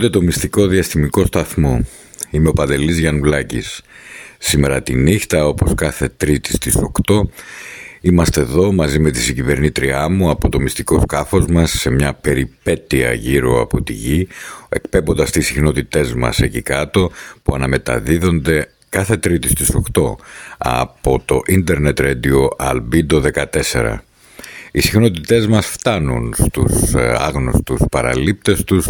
Ακούτε το μυστικό διαστημικό σταθμό. Είμαι ο Παντελής Γιαννουλάκης. Σήμερα τη νύχτα, όπως κάθε τρίτη στις 8, είμαστε εδώ μαζί με τη συγκυβερνήτριά μου από το μυστικό σκάφος μας σε μια περιπέτεια γύρω από τη γη, εκπέμποντας τις συχνότητές μας εκεί κάτω που αναμεταδίδονται κάθε τρίτη στις 8 από το Internet Radio Albedo 14. Οι συχνότητές μας φτάνουν στους ε, άγνωστους παραλήπτες τους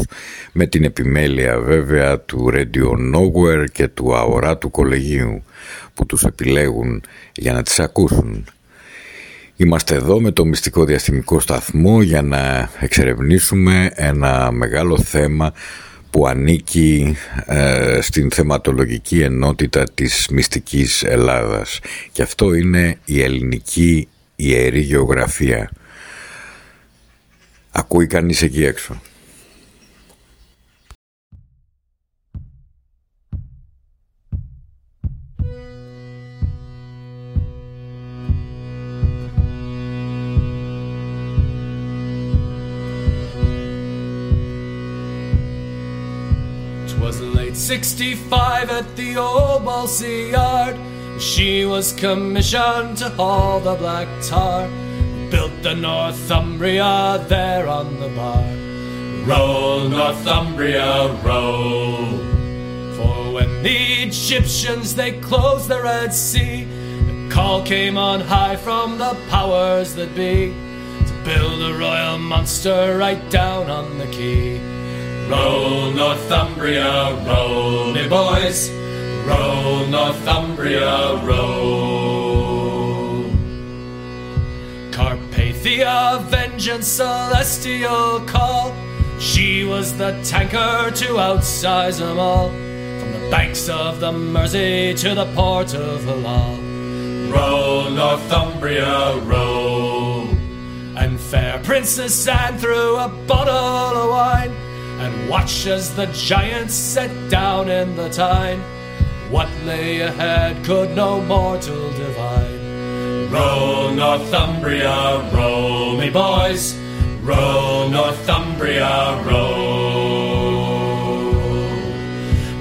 με την επιμέλεια βέβαια του Radio Nowhere και του αορά του κολεγίου που τους επιλέγουν για να τις ακούσουν. Είμαστε εδώ με το μυστικό διαστημικό σταθμό για να εξερευνήσουμε ένα μεγάλο θέμα που ανήκει ε, στην θεματολογική ενότητα της μυστικής Ελλάδας και αυτό είναι η ελληνική ιερή γεωγραφία. Ακούει κανείς εκεί έξω. Twas late 65 at the old Balsy Yard. She was commissioned to haul the black tar. Built the Northumbria there on the bar. Roll, Northumbria, roll. For when the Egyptians they closed the Red Sea, the call came on high from the powers that be to build a royal monster right down on the quay. Roll, Northumbria, roll, me boys. Roll, Northumbria, roll. Carpathia, vengeance, celestial call. She was the tanker to outsize them all. From the banks of the Mersey to the port of Halal. Roll, Northumbria, roll. And fair Princess Anne threw a bottle of wine and watch as the giants set down in the Tyne. What lay ahead could no mortal divine. Roll, Northumbria, roll, me boys. Roll, Northumbria, roll.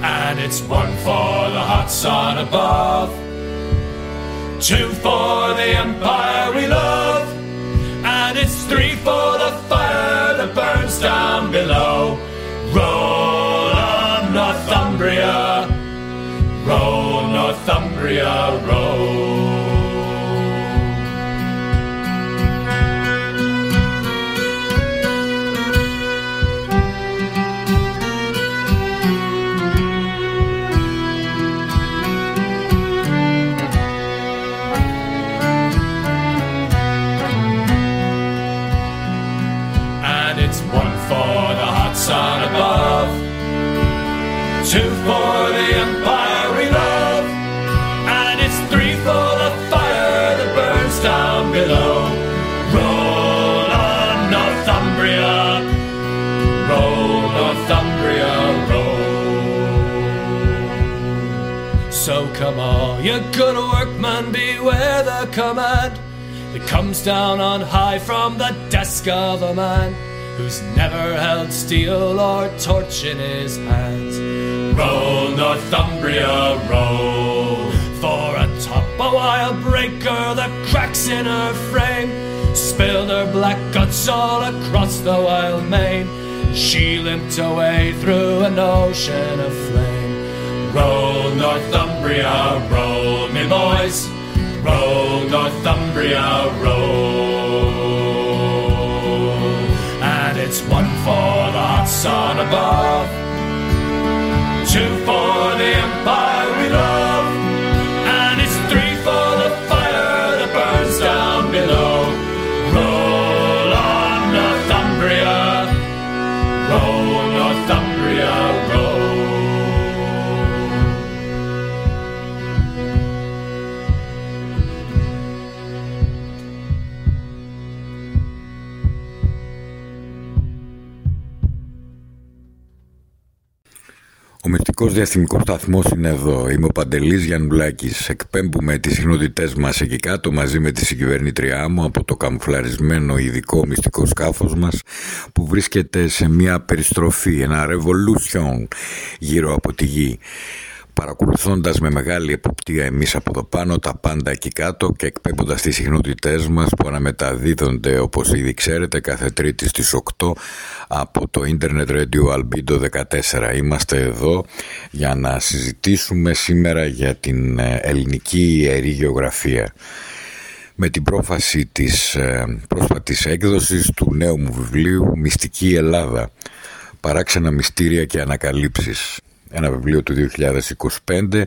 And it's one for the hot sun above, two for the empire we love, and it's three for Gloria Road. The command that comes down on high from the desk of a man who's never held steel or torch in his hands. Roll, Northumbria, roll, for atop a wild breaker that cracks in her frame. Spilled her black guts all across the wild main. She limped away through an ocean of flame. Roll, Northumbria, roll, me boys. Roll, Northumbria, roll. And it's one for the hot sun above, two for the empire we love, Ο μυστικός διαστημικός σταθμός είναι εδώ. Είμαι ο Παντελής Γιαννουλάκης. Εκπέμπουμε τις συχνότητές μας εκεί κάτω μαζί με τη συγκυβερνήτριά μου από το καμφλαρισμένο ειδικό μυστικό σκάφος μας που βρίσκεται σε μια περιστροφή, ένα revolution γύρω από τη γη παρακολουθώντας με μεγάλη εποπτεία εμείς από εδώ πάνω τα πάντα εκεί κάτω και εκπέμποντας τις συχνότητές μας που αναμεταδίδονται όπως ήδη ξέρετε κάθε τρίτη στις 8 από το Internet Radio Albedo 14. Είμαστε εδώ για να συζητήσουμε σήμερα για την ε, ελληνική ιερή γεωγραφία με την πρόφαση της ε, πρόσφατης έκδοσης του νέου μου βιβλίου «Μυστική Ελλάδα. Παράξενα μυστήρια και ανακαλύψεις» ένα βιβλίο του 2025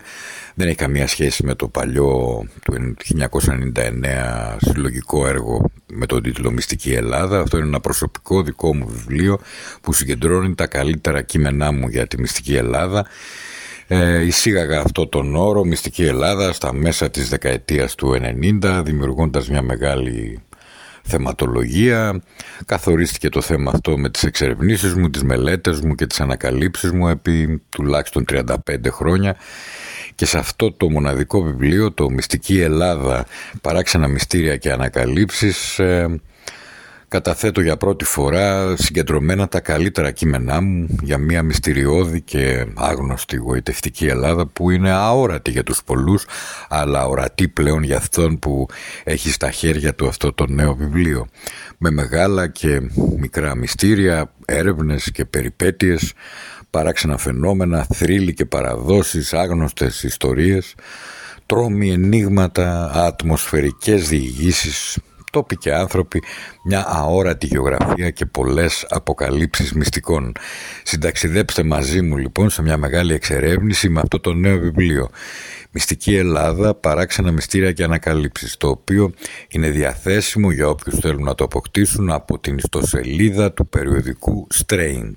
δεν έχει καμία σχέση με το παλιό του 1999 συλλογικό έργο με τον τίτλο Μυστική Ελλάδα αυτό είναι ένα προσωπικό δικό μου βιβλίο που συγκεντρώνει τα καλύτερα κείμενά μου για τη Μυστική Ελλάδα. Ε, εισήγαγα αυτό τον όρο Μυστική Ελλάδα στα μέσα της δεκαετίας του 90 δημιουργώντας μια μεγάλη θεματολογία. Καθορίστηκε το θέμα αυτό με τις εξερευνήσεις μου, τις μελέτες μου και τις ανακαλύψεις μου επί τουλάχιστον 35 χρόνια και σε αυτό το μοναδικό βιβλίο, το «Μυστική Ελλάδα, παράξενα μυστήρια και ανακαλύψεις», ε, καταθέτω για πρώτη φορά συγκεντρωμένα τα καλύτερα κείμενά μου για μια μυστηριώδη και άγνωστη γοητευτική Ελλάδα που είναι αόρατη για τους πολλούς αλλά ορατή πλέον για αυτόν που έχει στα χέρια του αυτό το νέο βιβλίο. Με μεγάλα και μικρά μυστήρια, έρευνες και περιπέτειες παράξενα φαινόμενα, θρύλοι και παραδόσεις, άγνωστες ιστορίες τρόμοι, ενίγματα, ατμοσφαιρικές διηγήσεις τόποι και άνθρωποι, μια αόρατη γεωγραφία και πολλές αποκαλύψεις μυστικών. Συνταξιδέψτε μαζί μου λοιπόν σε μια μεγάλη εξερεύνηση με αυτό το νέο βιβλίο. Μυστική Ελλάδα, παράξενα μυστήρια και ανακαλύψεις, το οποίο είναι διαθέσιμο για όποιους θέλουν να το αποκτήσουν από την ιστοσελίδα του περιοδικού Strange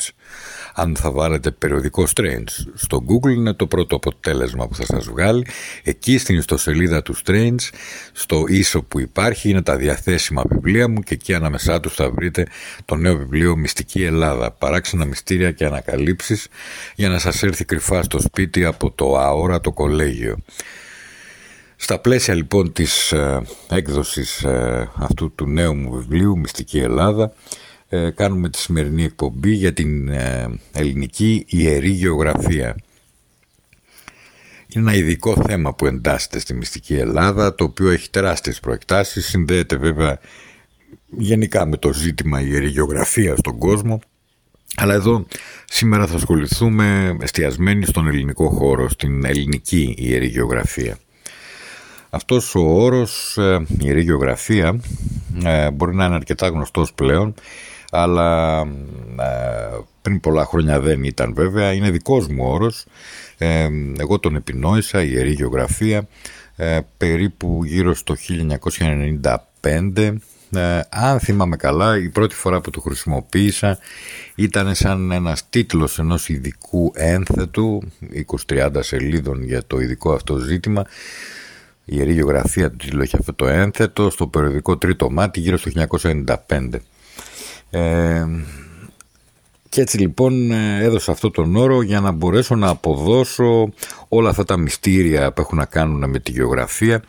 αν θα βάλετε περιοδικό Strange στο Google είναι το πρώτο αποτέλεσμα που θα σας βγάλει. Εκεί στην ιστοσελίδα του Strange στο ίσο που υπάρχει είναι τα διαθέσιμα βιβλία μου και εκεί ανάμεσά τους θα βρείτε το νέο βιβλίο Μυστική Ελλάδα παράξενα μυστήρια και ανακαλύψεις για να σας έρθει κρυφά στο σπίτι από το αόρατο κολέγιο. Στα πλαίσια λοιπόν της ε, έκδοσης ε, αυτού του νέου μου βιβλίου Μυστική Ελλάδα ε, κάνουμε τη σημερινή εκπομπή για την ε, ελληνική ιερή γεωγραφία. Είναι ένα ειδικό θέμα που εντάσσεται στη μυστική Ελλάδα, το οποίο έχει τεράστιες προεκτάσεις, συνδέεται βέβαια γενικά με το ζήτημα ιερή γεωγραφία στον κόσμο, αλλά εδώ σήμερα θα ασχοληθούμε εστιασμένοι στον ελληνικό χώρο, στην ελληνική ιερή γεωγραφία. Αυτός ο όρος, ε, ιερή γεωγραφία, μπορεί να είναι αρκετά γνωστός πλέον, αλλά ε, πριν πολλά χρόνια δεν ήταν βέβαια, είναι δικός μου όρος. Ε, εγώ τον επινόησα, η Ιερή Γεωγραφία, ε, περίπου γύρω στο 1995 ε, αν θυμάμαι καλά η πρώτη φορά που το χρησιμοποίησα ήταν σαν ένας τίτλος ενός ειδικού ένθετου 20-30 σελίδων για το ειδικό αυτό ζήτημα. Η ιερή γεωγραφία του τίτλου έχει αυτό το ένθετο στο περιοδικό τρίτο μάτι γύρω στο 1995 ε, και έτσι λοιπόν ε, έδωσα αυτό τον όρο για να μπορέσω να αποδώσω όλα αυτά τα μυστήρια που έχουν να κάνουν με τη γεωγραφία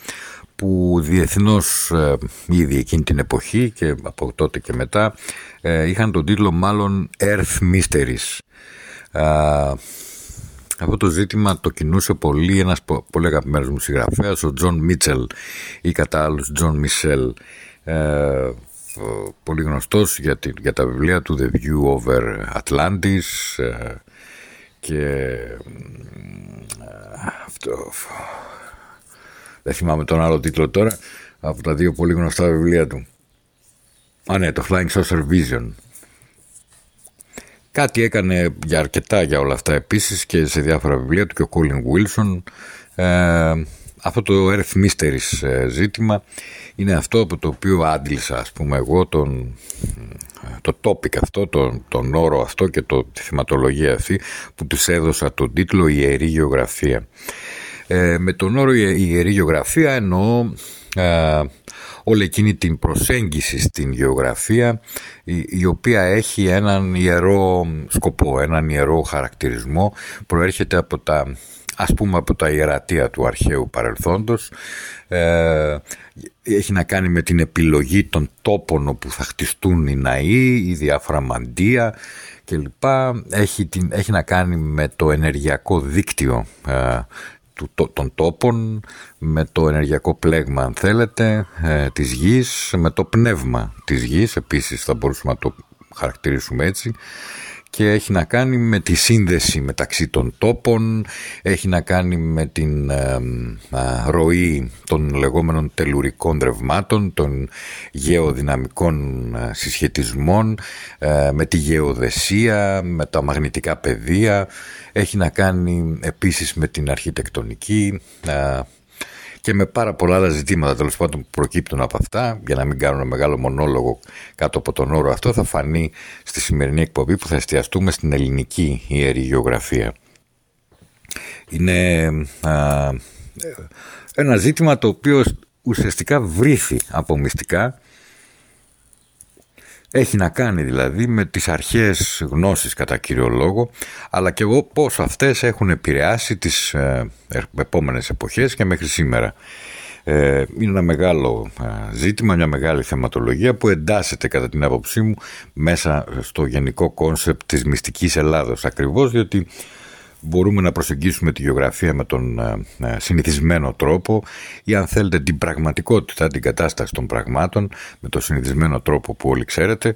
που διεθνώς ε, ήδη εκείνη την εποχή και από τότε και μετά ε, είχαν τον τίτλο μάλλον Earth Mysteries. Αυτό το ζήτημα το κινούσε πολύ ένας πολύ αγαπημένος μου συγγραφέας, ο Τζον Μίτσελ ή κατά άλλους Τζον Μισελ, πολύ γνωστός για, για τα βιβλία του The View Over Atlantis και αυτό δεν θυμάμαι τον άλλο τίτλο τώρα από τα δύο πολύ γνωστά βιβλία του. Α, ναι, το Flying Saucer Vision. Κάτι έκανε για αρκετά για όλα αυτά επίσης και σε διάφορα βιβλία του και ο Colin Wilson. Ε, αυτό το Earth Mysteries ε, ζήτημα είναι αυτό από το οποίο άντλησα ας πούμε εγώ τον, το topic αυτό, τον, τον όρο αυτό και το, τη θεματολογία αυτή που τους έδωσα τον τίτλο «Ιερή Γεωγραφία». Ε, με τον όρο ιερή γεωγραφία εννοώ ε, όλη εκείνη την προσέγγιση στην γεωγραφία η, η, οποία έχει έναν ιερό σκοπό, έναν ιερό χαρακτηρισμό προέρχεται από τα ας πούμε από τα ιερατεία του αρχαίου παρελθόντος ε, έχει να κάνει με την επιλογή των τόπων όπου θα χτιστούν οι ναοί, η διάφορα μαντεία κλπ. Έχει, έχει να κάνει με το ενεργειακό δίκτυο ε, του, των τόπων, με το ενεργειακό πλέγμα αν θέλετε, ε, της γης, με το πνεύμα της γης, επίσης θα μπορούσαμε να το χαρακτηρίσουμε έτσι, και έχει να κάνει με τη σύνδεση μεταξύ των τόπων, έχει να κάνει με την ε, ροή των λεγόμενων τελουρικών ρευμάτων, των γεωδυναμικών ε, συσχετισμών, ε, με τη γεωδεσία, με τα μαγνητικά πεδία, έχει να κάνει επίσης με την αρχιτεκτονική, και με πάρα πολλά άλλα ζητήματα τέλος πάντων που προκύπτουν από αυτά, για να μην κάνω ένα μεγάλο μονόλογο κάτω από τον όρο αυτό, θα φανεί στη σημερινή εκπομπή που θα εστιαστούμε στην ελληνική ιερή γεωγραφία. Είναι ένα ζήτημα το οποίο ουσιαστικά βρίθει από μυστικά έχει να κάνει δηλαδή με τις αρχαίες γνώσεις κατά κύριο λόγο, αλλά και πώς αυτές έχουν επηρεάσει τις ε, επόμενες εποχές και μέχρι σήμερα. Ε, είναι ένα μεγάλο ε, ζήτημα, μια μεγάλη θεματολογία που εντάσσεται κατά την άποψή μου μέσα στο γενικό κόνσεπτ της μυστικής Ελλάδος. Ακριβώς διότι μπορούμε να προσεγγίσουμε τη γεωγραφία με τον ε, ε, συνηθισμένο τρόπο ή αν θέλετε την πραγματικότητα, την κατάσταση των πραγμάτων με τον συνηθισμένο τρόπο που όλοι ξέρετε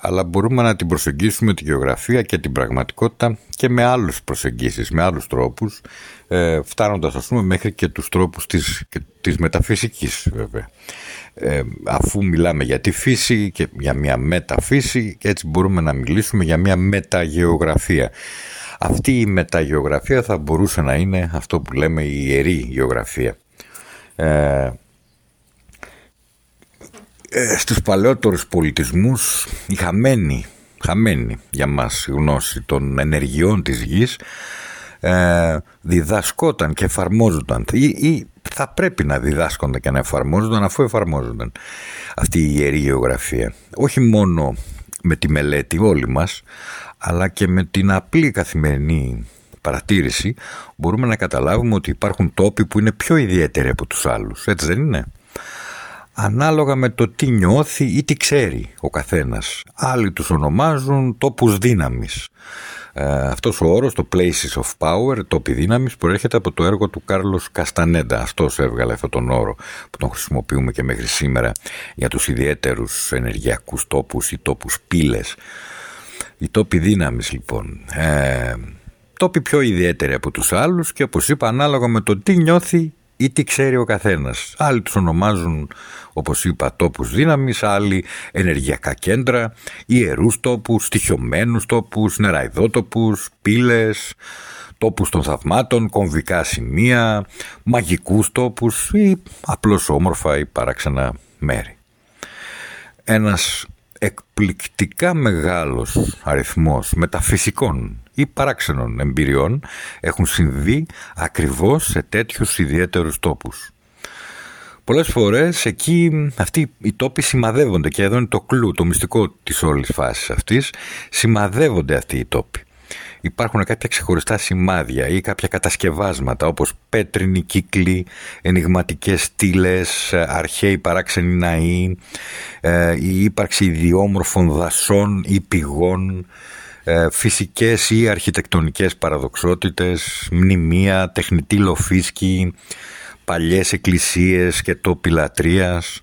αλλά μπορούμε να την προσεγγίσουμε τη γεωγραφία και την πραγματικότητα και με άλλους προσεγγίσεις, με άλλους τρόπους ε, φτάνοντας ας πούμε μέχρι και τους τρόπους της, της μεταφυσικής βέβαια. Ε, αφού μιλάμε για τη φύση και για μια μεταφύση έτσι μπορούμε να μιλήσουμε για μια μεταγεωγραφία αυτή η μεταγεωγραφία θα μπορούσε να είναι αυτό που λέμε η ιερή γεωγραφία. Ε, ε, στους παλαιότερους πολιτισμούς η χαμένη, χαμένη για μας γνώση των ενεργειών της γης ε, διδασκόταν και εφαρμόζονταν ή, ή θα πρέπει να διδάσκονταν και να εφαρμόζονταν αφού εφαρμόζονταν αυτή η ιερή γεωγραφία. Όχι μόνο με τη μελέτη όλοι μας αλλά και με την απλή καθημερινή παρατήρηση μπορούμε να καταλάβουμε ότι υπάρχουν τόποι που είναι πιο ιδιαίτεροι από τους άλλους. Έτσι δεν είναι; Ανάλογα με το τι νιώθει ή τι ξέρει ο καθένας. Άλλοι τους ονομάζουν τόπους δύναμης. Ε, αυτός ο όρος, το Places of Power, τόποι δύναμης, προέρχεται από το έργο του Κάρλος Καστανέντα. Αυτός έβγαλε αυτόν τον όρο που τον χρησιμοποιούμε και μέχρι σήμερα για τους ιδιαίτερους ενεργειακούς τόπους ή τόπους πύλες οι τόποι δύναμης λοιπόν. Ε, τόποι πιο ιδιαίτεροι από τους άλλους και όπως είπα ανάλογα με το τι νιώθει ή τι ξέρει ο καθένας. Άλλοι τους ονομάζουν όπως είπα τόπους δύναμης, άλλοι ενεργειακά κέντρα, ιερούς τόπους, στοιχειωμένους τόπους, νεραϊδότοπους, πύλες, τόπους των θαυμάτων, κομβικά σημεία, μαγικούς τόπους ή απλώς όμορφα ή παράξενα μέρη. ένας εκπληκτικά μεγάλος αριθμός μεταφυσικών ή παράξενων εμπειριών έχουν συμβεί ακριβώς σε τέτοιους ιδιαίτερους τόπους. Πολλές φορές εκεί αυτοί οι τόποι σημαδεύονται και εδώ είναι το κλου, το μυστικό της όλης φάσης αυτής, σημαδεύονται αυτοί οι τόποι. Υπάρχουν κάποια ξεχωριστά σημάδια ή κάποια κατασκευάσματα όπως πέτρινοι κύκλοι, ενηγματικές στήλες, αρχαίοι παράξενοι ναοί, ε, η ύπαρξη ιδιόμορφων δασών ή πηγών, ε, φυσικές ή αρχιτεκτονικές παραδοξότητες, μνημεία, τεχνητή λοφίσκη, παλιές εκκλησίες και τόποι λατρείας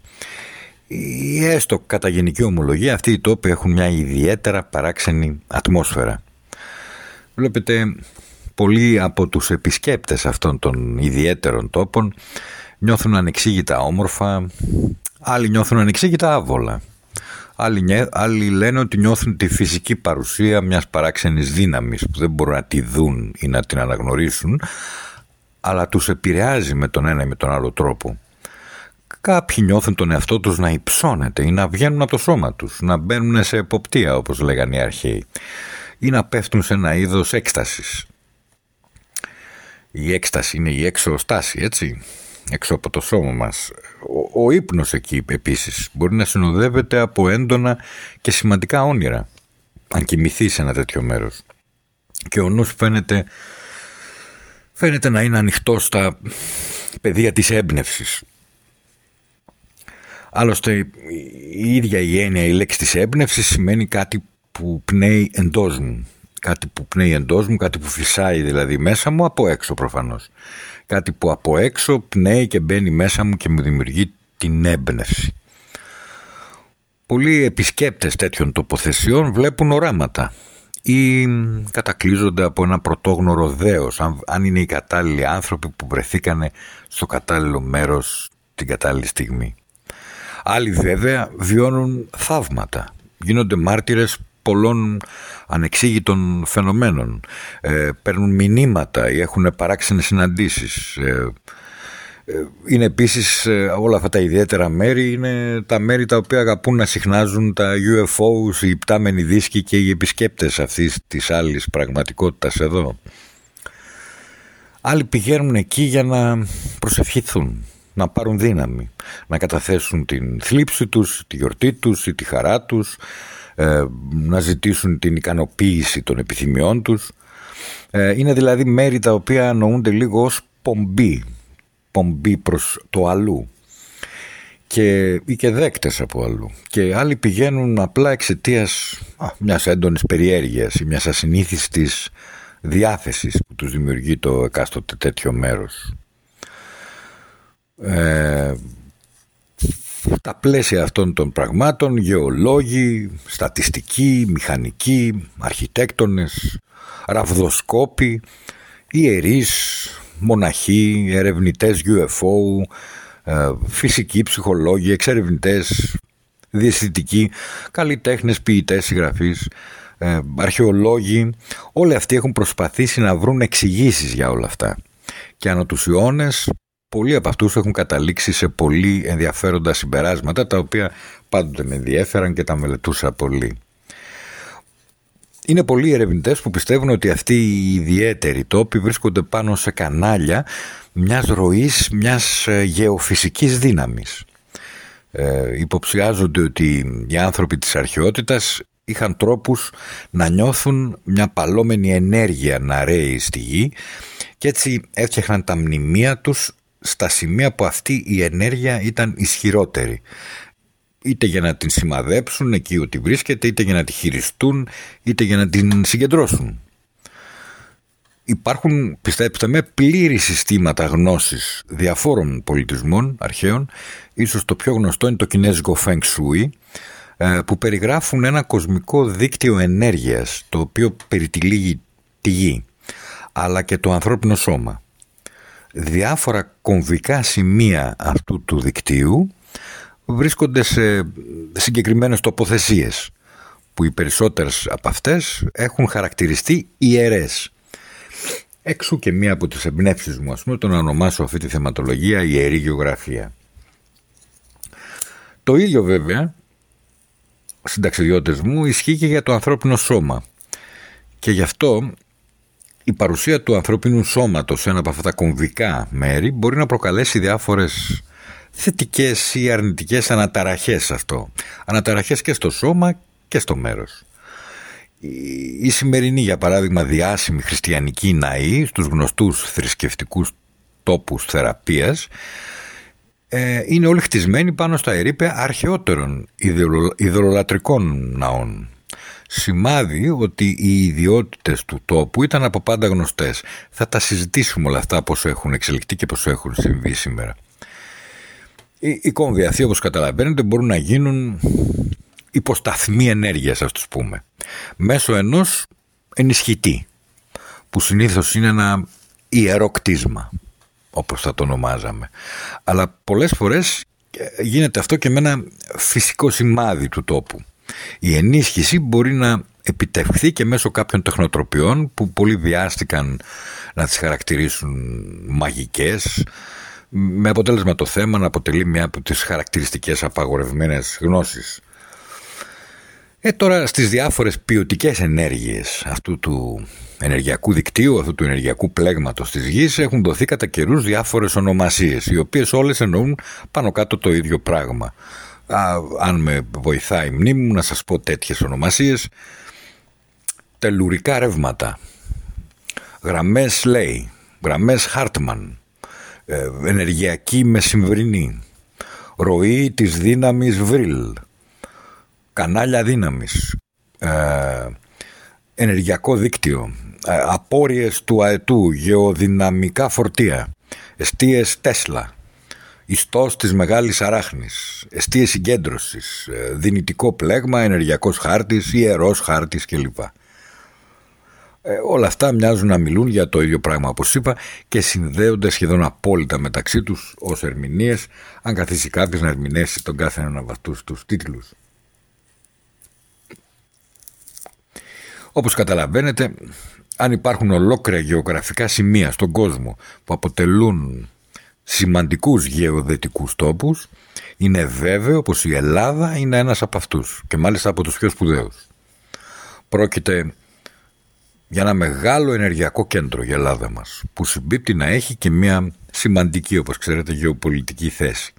ή έστω κατά γενική ομολογία αυτοί οι τόποι έχουν μια ιδιαίτερα παράξενη ατμόσφαιρα. Βλέπετε πολλοί από τους επισκέπτες αυτών των ιδιαίτερων τόπων νιώθουν ανεξήγητα όμορφα, άλλοι νιώθουν ανεξήγητα άβολα. Άλλοι, άλλοι λένε ότι νιώθουν τη φυσική παρουσία μιας παράξενης δύναμης που δεν μπορούν να τη δουν ή να την αναγνωρίσουν αλλά τους επηρεάζει με τον ένα ή με τον άλλο τρόπο. Κάποιοι νιώθουν τον εαυτό τους να υψώνεται ή να βγαίνουν από το σώμα τους, να μπαίνουν σε εποπτεία όπως λέγανε οι αρχαίοι ή να πέφτουν σε ένα είδος έκστασης. Η έκσταση είναι η έξω στάση, έτσι, έξω από το σώμα μας. Ο, ο ύπνος εκεί επίσης μπορεί να συνοδεύεται από έντονα και σημαντικά όνειρα, αν κοιμηθεί σε ένα τέτοιο μέρος. Και ο νους φαίνεται φαίνεται να είναι ανοιχτό στα πεδία της έμπνευσης. Άλλωστε η ίδια η έννοια, η λέξη της έμπνευσης σημαίνει κάτι που πνέει εντός μου. Κάτι που πνέει εντός μου, κάτι που φυσάει δηλαδή μέσα μου από έξω προφανώς. Κάτι που από έξω πνέει και μπαίνει μέσα μου και μου δημιουργεί την έμπνευση. Πολλοί επισκέπτες τέτοιων τοποθεσιών βλέπουν οράματα ή κατακλείζονται από ένα πρωτόγνωρο δέος αν, αν είναι οι κατάλληλοι άνθρωποι που βρεθήκανε στο κατάλληλο μέρος την κατάλληλη στιγμή. Άλλοι βέβαια βιώνουν θαύματα, γίνονται μάρτυρες πολλών ανεξήγητων φαινομένων, ε, παίρνουν μηνύματα ή έχουν παράξενες συναντήσεις, ε, είναι επίσης ε, όλα αυτά τα ιδιαίτερα μέρη είναι τα μέρη τα οποία αγαπούν να συχνάζουν τα UFOs, οι πτάμενοι δίσκοι και οι επισκέπτες αυτής της άλλης πραγματικότητας εδώ. Άλλοι πηγαίνουν εκεί για να προσευχηθούν, να πάρουν δύναμη, να καταθέσουν την θλίψη τους, τη γιορτή τους ή τη χαρά τους, ε, να ζητήσουν την ικανοποίηση των επιθυμιών τους. Ε, είναι δηλαδή μέρη τα οποία νοούνται λίγο ως πομπή, πομπή προς το αλλού και, ή και δέκτες από αλλού και άλλοι πηγαίνουν απλά εξαιτίας μιας έντονης περιέργειας ή μιας ασυνήθιστης διάθεσης που τους δημιουργεί το εκάστοτε τέτοιο μέρος. Ε, στα πλαίσια αυτών των πραγμάτων γεωλόγοι, στατιστικοί, μηχανικοί, αρχιτέκτονες, ραβδοσκόποι, ιερείς, μοναχοί, ερευνητές UFO, ε, φυσικοί, ψυχολόγοι, εξερευνητές, διαισθητικοί, καλλιτέχνες, ποιητές, συγγραφείς, ε, αρχαιολόγοι, όλοι αυτοί έχουν προσπαθήσει να βρουν εξηγήσεις για όλα αυτά. Και ανά τους αιώνες, πολλοί από αυτούς έχουν καταλήξει σε πολύ ενδιαφέροντα συμπεράσματα, τα οποία πάντοτε με ενδιέφεραν και τα μελετούσα πολύ. Είναι πολλοί ερευνητές που πιστεύουν ότι αυτοί οι ιδιαίτεροι τόποι βρίσκονται πάνω σε κανάλια μιας ροής, μιας ε, γεωφυσικής δύναμης. Ε, υποψιάζονται ότι οι άνθρωποι της αρχαιότητας είχαν τρόπους να νιώθουν μια παλόμενη ενέργεια να ρέει στη γη και έτσι έφτιαχναν τα μνημεία τους στα σημεία που αυτή η ενέργεια ήταν ισχυρότερη είτε για να την σημαδέψουν εκεί ότι βρίσκεται, είτε για να τη χειριστούν, είτε για να την συγκεντρώσουν. Υπάρχουν, πιστέψτε με, πλήρη συστήματα γνώσης διαφόρων πολιτισμών αρχαίων. Ίσως το πιο γνωστό είναι το κινέζικο Feng Shui, ε, που περιγράφουν ένα κοσμικό δίκτυο ενέργειας, το οποίο περιτυλίγει τη γη, αλλά και το ανθρώπινο σώμα. Διάφορα κομβικά σημεία αυτού του δικτύου βρίσκονται σε συγκεκριμένες τοποθεσίες που οι περισσότερες από αυτές έχουν χαρακτηριστεί ιερές. Έξω και μία από τις εμπνεύσεις μου, ας πούμε, το να ονομάσω αυτή τη θεματολογία ιερή γεωγραφία. Το ίδιο βέβαια συνταξιδιώτες μου ισχύει και για το ανθρώπινο σώμα. Και γι' αυτό η παρουσία του ανθρώπινου σώματος σε ένα από αυτά τα κομβικά μέρη μπορεί να προκαλέσει διάφορες θετικές ή αρνητικές αναταραχές αυτό. Αναταραχές και στο σώμα και στο μέρος. Η σημερινή για παράδειγμα διάσημη χριστιανική ναή στους γνωστούς θρησκευτικούς τόπους θεραπείας ε, είναι όλοι χτισμένοι πάνω στα ερήπια αρχαιότερων ιδεολατρικών ναών. Σημάδι ότι οι ιδιότητες του τόπου ήταν από πάντα γνωστές. Θα τα συζητήσουμε όλα αυτά πώς έχουν εξελιχθεί και πώς έχουν συμβεί σήμερα. Οι, οι κομβιαθοί όπως καταλαβαίνετε μπορούν να γίνουν υποσταθμοί ενέργειας ας τους πούμε μέσω ενός ενισχυτή που συνήθως είναι ένα ιερό κτίσμα όπως θα το ονομάζαμε αλλά πολλές φορές γίνεται αυτό και με ένα φυσικό σημάδι του τόπου η ενίσχυση μπορεί να επιτευχθεί και μέσω κάποιων τεχνοτροπιών που πολλοί βιάστηκαν να τις χαρακτηρίσουν μαγικές με αποτέλεσμα το θέμα να αποτελεί μια από τις χαρακτηριστικές απαγορευμένες γνώσεις. Ε, τώρα στις διάφορες ποιοτικές ενέργειες αυτού του ενεργειακού δικτύου, αυτού του ενεργειακού πλέγματος της γης έχουν δοθεί κατά καιρούς διάφορες ονομασίες οι οποίες όλες εννοούν πάνω κάτω το ίδιο πράγμα. Α, αν με βοηθάει η μνήμη μου να σας πω τέτοιες ονομασίες. Τελουρικά ρεύματα. Γραμμές λέει γραμμές Χάρτμαν. Ε, ενεργειακή μεσημβρινή, ροή της δύναμης Βρύλ, κανάλια δύναμης, ε, ενεργειακό δίκτυο, ε, απόρριες του αετού, γεωδυναμικά φορτία, εστίες Τέσλα, ιστός της μεγάλης αράχνης, εστίες συγκέντρωσης, δυνητικό πλέγμα, ενεργειακός χάρτης, ιερός χάρτης κλπ. Ε, όλα αυτά μοιάζουν να μιλούν για το ίδιο πράγμα όπως είπα και συνδέονται σχεδόν απόλυτα μεταξύ τους ως ερμηνείες αν καθίσει κάποιος να ερμηνεύσει τον κάθε έναν από αυτούς τους τίτλους. Όπως καταλαβαίνετε, αν υπάρχουν ολόκληρα γεωγραφικά σημεία στον κόσμο που αποτελούν σημαντικούς γεωδετικούς τόπους, είναι βέβαιο πως η Ελλάδα είναι ένας από αυτούς και μάλιστα από τους πιο σπουδαίους. Πρόκειται για ένα μεγάλο ενεργειακό κέντρο για Ελλάδα μας που συμπίπτει να έχει και μια σημαντική όπως ξέρετε γεωπολιτική θέση.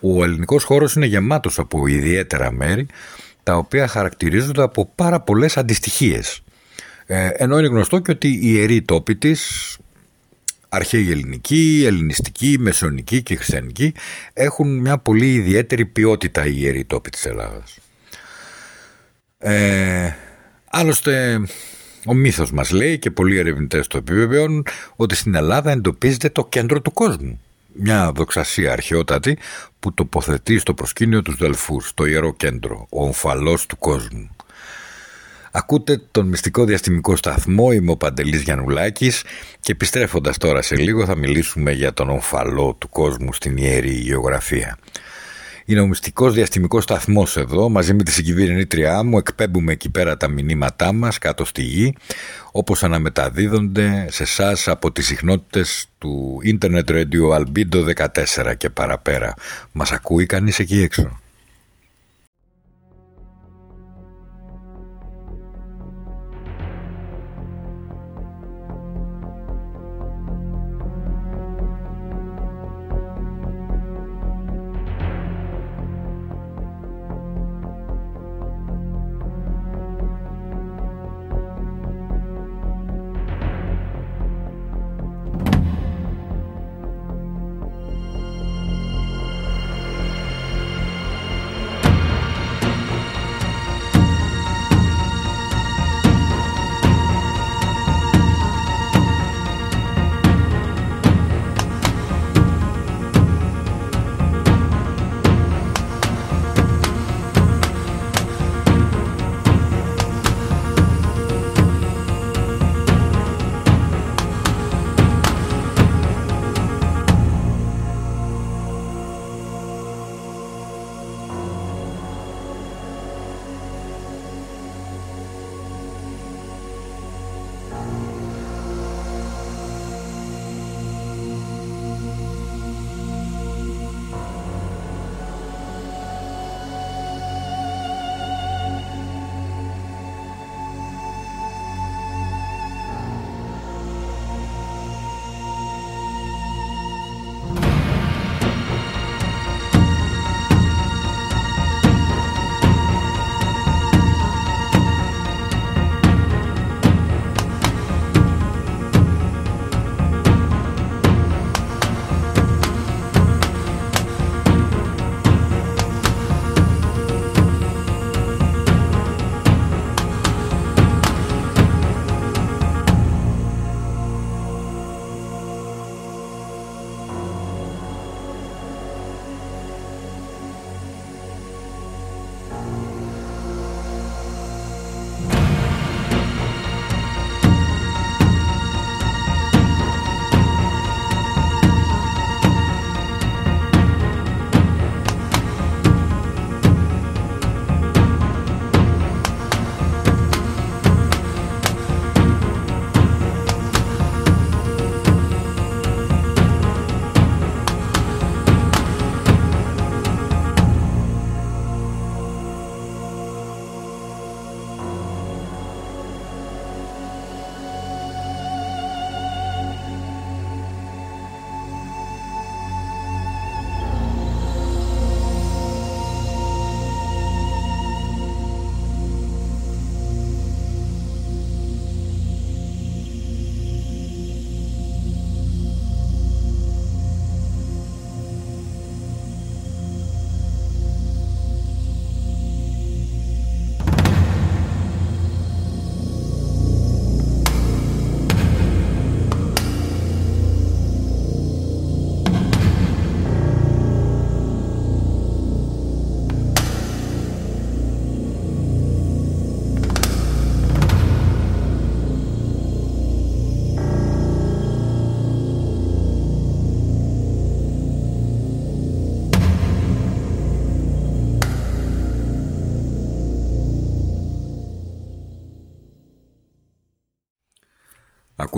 Ο ελληνικός χώρος είναι γεμάτος από ιδιαίτερα μέρη τα οποία χαρακτηρίζονται από πάρα πολλές αντιστοιχίες. Ε, ενώ είναι γνωστό και ότι οι ιεροί τόποι της, αρχαίοι ελληνική, ελληνιστική, μεσονική και χριστιανική έχουν μια πολύ ιδιαίτερη ποιότητα οι ιεροί τόποι της Ελλάδας. Ε, άλλωστε ο μύθος μας λέει και πολλοί ερευνητές το επιβεβαιώνουν ότι στην Ελλάδα εντοπίζεται το κέντρο του κόσμου. Μια δοξασία αρχαιότατη που τοποθετεί στο προσκήνιο τους Δελφούς, το ιερό κέντρο, ο ομφαλός του κόσμου. Ακούτε τον μυστικό διαστημικό σταθμό, είμαι ο Παντελής Γιαννουλάκης και επιστρέφοντας τώρα σε λίγο θα μιλήσουμε για τον ομφαλό του κόσμου στην Ιερή Γεωγραφία. Είναι ο μυστικός διαστημικός σταθμός εδώ. Μαζί με τη συγκυβερνήτριά μου εκπέμπουμε εκεί πέρα τα μηνύματά μας κάτω στη γη, όπως αναμεταδίδονται σε εσάς από τις συχνότητες του Internet Radio Albedo 14 και παραπέρα. Μας ακούει κανείς εκεί έξω;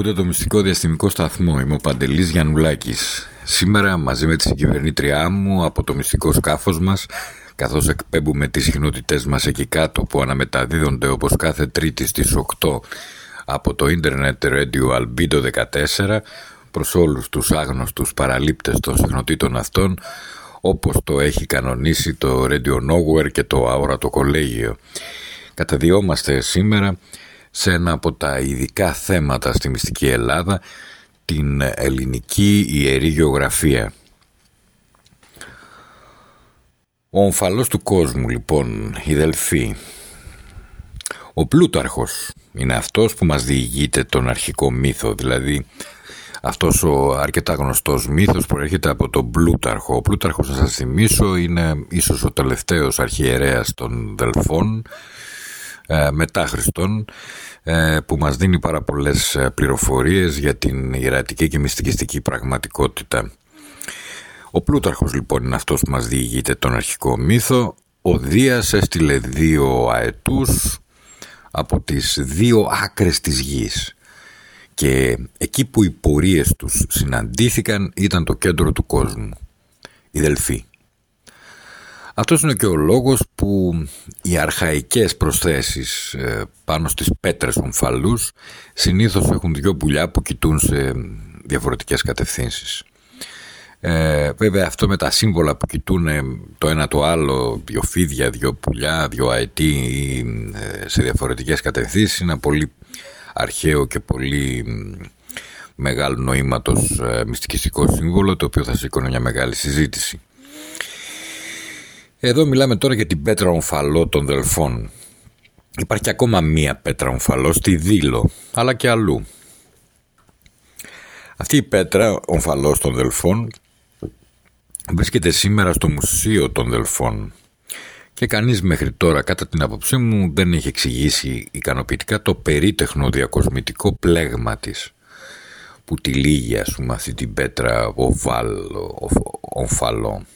Ακούτε το μυστικό διαστημικό σταθμό. Είμαι ο Παντελής Γιαννουλάκης. Σήμερα μαζί με τη συγκυβερνήτριά μου από το μυστικό σκάφος μας καθώς εκπέμπουμε τις συχνότητές μας εκεί κάτω που αναμεταδίδονται όπως κάθε τρίτη στις 8 από το Internet Radio Albedo 14 προς όλους τους άγνωστους παραλήπτες των συχνοτήτων αυτών όπως το έχει κανονίσει το Radio Nowhere και το Aura το Κολέγιο. Καταδιόμαστε σήμερα σε ένα από τα ειδικά θέματα στη μυστική Ελλάδα, την ελληνική ιερή γεωγραφία. Ο ομφαλός του κόσμου λοιπόν, η Δελφή, ο Πλούταρχος είναι αυτός που μας διηγείται τον αρχικό μύθο, δηλαδή αυτός ο αρκετά γνωστός μύθος προέρχεται από τον Πλούταρχο. Ο Πλούταρχος, θα σας θυμίσω, είναι ίσως ο τελευταίος αρχιερέας των Δελφών, ε, μετά Χριστόν, ε, που μας δίνει πάρα πολλές ε, πληροφορίες για την ιερατική και μυστικιστική πραγματικότητα. Ο Πλούταρχος λοιπόν είναι αυτός που μας διηγείται τον αρχικό μύθο. Ο Δίας έστειλε δύο αετούς από τις δύο άκρες της γης και εκεί που οι πορείες τους συναντήθηκαν ήταν το κέντρο του κόσμου, η Δελφή. Αυτός είναι και ο λόγος που οι αρχαϊκές προσθέσεις ε, πάνω στις πέτρες ομφαλούς συνήθως έχουν δυο πουλιά που κοιτούν σε διαφορετικές κατευθύνσεις. Ε, βέβαια αυτό με τα σύμβολα που κοιτούν το ένα το άλλο, δυο φίδια, δυο πουλιά, δυο αετή ε, σε διαφορετικές κατευθύνσεις είναι πολύ αρχαίο και πολύ μεγάλο νοήματος ε, μυστικιστικό σύμβολο το οποίο θα σήκωνε μια μεγάλη συζήτηση. Εδώ μιλάμε τώρα για την πέτρα ομφαλό των Δελφών. Υπάρχει ακόμα μία πέτρα ομφαλό στη Δήλο, αλλά και αλλού. Αυτή η πέτρα ομφαλός των Δελφών βρίσκεται σήμερα στο Μουσείο των Δελφών και κανείς μέχρι τώρα κατά την άποψή μου δεν έχει εξηγήσει ικανοποιητικά το περίτεχνο διακοσμητικό πλέγμα της που τη λύγει ας πούμε αυτή την πέτρα οβάλ, ομφαλό.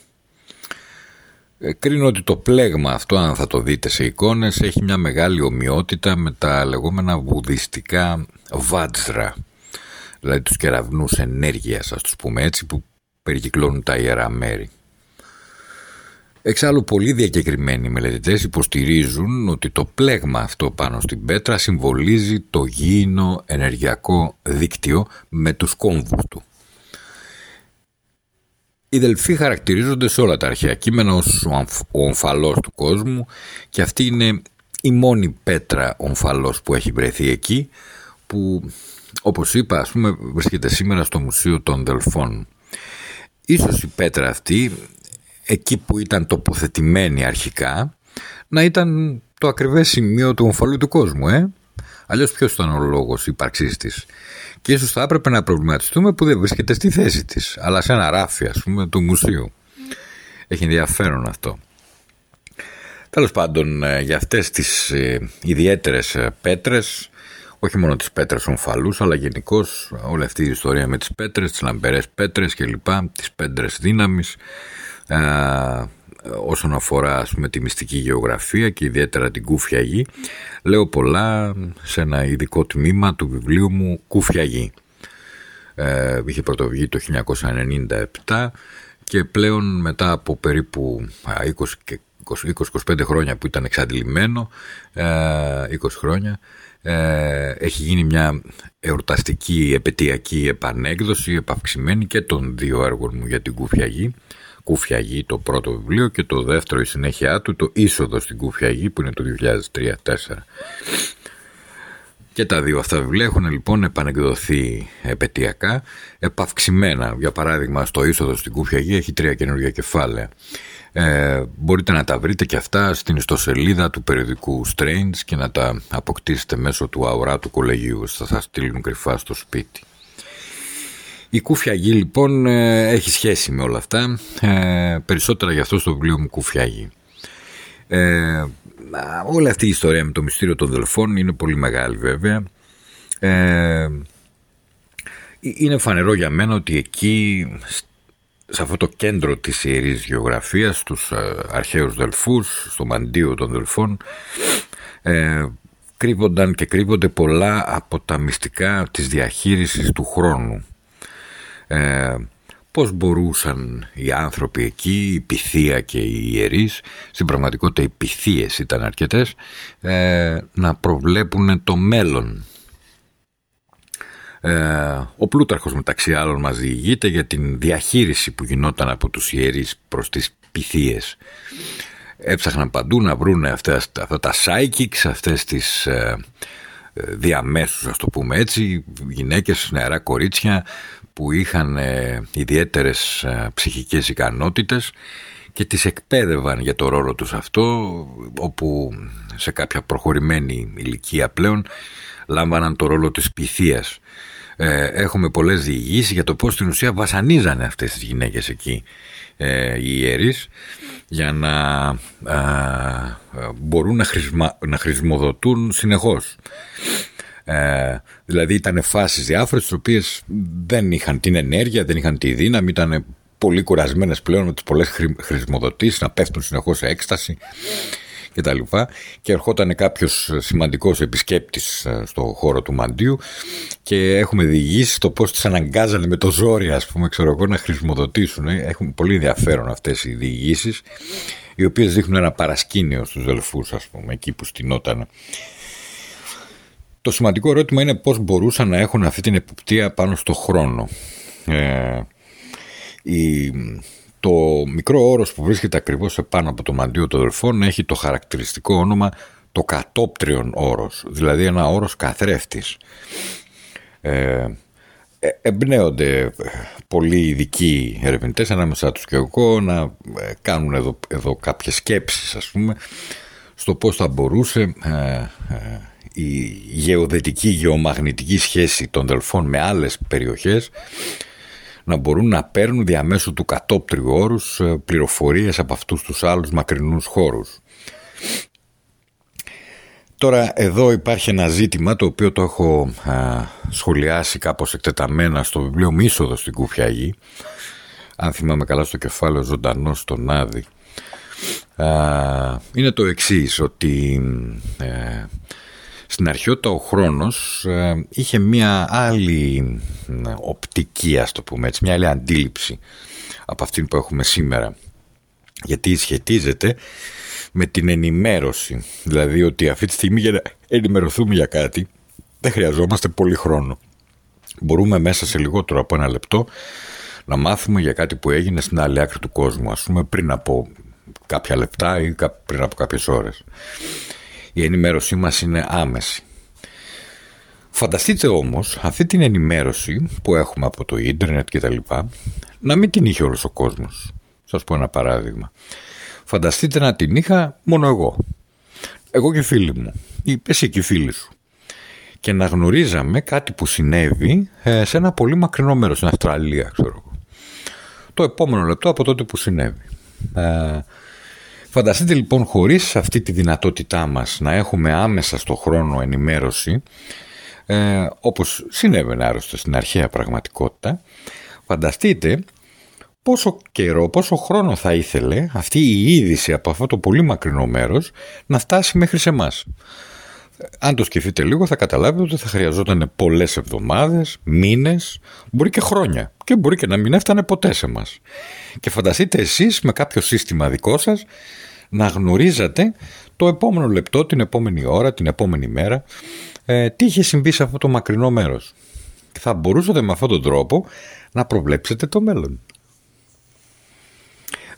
Ε, κρίνω ότι το πλέγμα αυτό, αν θα το δείτε σε εικόνες, έχει μια μεγάλη ομοιότητα με τα λεγόμενα βουδιστικά βάτζρα, δηλαδή τους κεραυνούς ενέργειας, ας τους πούμε έτσι, που περικυκλώνουν τα ιερά μέρη. Εξάλλου πολλοί διακεκριμένοι μελετητές υποστηρίζουν ότι το πλέγμα αυτό πάνω στην πέτρα συμβολίζει το γήινο ενεργειακό δίκτυο με τους κόμβους του. Οι Δελφοί χαρακτηρίζονται σε όλα τα αρχαία κείμενα ως ο ομφαλός του κόσμου και αυτή είναι η μόνη πέτρα ομφαλός που έχει βρεθεί εκεί που όπως είπα ας πούμε βρίσκεται σήμερα στο Μουσείο των Δελφών. Ίσως η πέτρα αυτή εκεί που ήταν τοποθετημένη αρχικά να ήταν το ακριβές σημείο του ομφαλού του κόσμου ε; Αλλιώς ποιος ήταν ο λόγος ύπαρξής της και ίσως θα έπρεπε να προβληματιστούμε που δεν βρίσκεται στη θέση της, αλλά σε ένα ράφι ας πούμε του μουσείου. Έχει ενδιαφέρον αυτό. Τέλος πάντων ε, για αυτές τις ε, ιδιαίτερες ε, πέτρες, όχι μόνο τις πέτρες ομφαλούς, αλλά γενικώς όλη αυτή η ιστορία με τις πέτρες, τις λαμπερές πέτρες και λοιπά, τις πέτρες δύναμης, όσον αφορά ας πούμε, τη μυστική γεωγραφία και ιδιαίτερα την Κούφια Γη λέω πολλά σε ένα ειδικό τμήμα του βιβλίου μου Κούφια Γη ε, είχε πρωτοβγεί το 1997 και πλέον μετά από περίπου 20-25 χρόνια που ήταν εξαντλημένο 20 ε, χρόνια ε, έχει γίνει μια εορταστική επαιτειακή επανέκδοση επαυξημένη και των δύο έργων μου για την Κούφια Γη Κουφιαγή το πρώτο βιβλίο και το δεύτερο η συνέχεια του το Είσοδο στην Κουφιαγή που είναι το 2003-2004. Και τα δύο αυτά βιβλία έχουν λοιπόν επανεκδοθεί επαιτειακά, επαυξημένα. Για παράδειγμα, στο είσοδο στην Κουφιαγή έχει τρία καινούργια κεφάλαια. Ε, μπορείτε να τα βρείτε και αυτά στην ιστοσελίδα του περιοδικού Strange και να τα αποκτήσετε μέσω του αορά του κολεγίου. Θα σας στείλουν κρυφά στο σπίτι. Η Κουφιαγή λοιπόν ε, έχει σχέση με όλα αυτά, ε, περισσότερα γι' αυτό στο βιβλίο μου Κουφιαγή. Ε, όλη αυτή η ιστορία με το μυστήριο των Δελφών είναι πολύ μεγάλη βέβαια. Ε, είναι φανερό για μένα ότι εκεί, σε αυτό το κέντρο της ιερής γεωγραφίας, στους αρχαίους Δελφούς, στο μαντίο των Δελφών, κρύβονταν και κρύβονται πολλά από τα μυστικά της διαχείρισης του χρόνου. Ε, πώς μπορούσαν οι άνθρωποι εκεί, η πυθία και οι ιερείς, στην πραγματικότητα οι πυθίες ήταν αρκετές, ε, να προβλέπουν το μέλλον. Ε, ο Πλούταρχος μεταξύ άλλων μας διηγείται για την διαχείριση που γινόταν από τους ιερείς προς τις πυθίες. Έψαχναν παντού να βρουν αυτά, αυτά τα psychics, αυτές τις ε, ε, διαμέσους ας το πούμε έτσι, γυναίκες, νεαρά κορίτσια που είχαν ε, ιδιαίτερες ε, ψυχικές ικανότητες και τις εκπαίδευαν για το ρόλο τους αυτό όπου σε κάποια προχωρημένη ηλικία πλέον λάμβαναν το ρόλο της πυθίας. Ε, έχουμε πολλές διηγήσεις για το πώς στην ουσία βασανίζανε αυτές τις γυναίκες εκεί ε, οι ιερείς για να ε, μπορούν να, χρησμα, να χρησιμοδοτούν συνεχώς. Ε, δηλαδή ήταν φάσεις διάφορες τις οποίες δεν είχαν την ενέργεια, δεν είχαν τη δύναμη, ήταν πολύ κουρασμένες πλέον με τις πολλές χρησιμοδοτήσεις να πέφτουν συνεχώς σε έκσταση και τα λοιπά. Και ερχόταν κάποιος σημαντικός επισκέπτης ε, στο χώρο του Μαντίου και έχουμε διηγήσει το πώς τις αναγκάζανε με το ζόρι ας πούμε ξέρω εγώ να χρησιμοδοτήσουν έχουν πολύ ενδιαφέρον αυτές οι διηγήσεις οι οποίες δείχνουν ένα παρασκήνιο στους δελφούς ας πούμε εκεί που στηνόταν το σημαντικό ερώτημα είναι πώς μπορούσαν να έχουν αυτή την εποπτεία πάνω στο χρόνο. Ε, η, το μικρό όρος που βρίσκεται ακριβώς επάνω από το μαντίο των αδελφών έχει το χαρακτηριστικό όνομα το κατόπτριον όρος, δηλαδή ένα όρος καθρέφτης. Ε, ε εμπνέονται πολλοί ειδικοί ερευνητές ανάμεσά τους και εγώ να ε, κάνουν εδώ, εδώ κάποιες σκέψεις ας πούμε στο πώς θα μπορούσε ε, η γεωδετική γεωμαγνητική σχέση των δελφών με άλλες περιοχές να μπορούν να παίρνουν διαμέσου του κατόπτριου όρους ε, πληροφορίες από αυτούς τους άλλους μακρινούς χώρους. Τώρα εδώ υπάρχει ένα ζήτημα το οποίο το έχω σχολιάσει κάπως εκτεταμένα στο βιβλίο Μίσοδος στην Κουφιαγή αν θυμάμαι καλά στο κεφάλαιο ζωντανό στον Άδη είναι το εξής ότι ε, στην αρχαιότητα ο χρόνος ε, είχε μια άλλη ε, οπτική, ας το πούμε έτσι, μια άλλη αντίληψη από αυτήν που έχουμε σήμερα. Γιατί σχετίζεται με την ενημέρωση. Δηλαδή ότι αυτή τη στιγμή για να ενημερωθούμε για κάτι δεν χρειαζόμαστε πολύ χρόνο. Μπορούμε μέσα σε λιγότερο από ένα λεπτό να μάθουμε για κάτι που έγινε στην άλλη άκρη του κόσμου, ας πούμε πριν από κάποια λεπτά ή πριν από κάποιες ώρες η ενημέρωσή μας είναι άμεση. Φανταστείτε όμως αυτή την ενημέρωση που έχουμε από το ίντερνετ και τα λοιπά να μην την είχε όλος ο κόσμος. Σας πω ένα παράδειγμα. Φανταστείτε να την είχα μόνο εγώ. Εγώ και φίλοι μου. Ή εσύ και οι φίλοι σου. Και να γνωρίζαμε κάτι που συνέβη ε, σε ένα πολύ μακρινό μέρος στην Αυστραλία, ξέρω εγώ. Το επόμενο λεπτό από τότε που συνέβη. Ε, Φανταστείτε λοιπόν χωρίς αυτή τη δυνατότητά μας να έχουμε άμεσα στο χρόνο ενημέρωση ε, όπως συνέβαινε άρρωστα στην αρχαία πραγματικότητα φανταστείτε πόσο καιρό, πόσο χρόνο θα ήθελε αυτή η είδηση από αυτό το πολύ μακρινό μέρος να φτάσει μέχρι σε εμάς. Αν το σκεφτείτε λίγο θα καταλάβετε ότι θα χρειαζόταν πολλές εβδομάδες, μήνες, μπορεί και χρόνια και μπορεί και να μην έφτανε ποτέ σε μας. Και φανταστείτε εσείς με κάποιο σύστημα δικό σας να γνωρίζατε το επόμενο λεπτό, την επόμενη ώρα, την επόμενη μέρα ε, τι είχε συμβεί σε αυτό το μακρινό μέρος. Και θα μπορούσατε με αυτόν τον τρόπο να προβλέψετε το μέλλον.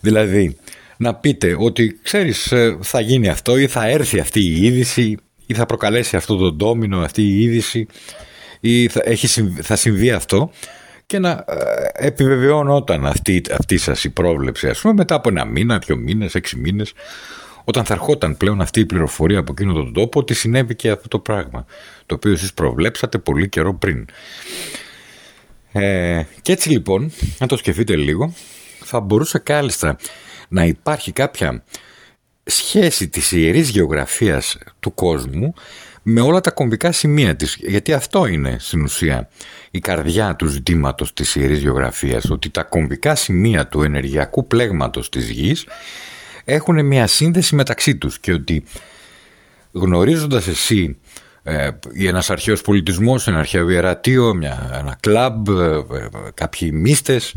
Δηλαδή, να πείτε ότι ξέρεις ε, θα γίνει αυτό ή θα έρθει αυτή η είδηση ή θα προκαλέσει αυτό το ντόμινο, αυτή η είδηση ή θα, έχει, θα συμβεί αυτό και να ε, επιβεβαιώνονταν αυτή, αυτή σας η πρόβλεψη ας πούμε μετά από ένα μήνα, δύο μήνες, έξι μήνες όταν θα ερχόταν πλέον αυτή η πληροφορία από εκείνο τον τόπο ότι συνέβη και αυτό το πράγμα το οποίο εσείς προβλέψατε πολύ καιρό πριν. Ε, και έτσι λοιπόν, να το σκεφτείτε λίγο, θα μπορούσε κάλλιστα να υπάρχει κάποια σχέση της ιερής γεωγραφίας του κόσμου με όλα τα κομβικά σημεία της. Γιατί αυτό είναι στην ουσία η καρδιά του ζητήματος της Ιερής Γεωγραφίας, ότι τα κομβικά σημεία του ενεργειακού πλέγματος της γης έχουν μια σύνδεση μεταξύ τους και ότι γνωρίζοντας εσύ ε, ένας αρχαίος πολιτισμός, ένα αρχαίο ιερατείο, μια, ένα κλαμπ, ε, ε, κάποιοι μίστες,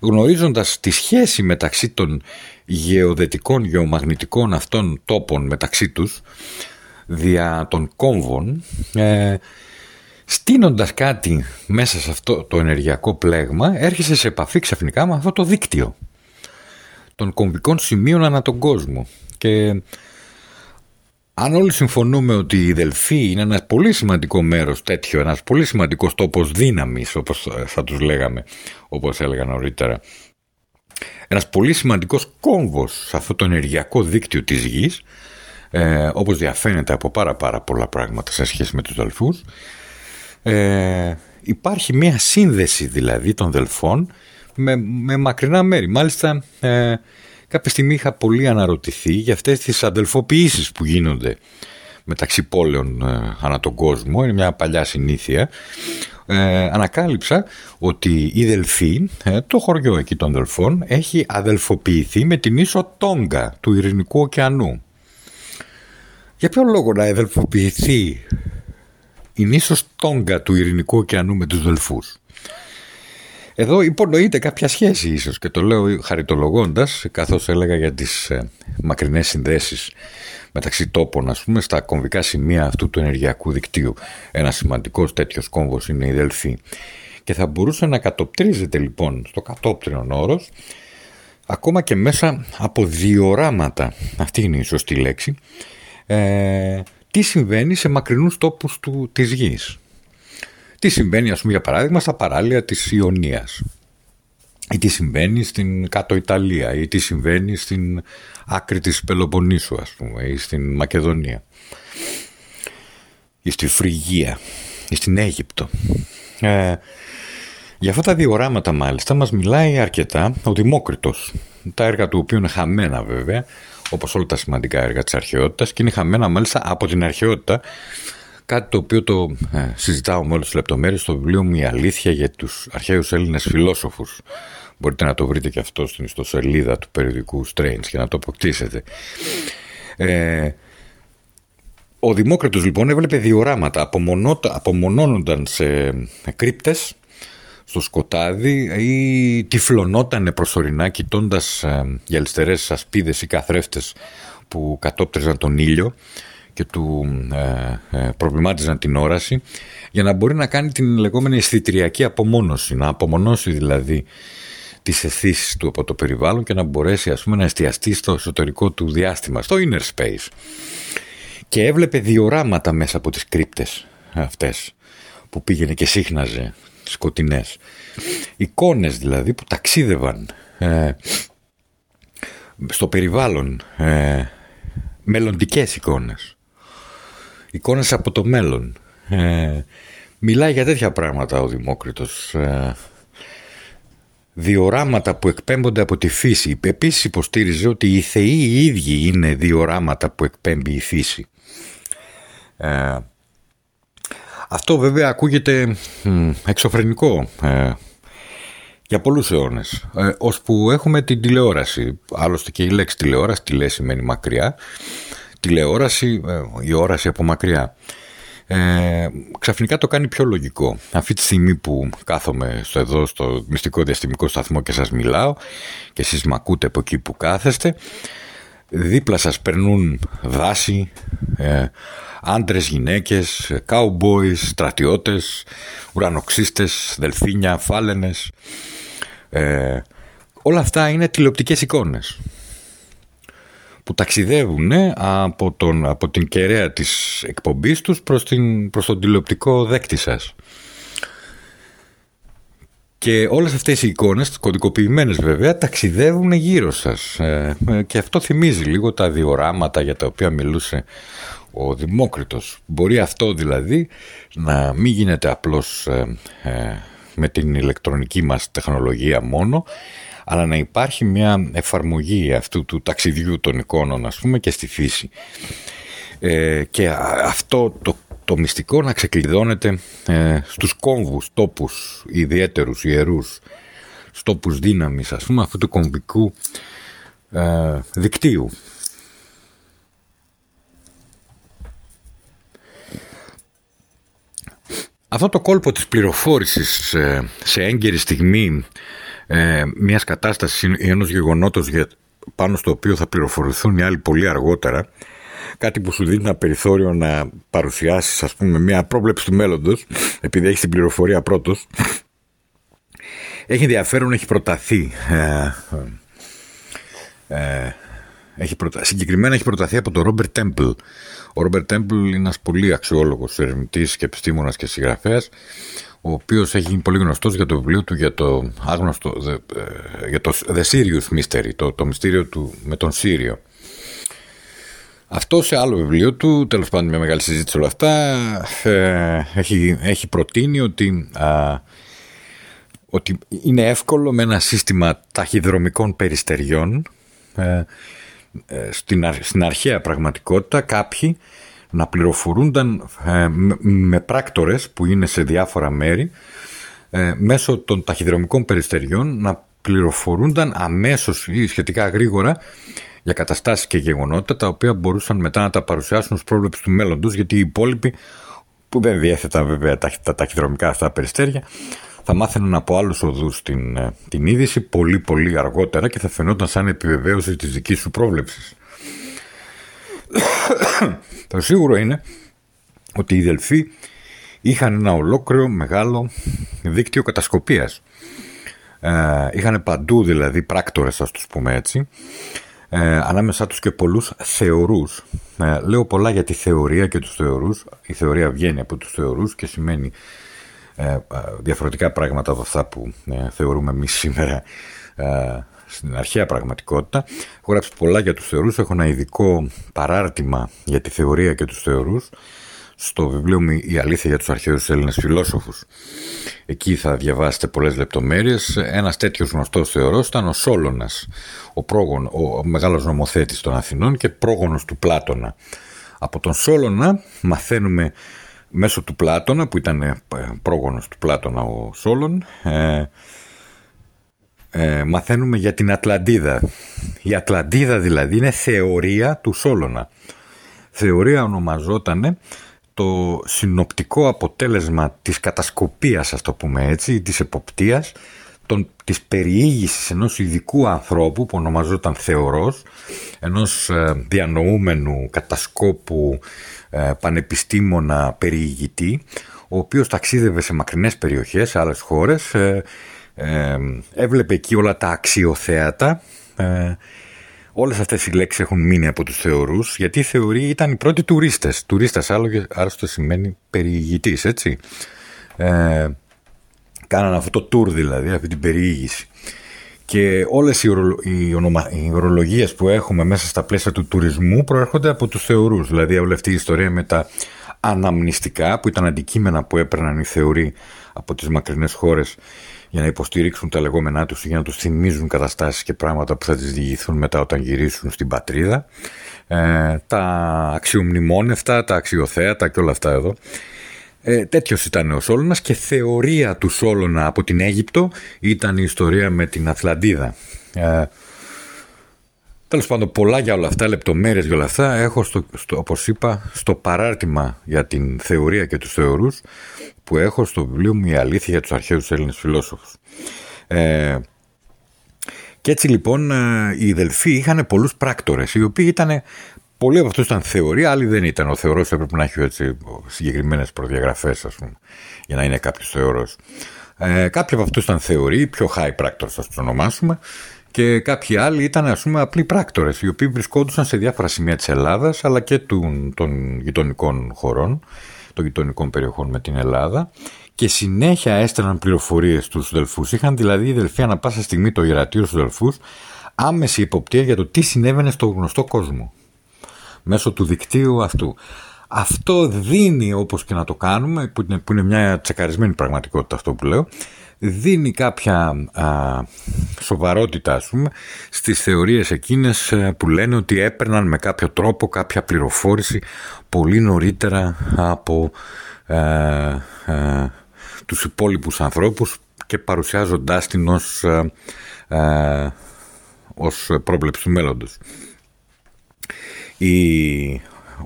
γνωρίζοντας τη σχέση μεταξύ των γεωδετικών, γεωμαγνητικών αυτών τόπων μεταξύ τους, δια των κόμβων, ε, στείνοντας κάτι μέσα σε αυτό το ενεργειακό πλέγμα, έρχεσαι σε επαφή ξαφνικά με αυτό το δίκτυο των κομβικών σημείων ανά τον κόσμο. Και αν όλοι συμφωνούμε ότι η Δελφή είναι ένας πολύ σημαντικό μέρος τέτοιο, ένας πολύ σημαντικός τόπος δύναμης, όπως θα τους λέγαμε, όπως έλεγα νωρίτερα, ένας πολύ σημαντικός κόμβος σε αυτό το ενεργειακό δίκτυο της γης, ε, όπως διαφαίνεται από πάρα πάρα πολλά πράγματα σε σχέση με τους Δελφούς, ε, υπάρχει μια σύνδεση δηλαδή των Δελφών με, με μακρινά μέρη. Μάλιστα, ε, κάποια στιγμή είχα πολύ αναρωτηθεί για αυτές τις αδελφοποιήσεις που γίνονται μεταξύ πόλεων ε, ανά τον κόσμο. Είναι μια παλιά συνήθεια. Ε, ανακάλυψα ότι η Δελφή, ε, το χωριό εκεί των Δελφών, έχει αδελφοποιηθεί με την ίσο Τόγκα του Ειρηνικού ωκεανού. Για ποιο λόγο να αδελφοποιηθεί η νήσος Τόγκα του Ειρηνικού ωκεανού με τους Δελφούς. Εδώ υπονοείται κάποια σχέση ίσως και το λέω χαριτολογώντας καθώς έλεγα για τις ε, μακρινές συνδέσεις μεταξύ τόπων ας πούμε στα κομβικά σημεία αυτού του ενεργειακού δικτύου. Ένας σημαντικός τέτοιος κόμβος είναι η Δελφή. Και θα μπορούσε να κατοπτρίζεται λοιπόν στο κατόπτριον όρος ακόμα και μέσα από διοράματα, αυτή είναι η σωστή λέξη, ε, τι συμβαίνει σε μακρινούς τόπους του, της γης; Τι συμβαίνει, ας πούμε, για παράδειγμα, στα παράλια της Ιωνίας; Ή τι συμβαίνει στην κάτω Ιταλία; Ή τι συμβαίνει στην άκρη της Πελοποννήσου, ας πούμε, ή στην Μακεδονία; Ή στη Φρυγία; Ή στην Αίγυπτο; Ε, για αυτά τα δύο οράματα μάλιστα μας μιλάει αρκετά ο Δημόκριτος, τα έργα του οποίου είναι χαμένα βέβαια, όπως όλα τα σημαντικά έργα της αρχαιότητας και είναι χαμένα μάλιστα από την αρχαιότητα κάτι το οποίο το ε, συζητάω με όλες τις λεπτομέρειες στο βιβλίο μου «Η αλήθεια για τους αρχαίους Έλληνες φιλόσοφους». Μπορείτε να το βρείτε και αυτό στην ιστοσελίδα του περιοδικού Strange και να το αποκτήσετε. Ε, ο Δημόκρατος λοιπόν έβλεπε διοράματα, απομονώνονταν σε κρύπτες στο σκοτάδι ή τυφλωνόταν προσωρινά κοιτώντας ε, γυαλιστερές ασπίδες ή καθρέφτες που κατόπτριζαν τον ήλιο και του ε, ε, προβλημάτιζαν την όραση για να μπορεί να κάνει την λεγόμενη αισθητριακή απομόνωση, να απομονώσει δηλαδή τις αισθήσεις του από το περιβάλλον και να μπορέσει ας πούμε να εστιαστεί στο εσωτερικό του διάστημα, στο inner space. Και έβλεπε διοράματα μέσα από τις κρύπτες αυτές που πήγαινε και σύχναζε σκοτεινές. Εικόνες δηλαδή που ταξίδευαν ε, στο περιβάλλον, ε, μελλοντικές εικόνες εικόνες από το μέλλον. Ε, μιλάει για τέτοια πράγματα ο Δημόκριτος. Ε, διοράματα που εκπέμπονται από τη φύση. Επίσης υποστήριζε ότι οι θεοί οι ίδιοι είναι διοράματα που εκπέμπει η φύση. Ε, αυτό βέβαια ακούγεται εξωφρενικό ε, για πολλούς αιώνες. Ε, ώσπου έχουμε την τηλεόραση. Άλλωστε και η λέξη τηλεόραση, τη λέει σημαίνει μακριά τηλεόραση, ε, η όραση από μακριά. Ε, ξαφνικά το κάνει πιο λογικό. Αυτή τη στιγμή που κάθομαι στο εδώ στο μυστικό διαστημικό σταθμό και σας μιλάω και εσείς με ακούτε από εκεί που κάθεστε δίπλα σας περνούν δάση, ε, άντρες, γυναίκες, cowboys, στρατιώτες, ουρανοξύστες, δελφίνια, φάλαινες. Ε, όλα αυτά είναι τηλεοπτικές εικόνες που ταξιδεύουν από, τον, από την κεραία της εκπομπής τους προς, την, προς τον τηλεοπτικό δέκτη σας. Και όλες αυτές οι εικόνες, κωδικοποιημένες βέβαια, ταξιδεύουν γύρω σας. Ε, ε, και αυτό θυμίζει λίγο τα διοράματα για τα οποία μιλούσε ο Δημόκριτος. Μπορεί αυτό δηλαδή να μην γίνεται απλώς ε, με την ηλεκτρονική μας τεχνολογία μόνο, αλλά να υπάρχει μια εφαρμογή αυτού του ταξιδιού των εικόνων ας πούμε και στη φύση. Ε, και αυτό το, το μυστικό να ξεκλειδώνεται ε, στους κόμβους, τόπους ιδιαίτερους, ιερούς, στόπους δύναμης ας πούμε αυτού του κομβικού ε, δικτύου. Αυτό το κόλπο της πληροφόρησης ε, σε έγκαιρη στιγμή ε, μιας κατάστασης ή ενός γεγονότος για, πάνω στο οποίο θα πληροφορηθούν οι άλλοι πολύ αργότερα κάτι που σου δίνει ένα περιθώριο να παρουσιάσεις ας πούμε μια πρόβλεψη του μέλλοντος επειδή έχεις την πληροφορία πρώτος. Έχει ενδιαφέρον, έχει προταθεί ε, ε, έχει προτα... συγκεκριμένα έχει προταθεί από τον Ρόμπερτ Τέμπλ. Ο Ρόμπερτ Τέμπλ είναι ένας πολύ αξιόλογος ερευνητής και επιστήμονας και συγγραφέας ο οποίος έχει γίνει πολύ γνωστός για το βιβλίο του για το άγνωστο ε, για το The Sirius Mystery το, το μυστήριο του με τον Σύριο αυτό σε άλλο βιβλίο του, τέλος πάντων μια μεγάλη συζήτηση όλα αυτά, ε, έχει, έχει προτείνει ότι, ότι είναι εύκολο με ένα σύστημα ταχυδρομικών περιστεριών ε, ε, στην, στην αρχαία πραγματικότητα κάποιοι να πληροφορούνταν με πράκτορες που είναι σε διάφορα μέρη μέσω των ταχυδρομικών περιστεριών να πληροφορούνταν αμέσως ή σχετικά γρήγορα για καταστάσεις και γεγονότα τα οποία μπορούσαν μετά να τα παρουσιάσουν ως πρόβλεψη του μέλλοντος γιατί οι υπόλοιποι που δεν διέθεταν βέβαια τα, ταχυδρομικά αυτά περιστέρια θα μάθαιναν από άλλους οδούς την, ε, την είδηση πολύ πολύ αργότερα και θα φαινόταν σαν επιβεβαίωση της δικής σου πρόβλεψης. Το σίγουρο είναι ότι οι Δελφοί είχαν ένα ολόκληρο μεγάλο δίκτυο κατασκοπίας. Ε, είχαν παντού δηλαδή πράκτορες ας τους πούμε έτσι ε, ανάμεσά τους και πολλούς θεωρούς. Ε, λέω πολλά για τη θεωρία και τους θεωρούς. Η θεωρία βγαίνει από τους θεωρούς και σημαίνει ε, διαφορετικά πράγματα από αυτά που θεωρούμε εμείς σήμερα στην αρχαία πραγματικότητα. Έχω γράψει πολλά για τους θεωρούς, έχω ένα ειδικό παράρτημα για τη θεωρία και τους θεωρούς στο βιβλίο μου «Η αλήθεια για τους αρχαίους Έλληνες φιλόσοφους». Εκεί θα διαβάσετε πολλές λεπτομέρειες. Ένας τέτοιος γνωστός θεωρός ήταν ο Σόλωνας, ο, πρόγον, ο μεγάλος νομοθέτης των Αθηνών και πρόγονος του Πλάτωνα. Από τον Σόλωνα μαθαίνουμε μέσω του Πλάτωνα, που ήταν ε, πρόγονος του Πλάτωνα ο Σόλων, ε, ε, μαθαίνουμε για την Ατλαντίδα. Η Ατλαντίδα δηλαδή είναι θεωρία του Σόλωνα. Θεωρία ονομαζότανε το συνοπτικό αποτέλεσμα της κατασκοπίας, ας το πούμε έτσι, της εποπτείας, των, της περιήγησης ενός ειδικού ανθρώπου που ονομαζόταν Θεορός, ενός ε, διανοούμενου κατασκόπου ε, πανεπιστήμονα περιηγητή, ο οποίος ταξίδευε σε μακρινές περιοχές, σε άλλες χώρες, ε, ε, έβλεπε εκεί όλα τα αξιοθέατα Όλες αυτές οι λέξεις έχουν μείνει από τους θεωρούς, γιατί οι θεωροί ήταν οι πρώτοι τουρίστες. Τουρίστας άλλωστε σημαίνει περιηγητής, έτσι. Ε, κάνανε αυτό το tour δηλαδή, αυτή την περιήγηση. Και όλες οι, ορο, οι, ονομα, οι ορολογίες που έχουμε μέσα στα πλαίσια του τουρισμού προέρχονται από τους θεωρούς. Δηλαδή όλη αυτή η ιστορία με τα αναμνηστικά που ήταν αντικείμενα που έπαιρναν οι θεωροί από τις μακρινές χώρες για να υποστηρίξουν τα λεγόμενά τους για να τους θυμίζουν καταστάσεις και πράγματα που θα τις διηγηθούν μετά όταν γυρίσουν στην πατρίδα. Ε, τα αξιομνημόνευτα, τα αξιοθέατα και όλα αυτά εδώ. Ε, Τέτοιος ήταν ο Σόλωνας και θεωρία του Σόλωνα από την Αίγυπτο ήταν η ιστορία με την Αθλαντίδα. Ε, Τέλος πάντων, πολλά για όλα αυτά, λεπτομέρειες για όλα αυτά έχω, στο, στο, όπως είπα, στο παράρτημα για την θεωρία και τους θεωρούς που έχω στο βιβλίο μου «Η αλήθεια για τους αρχαίους Έλληνες φιλόσοφους». Ε, και έτσι λοιπόν ε, οι Δελφοί είχαν πολλούς πράκτορες, οι οποίοι ήταν, πολλοί από αυτούς ήταν θεωρία, άλλοι δεν ήταν. Ο θεωρός έπρεπε να έχει έτσι, συγκεκριμένες προδιαγραφές, ας πούμε, για να είναι κάποιος θεωρός. Ε, κάποιοι από αυτούς ήταν θεωροί, πιο high πράκτορες ας τους ονομάσουμε, και κάποιοι άλλοι ήταν ας πούμε απλοί πράκτορες οι οποίοι βρισκόντουσαν σε διάφορα σημεία της Ελλάδας αλλά και των, των γειτονικών χωρών, των γειτονικών περιοχών με την Ελλάδα και συνέχεια έστελναν πληροφορίες στους Δελφούς. Είχαν δηλαδή οι Δελφοί ανα πάσα στιγμή το ιερατήριο στους Δελφούς άμεση υποπτία για το τι συνέβαινε στο γνωστό κόσμο μέσω του δικτύου αυτού. Αυτό δίνει όπως και να το κάνουμε, που είναι, που είναι μια τσεκαρισμένη πραγματικότητα αυτό που λέω, δίνει κάποια α, σοβαρότητα ας πούμε στις θεωρίες εκείνες ε, που λένε ότι έπαιρναν με κάποιο τρόπο κάποια πληροφόρηση πολύ νωρίτερα από ε, ε, τους υπόλοιπους ανθρώπους και παρουσιάζοντάς την ως, ε, ως πρόβλεψη του μέλλοντος. Η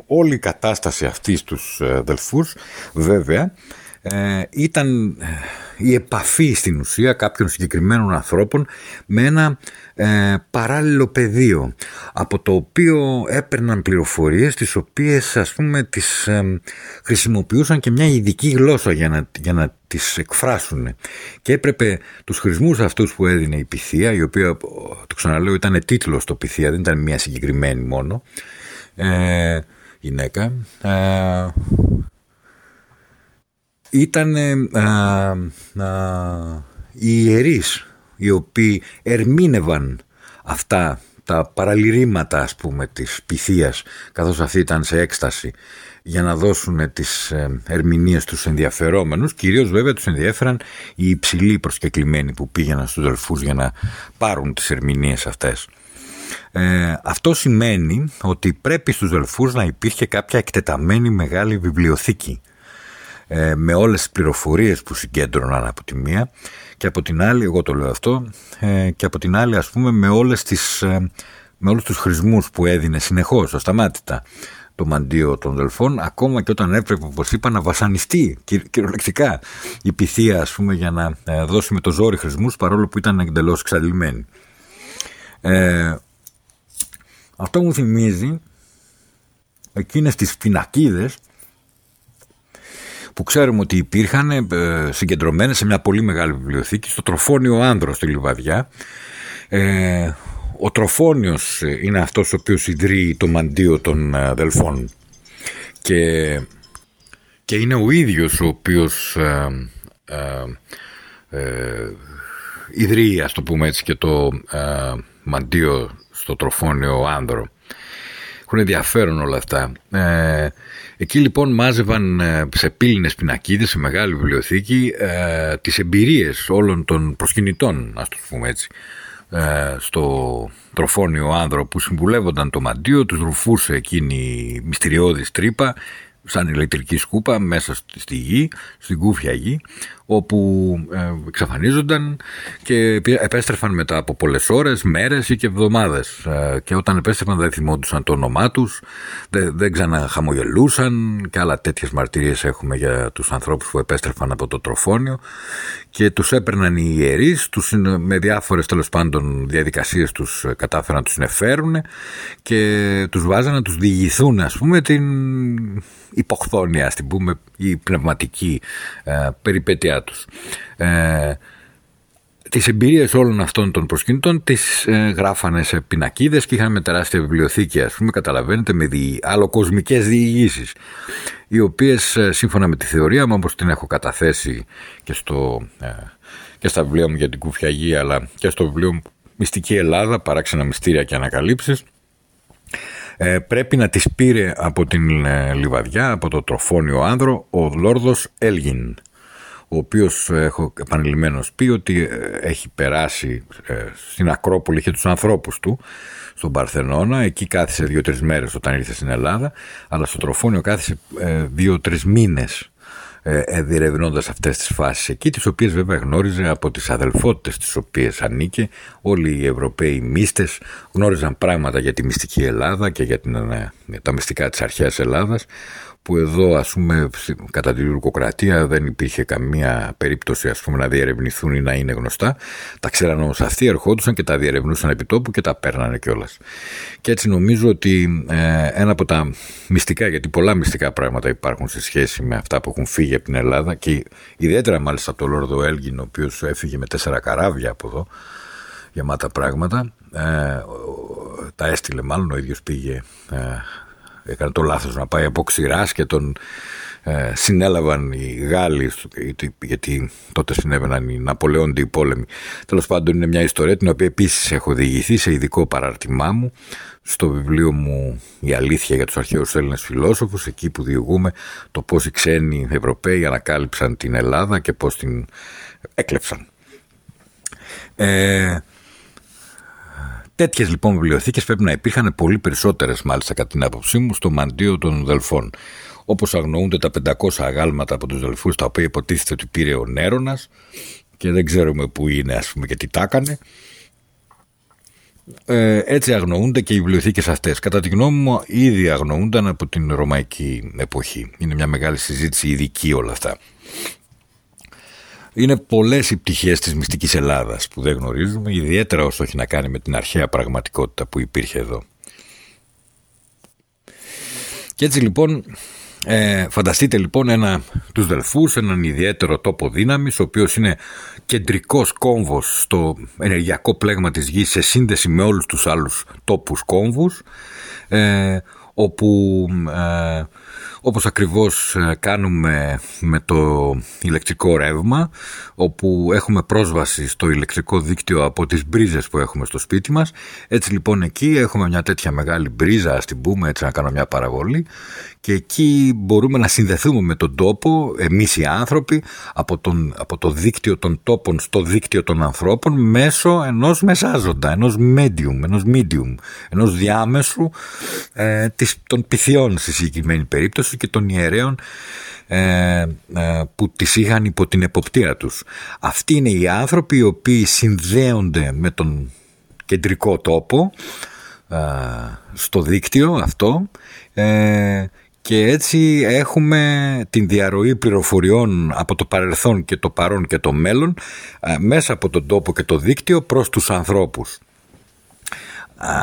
όλη η κατάσταση αυτής τους δελφούς βέβαια ε, ήταν ε, η επαφή στην ουσία κάποιων συγκεκριμένων ανθρώπων με ένα ε, παράλληλο πεδίο από το οποίο έπαιρναν πληροφορίες τις οποίες ας πούμε τις ε, χρησιμοποιούσαν και μια ειδική γλώσσα για να, για να τις εκφράσουν. Και έπρεπε τους χρησμούς αυτούς που έδινε η πυθία η οποία το ξαναλέω ήταν τίτλος το πυθία δεν ήταν μια συγκεκριμένη μόνο ε, γυναίκα ε, ήταν οι ιερείς οι οποίοι ερμήνευαν αυτά τα παραλυρήματα ας πούμε της πυθίας καθώς αυτή ήταν σε έκσταση για να δώσουν τις ε, ερμηνείες τους ενδιαφερόμενους κυρίως βέβαια τους ενδιαφέραν οι υψηλοί προσκεκλημένοι που πήγαιναν στους δελφούς για να πάρουν τις ερμηνείες αυτές. Ε, αυτό σημαίνει ότι πρέπει στους δελφούς να υπήρχε κάποια εκτεταμένη μεγάλη βιβλιοθήκη ε, με όλες τις πληροφορίες που συγκέντρωναν από τη μία και από την άλλη, εγώ το λέω αυτό, ε, και από την άλλη ας πούμε με, όλες τις, ε, με όλους τους χρησμούς που έδινε συνεχώς, ασταμάτητα το μαντίο των Δελφών, ακόμα και όταν έπρεπε, όπως είπα, να βασανιστεί κυριολεκτικά η πυθία, ας πούμε, για να ε, δώσει με το ζόρι χρησμούς, παρόλο που ήταν εντελώς εξαντλημένη. Ε, αυτό μου θυμίζει εκείνες τις πινακίδες που ξέρουμε ότι υπήρχαν ε, συγκεντρωμένες σε μια πολύ μεγάλη βιβλιοθήκη στο Τροφόνιο Άνδρο στη Λιβαδιά. Ε, ο Τροφόνιος είναι αυτός ο οποίος ιδρύει το μαντίο των ε, Δελφών και, και είναι ο ίδιος ο οποίος ε, ε, ε ιδρύει ας το πούμε έτσι και το μαντίο στο Τροφόνιο Άνδρο. Έχουν ενδιαφέρον όλα αυτά. Ε, εκεί λοιπόν μάζευαν ε, σε πύληνες πινακίδες, σε μεγάλη βιβλιοθήκη, ε, τις εμπειρίες όλων των προσκυνητών, ας το πούμε έτσι, ε, στο τροφόνιο άνδρο που συμβουλεύονταν το μαντίο, τους ρουφούσε εκείνη η μυστηριώδης τρύπα, σαν ηλεκτρική σκούπα μέσα στη γη, στην κούφια γη όπου ε, εξαφανίζονταν και επέστρεφαν μετά από πολλές ώρες, μέρες ή και εβδομάδες. Ε, και όταν επέστρεφαν δεν θυμόντουσαν το όνομά τους, δεν, δεν ξαναχαμογελούσαν και άλλα τέτοιες μαρτυρίες έχουμε για τους ανθρώπους που επέστρεφαν από το τροφόνιο και τους έπαιρναν οι ιερείς, τους, με διάφορες τέλος πάντων διαδικασίες τους ε, κατάφεραν να τους συνεφέρουν και τους βάζαν να τους διηγηθούν ας πούμε την υποχθόνια, την πούμε, η πνευματική ε, περιπέτειά τους. Ε, τις εμπειρίες όλων αυτών των προσκυνητών τις ε, γράφανε σε πινακίδες και είχαν τεράστια βιβλιοθήκη ας πούμε καταλαβαίνετε με δι... αλλοκοσμικές διηγήσεις οι οποίες ε, σύμφωνα με τη θεωρία μου όπως την έχω καταθέσει και, στο, ε, και στα βιβλία μου για την Κουφιαγή αλλά και στο βιβλίο μου Μυστική Ελλάδα, παράξενα μυστήρια και ανακαλύψεις ε, πρέπει να τις πήρε από την ε, Λιβαδιά, από το τροφόνιο άνδρο, ο Λόρδος Έλγιν, ο οποίος ε, έχω επανειλημμένος πει ότι έχει περάσει στην Ακρόπολη και τους ανθρώπους του, στον Παρθενώνα, εκεί κάθισε δύο-τρεις μέρες όταν ήρθε στην Ελλάδα, αλλά στο τροφόνιο κάθισε δύο-τρεις μήνες ε, διερευνώντα αυτές τις φάσεις εκεί, τις οποίες βέβαια γνώριζε από τις αδελφότητες τις οποίες ανήκε. Όλοι οι Ευρωπαίοι μίστε γνώριζαν πράγματα για τη μυστική Ελλάδα και για, την, ε, τα μυστικά της αρχαίας Ελλάδας που εδώ ας πούμε κατά τη λουρκοκρατία δεν υπήρχε καμία περίπτωση ας πούμε να διερευνηθούν ή να είναι γνωστά. Τα ξέραν όμως αυτοί, ερχόντουσαν και τα διερευνούσαν επί τόπου και τα παίρνανε κιόλας. Και έτσι νομίζω ότι ε, ένα από τα μυστικά, γιατί πολλά μυστικά πράγματα υπάρχουν σε σχέση με αυτά που έχουν φύγει από την Ελλάδα και ιδιαίτερα μάλιστα από τον Λόρδο Έλγιν ο οποίος έφυγε με τέσσερα καράβια από εδώ γεμάτα πράγματα. Ε, τα έστειλε μάλλον, ο ίδιος πήγε ε, έκανε το λάθος να πάει από ξηράς και τον ε, συνέλαβαν οι Γάλλοι γιατί, τότε συνέβαιναν οι Ναπολεόντιοι πόλεμοι. Τέλος πάντων είναι μια ιστορία την οποία επίσης έχω διηγηθεί σε ειδικό παραρτημά μου στο βιβλίο μου «Η αλήθεια για τους αρχαίους Έλληνες φιλόσοφους» εκεί που διηγούμε το πώς οι ξένοι Ευρωπαίοι ανακάλυψαν την Ελλάδα και πώς την έκλεψαν. Ε, Τέτοιες λοιπόν βιβλιοθήκες πρέπει να υπήρχαν πολύ περισσότερες, μάλιστα κατά την άποψή μου, στο μαντίο των Δελφών. Όπως αγνοούνται τα 500 αγάλματα από τους Δελφούς, τα οποία υποτίθεται ότι πήρε ο Νέρονας και δεν ξέρουμε πού είναι, ας πούμε, και τι τα έκανε. ε, έτσι αγνοούνται και οι βιβλιοθήκες αυτές. Κατά τη γνώμη μου ήδη αγνοούνταν από την ρωμαϊκή εποχή. Είναι μια μεγάλη συζήτηση ειδική όλα αυτά. Είναι πολλές οι πτυχές της μυστικής Ελλάδας που δεν γνωρίζουμε, ιδιαίτερα όσο έχει να κάνει με την αρχαία πραγματικότητα που υπήρχε εδώ. Και έτσι λοιπόν ε, φανταστείτε λοιπόν ένα, τους Δελφούς, έναν ιδιαίτερο τόπο δύναμης, ο οποίος είναι κεντρικός κόμβος στο ενεργειακό πλέγμα της γης σε σύνδεση με όλους τους άλλους τόπους κόμβους, ε, όπου ε, όπως ακριβώς ε, κάνουμε με το ηλεκτρικό ρεύμα όπου έχουμε πρόσβαση στο ηλεκτρικό δίκτυο από τις μπρίζες που έχουμε στο σπίτι μας. Έτσι λοιπόν εκεί έχουμε μια τέτοια μεγάλη μπρίζα ας την πούμε έτσι να κάνω μια παραβολή και εκεί μπορούμε να συνδεθούμε με τον τόπο εμείς οι άνθρωποι από, τον, από το δίκτυο των τόπων στο δίκτυο των ανθρώπων μέσω ενός μεσάζοντα, ενός medium, ενός medium, ενός διάμεσου ε, των πυθιών στη συγκεκριμένη περίπτωση και των ιερέων ε, ε, που τις είχαν υπό την εποπτεία τους. Αυτοί είναι οι άνθρωποι οι οποίοι συνδέονται με τον κεντρικό τόπο ε, στο δίκτυο αυτό και έτσι έχουμε την διαρροή πληροφοριών από το παρελθόν και το παρόν και το μέλλον μέσα από τον τόπο και το δίκτυο προς τους ανθρώπους.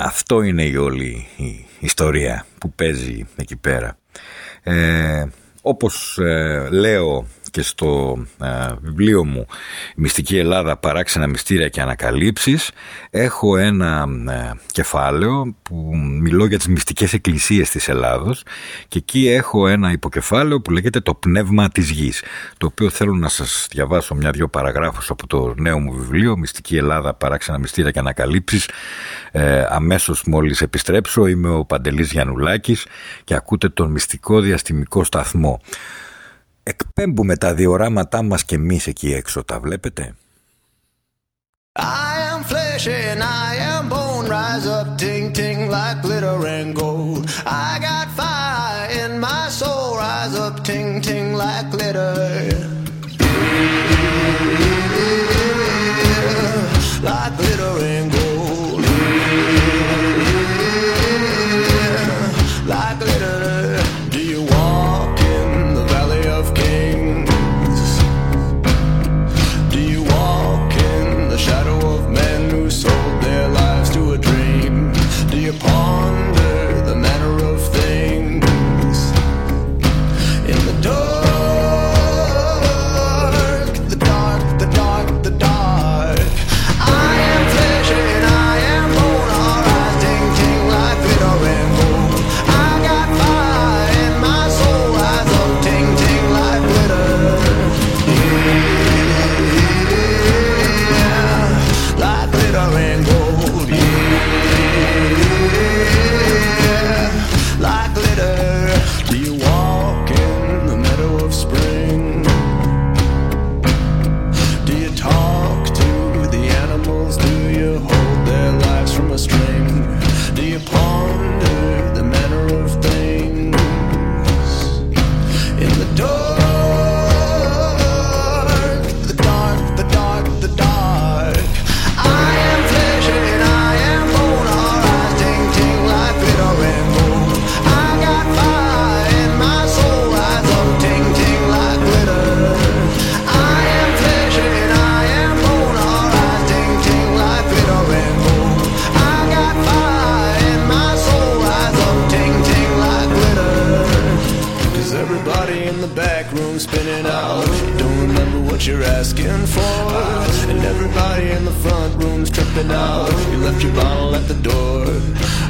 Αυτό είναι η όλη η ιστορία που παίζει εκεί πέρα. Ε, όπως ε, λέω και στο ε, βιβλίο μου «Μυστική Ελλάδα, παράξενα μυστήρια και ανακαλύψεις» έχω ένα ε, κεφάλαιο που μιλώ για τις μυστικές εκκλησίες της Ελλάδος και εκεί έχω ένα υποκεφάλαιο που λέγεται «Το πνεύμα της γης» το οποίο θέλω να σας διαβάσω μια-δυο παραγράφους από το νέο μου βιβλίο «Μυστική Ελλάδα, παράξενα μυστήρια και ανακαλύψεις» ε, αμέσως μόλις επιστρέψω είμαι ο Παντελής Γιαννουλάκης και ακούτε τον μυστικό διαστημικό σταθμό εκπέμπουμε τα διοράματά μας και εμείς εκεί έξω, τα βλέπετε. I am flesh and I am bone, rise up, ting ting like glitter and gold. Tripping out. You left your bottle at the door.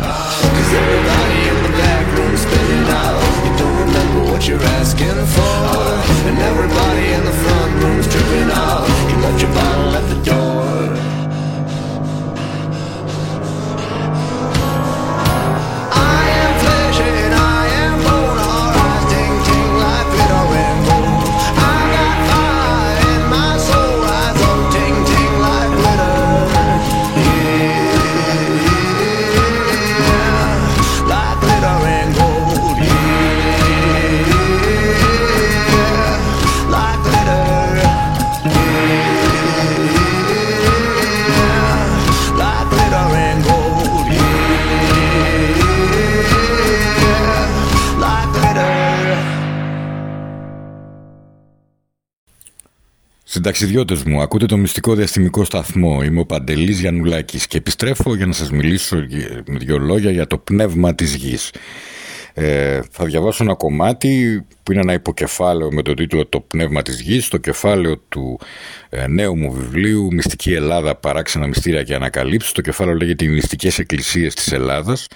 Ah, Cause everybody in the back room's spinning out. You don't remember what you're asking for. And everybody in the front room's tripping out. You left your bottle at the door. Συνταξιδιώτες μου, ακούτε το μυστικό διαστημικό σταθμό. Είμαι ο Παντελής Γιαννουλάκης και επιστρέφω για να σας μιλήσω με δύο λόγια για το πνεύμα της γης. Ε, θα διαβάσω ένα κομμάτι που είναι ένα υποκεφάλαιο με τον τίτλο «Το πνεύμα της γης», το κεφάλαιο του ε, νέου μου βιβλίου «Μυστική Ελλάδα, παράξενα μυστήρια και ανακαλύψεις». Το κεφάλαιο λέγεται «Οι μυστικές εκκλησίες της Ελλάδας».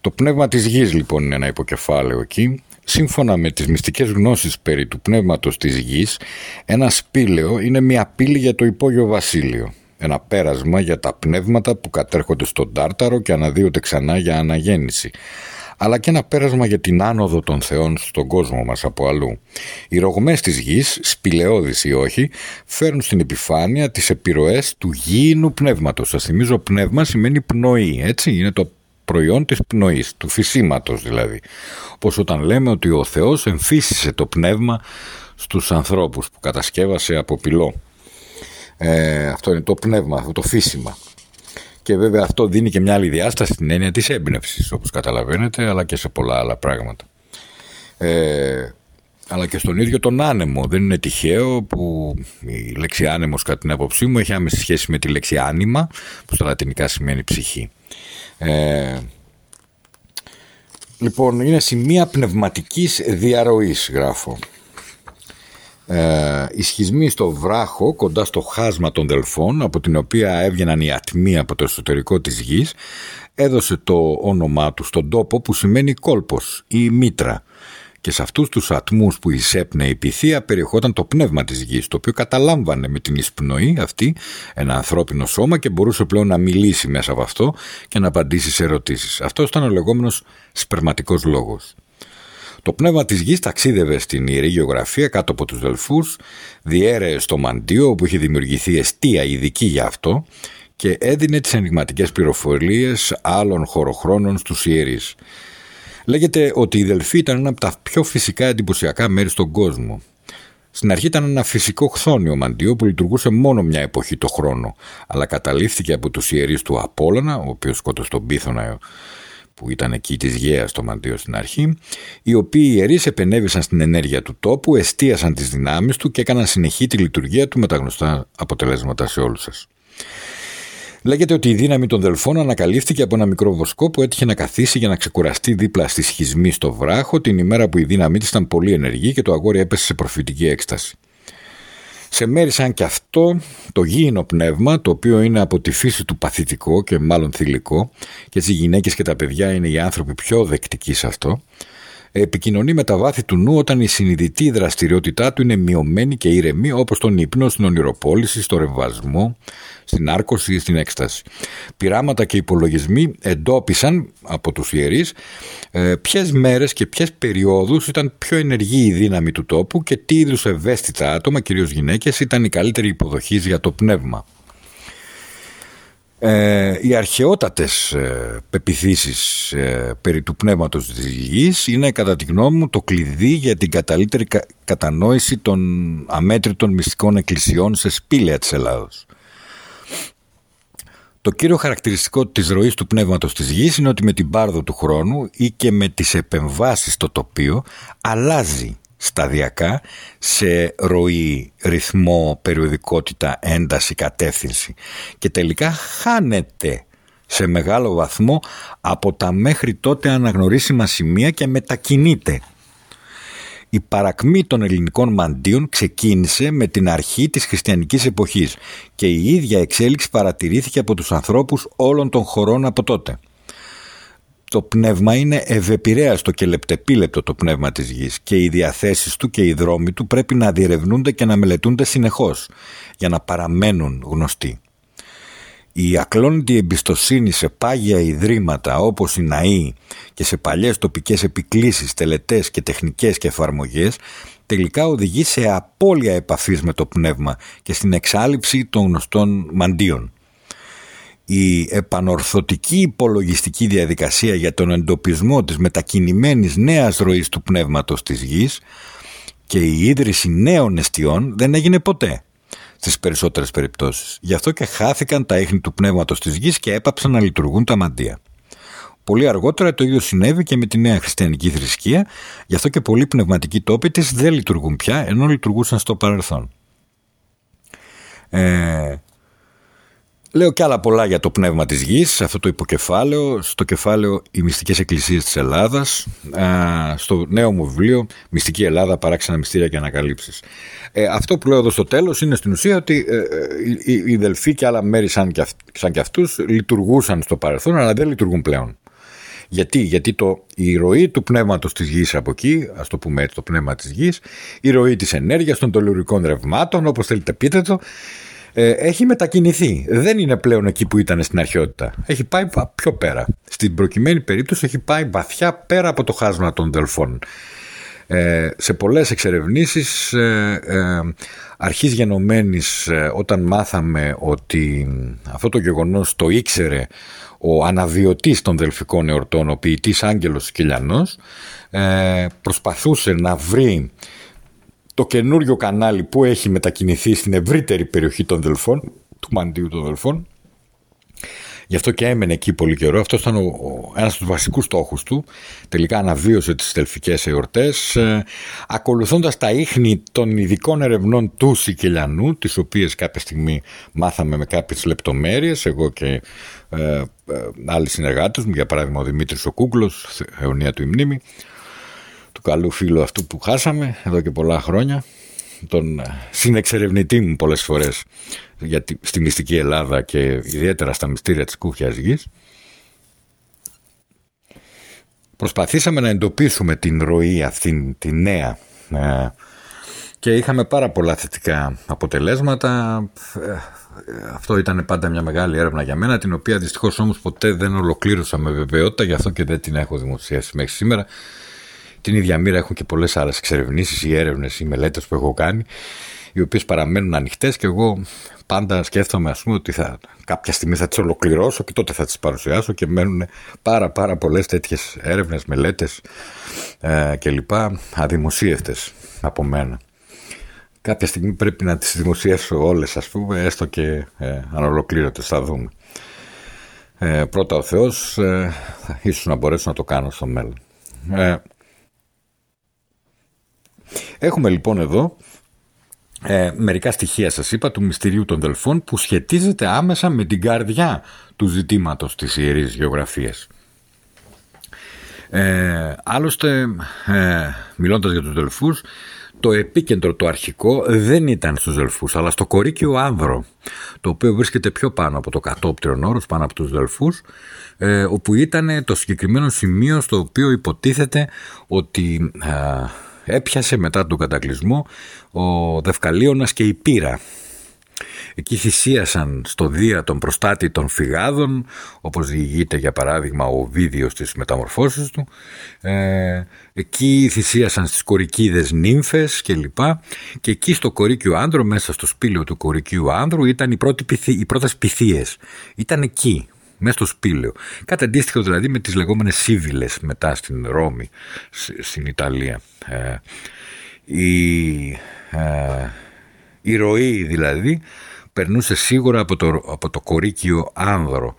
Το πνεύμα της γης λοιπόν είναι ένα υποκεφάλαιο εκεί Σύμφωνα με τις μυστικές γνώσεις περί του πνεύματος της γης, ένα σπήλαιο είναι μια πύλη για το υπόγειο βασίλειο. Ένα πέρασμα για τα πνεύματα που κατέρχονται στον Τάρταρο και αναδύονται ξανά για αναγέννηση. Αλλά και ένα πέρασμα για την άνοδο των θεών στον κόσμο μας από αλλού. Οι ρογμές της γης, σπηλαιώδεις ή όχι, φέρνουν στην επιφάνεια τις επιρροές του γήινου πνεύματος. Σας θυμίζω πνεύμα σημαίνει πνοή, έτσι, είναι το προϊόν της πνοής, του φυσίματος δηλαδή. Όπως όταν λέμε ότι ο Θεός εμφύσισε το πνεύμα στους ανθρώπους που κατασκεύασε από πυλό. Ε, αυτό είναι το πνεύμα, αυτό το φύσιμα. Και βέβαια αυτό δίνει και μια άλλη διάσταση στην έννοια της έμπνευσης, όπως καταλαβαίνετε, αλλά και σε πολλά άλλα πράγματα. Ε, αλλά και στον ίδιο τον άνεμο. Δεν είναι τυχαίο που η λέξη άνεμος κατά την άποψή μου έχει άμεση σχέση με τη λέξη άνημα, που στα λατινικά σημαίνει ψυχή. Ε, λοιπόν, είναι σημεία πνευματικής διαρροής, γράφω. Ε, σχισμοί στο βράχο κοντά στο χάσμα των Δελφών από την οποία έβγαιναν οι ατμοί από το εσωτερικό της γης έδωσε το όνομά του στον τόπο που σημαίνει κόλπος ή μήτρα και σε αυτούς τους ατμούς που εισέπνεε η πυθία περιεχόταν το πνεύμα της γης, το οποίο καταλάμβανε με την εισπνοή αυτή ένα ανθρώπινο σώμα και μπορούσε πλέον να μιλήσει μέσα από αυτό και να απαντήσει σε ερωτήσεις. Αυτός ήταν ο λεγόμενος σπερματικός λόγος. Το πνεύμα της γης ταξίδευε στην Ιερή Γεωγραφία κάτω από τους Δελφούς, διέρεε στο Μαντίο όπου είχε δημιουργηθεί αιστεία ειδική για αυτό και έδινε τις ενηγματικές πληροφορίες άλλων χωροχρόνων στους ιερείς. Λέγεται ότι η Δελφή ήταν ένα από τα πιο φυσικά εντυπωσιακά μέρη στον κόσμο. Στην αρχή ήταν ένα φυσικό χθόνιο μαντίο που λειτουργούσε μόνο μια εποχή το χρόνο, αλλά καταλήφθηκε από τους ιερείς του Απόλλωνα, ο οποίος σκότωσε τον Πίθωνα που ήταν εκεί της Γέας το μαντίο στην αρχή, οι οποίοι ιερείς επενέβησαν στην ενέργεια του τόπου, εστίασαν τις δυνάμεις του και έκαναν συνεχή τη λειτουργία του με τα γνωστά αποτελέσματα σε όλους σας. Λέγεται ότι η δύναμη των Δελφών ανακαλύφθηκε από ένα μικρό βοσκό που έτυχε να καθίσει για να ξεκουραστεί δίπλα στη σχισμή στο βράχο την ημέρα που η δύναμή της ήταν πολύ ενεργή και το αγόρι έπεσε σε προφητική έκσταση. Σε μέρη σαν και αυτό, το γήινο πνεύμα, το οποίο είναι από τη φύση του παθητικό και μάλλον θηλυκό, και έτσι οι γυναίκες και τα παιδιά είναι οι άνθρωποι πιο δεκτικοί σε αυτό, επικοινωνεί με τα βάθη του νου όταν η συνειδητή δραστηριότητά του είναι μειωμένη και ήρεμη όπως τον ύπνο, στην ονειροπόληση, στο ρεμβασμό, στην άρκωση ή στην έκσταση. Πειράματα και υπολογισμοί εντόπισαν από τους ιερείς ε, ποιες μέρες και ποιες περιόδους ήταν πιο ενεργή η δύναμη του τόπου και τι είδους ευαίσθητα άτομα, κυρίως γυναίκες, ήταν η καλύτερη υποδοχή για το πνεύμα. Ε, οι αρχαιότατες ε, πεπιθήσεις ε, περί του πνεύματος της γης είναι κατά τη γνώμη μου το κλειδί για την καταλύτερη κατανόηση των αμέτρητων μυστικών εκκλησιών σε σπήλαια της Ελλάδος. Το κύριο χαρακτηριστικό της ροής του πνεύματος της γης είναι ότι με την πάρδο του χρόνου ή και με τις επεμβάσεις στο τοπίο αλλάζει σταδιακά σε ροή, ρυθμό, περιοδικότητα, ένταση, κατεύθυνση και τελικά χάνεται σε μεγάλο βαθμό από τα μέχρι τότε αναγνωρίσιμα σημεία και μετακινείται. Η παρακμή των ελληνικών μαντίων ξεκίνησε με την αρχή της χριστιανικής εποχής και η ίδια εξέλιξη παρατηρήθηκε από τους ανθρώπους όλων των χωρών από τότε το πνεύμα είναι ευεπηρέαστο και λεπτεπίλεπτο το πνεύμα της γης και οι διαθέσεις του και οι δρόμοι του πρέπει να διερευνούνται και να μελετούνται συνεχώς για να παραμένουν γνωστοί. Η ακλόνητη εμπιστοσύνη σε πάγια ιδρύματα όπως η ΝΑΗ και σε παλιές τοπικές επικλήσεις, τελετές και τεχνικές και εφαρμογές τελικά οδηγεί σε απώλεια επαφής με το πνεύμα και στην εξάλληψη των γνωστών μαντίων η επανορθωτική υπολογιστική διαδικασία για τον εντοπισμό της μετακινημένης νέας ροής του πνεύματος της γης και η ίδρυση νέων εστιών δεν έγινε ποτέ στις περισσότερες περιπτώσεις. Γι' αυτό και χάθηκαν τα ίχνη του πνεύματος της γης και έπαψαν να λειτουργούν τα μαντεία. Πολύ αργότερα το ίδιο συνέβη και με τη νέα χριστιανική θρησκεία, γι' αυτό και πολλοί πνευματικοί τόποι της δεν λειτουργούν πια ενώ λειτουργούσαν στο παρελθόν. Ε, Λέω και άλλα πολλά για το πνεύμα της γης, αυτό το υποκεφάλαιο, στο κεφάλαιο «Οι μυστικές εκκλησίες της Ελλάδας», στο νέο μου βιβλίο «Μυστική Ελλάδα, παράξενα μυστήρια και ανακαλύψεις». Ε, αυτό που λέω εδώ στο τέλος είναι στην ουσία ότι ε, ε οι, οι Δελφοί και άλλα μέρη σαν και, σαν και αυτούς λειτουργούσαν στο παρελθόν, αλλά δεν λειτουργούν πλέον. Γιατί, Γιατί το, η ροή του πνεύματος της γης από εκεί, ας το πούμε έτσι το πνεύμα της γης, η ροή της ενέργειας, των τολουρικών ρευμάτων, όπως θέλετε πείτε το, ε, έχει μετακινηθεί. Δεν είναι πλέον εκεί που ήταν στην αρχαιότητα. Έχει πάει πιο πέρα. Στην προκειμένη περίπτωση έχει πάει βαθιά πέρα από το χάσμα των Δελφών. Ε, σε πολλές εξερευνήσεις ε, ε, αρχής γενομένης ε, όταν μάθαμε ότι αυτό το γεγονός το ήξερε ο αναβιωτής των Δελφικών εορτών, ο ποιητής Άγγελος Κελιανός, ε, προσπαθούσε να βρει το καινούριο κανάλι που έχει μετακινηθεί στην ευρύτερη περιοχή των Δελφών, του Μαντίου των Δελφών. Γι' αυτό και έμενε εκεί πολύ καιρό. Αυτός ήταν ο, ο, ένας από τους βασικούς στόχους του. Τελικά αναβίωσε τις δελφικές εορτές, ε, ακολουθώντας τα ίχνη των ειδικών ερευνών του Σικελιανού, τις οποίες κάποια στιγμή μάθαμε με κάποιες λεπτομέρειες, εγώ και ε, ε, άλλοι συνεργάτες μου, για παράδειγμα ο Δημήτρης ο Κούγκλος, αιωνία του η μνήμη, καλού φίλου αυτού που χάσαμε εδώ και πολλά χρόνια τον ε, συνεξερευνητή μου πολλές φορές γιατί, στη μυστική Ελλάδα και ιδιαίτερα στα μυστήρια της κούφιας γης. Προσπαθήσαμε να εντοπίσουμε την ροή αυτήν τη νέα ε, και είχαμε πάρα πολλά θετικά αποτελέσματα. Ε, αυτό ήταν πάντα μια μεγάλη έρευνα για μένα την οποία δυστυχώς όμως ποτέ δεν ολοκλήρωσα με βεβαιότητα γι' αυτό και δεν την έχω δημοσιεύσει μέχρι σήμερα την ίδια μοίρα έχουν και πολλές άλλες εξερευνήσεις ή έρευνες ή μελέτες που έχω κάνει οι οποίες παραμένουν ανοιχτές και εγώ πάντα σκέφτομαι ας πούμε ότι θα, κάποια στιγμή θα τις ολοκληρώσω και τότε θα τις παρουσιάσω και μένουν πάρα πάρα πολλές τέτοιες έρευνες, μελέτες ε, και λοιπά αδημοσίευτες από μένα. Κάποια στιγμή πρέπει να τις δημοσιεύσω όλες ας πούμε έστω και ε, ανολοκλήρωτες θα δούμε. Ε, πρώτα ο Θεός ε, ίσως να μπορέσω να το κάνω στο μέλλον. Ε, Έχουμε λοιπόν εδώ ε, μερικά στοιχεία σας είπα του μυστηρίου των Δελφών που σχετίζεται άμεσα με την καρδιά του ζητήματος της Ιερής Γεωγραφίας. Ε, άλλωστε, ε, μιλώντας για τους Δελφούς, το επίκεντρο το αρχικό δεν ήταν στους Δελφούς, αλλά στο κορίκιο Άνδρο, το οποίο βρίσκεται πιο πάνω από το κατόπτυρο όρος, πάνω από τους Δελφούς, ε, όπου ήταν το συγκεκριμένο σημείο στο οποίο υποτίθεται ότι... Ε, έπιασε μετά τον κατακλυσμό ο Δευκαλίωνας και η Πύρα. Εκεί θυσίασαν στο Δία τον προστάτη των φυγάδων, όπως διηγείται για παράδειγμα ο Βίδιος στις μεταμορφώσεις του. Ε, εκεί θυσίασαν στις κορικίδες νύμφες και λοιπά. Και εκεί στο κορίκιο άνδρο, μέσα στο σπήλαιο του κορικίου άνδρου, ήταν οι, πρώτοι, οι πρώτες πυθίες. Ήταν εκεί μέσα στο σπήλαιο. Κάτι αντίστοιχο δηλαδή με τις λεγόμενες σύβιλες μετά στην Ρώμη, στην Ιταλία. Ε, η, ε, η ροή δηλαδή περνούσε σίγουρα από το, από το κορίκιο άνδρο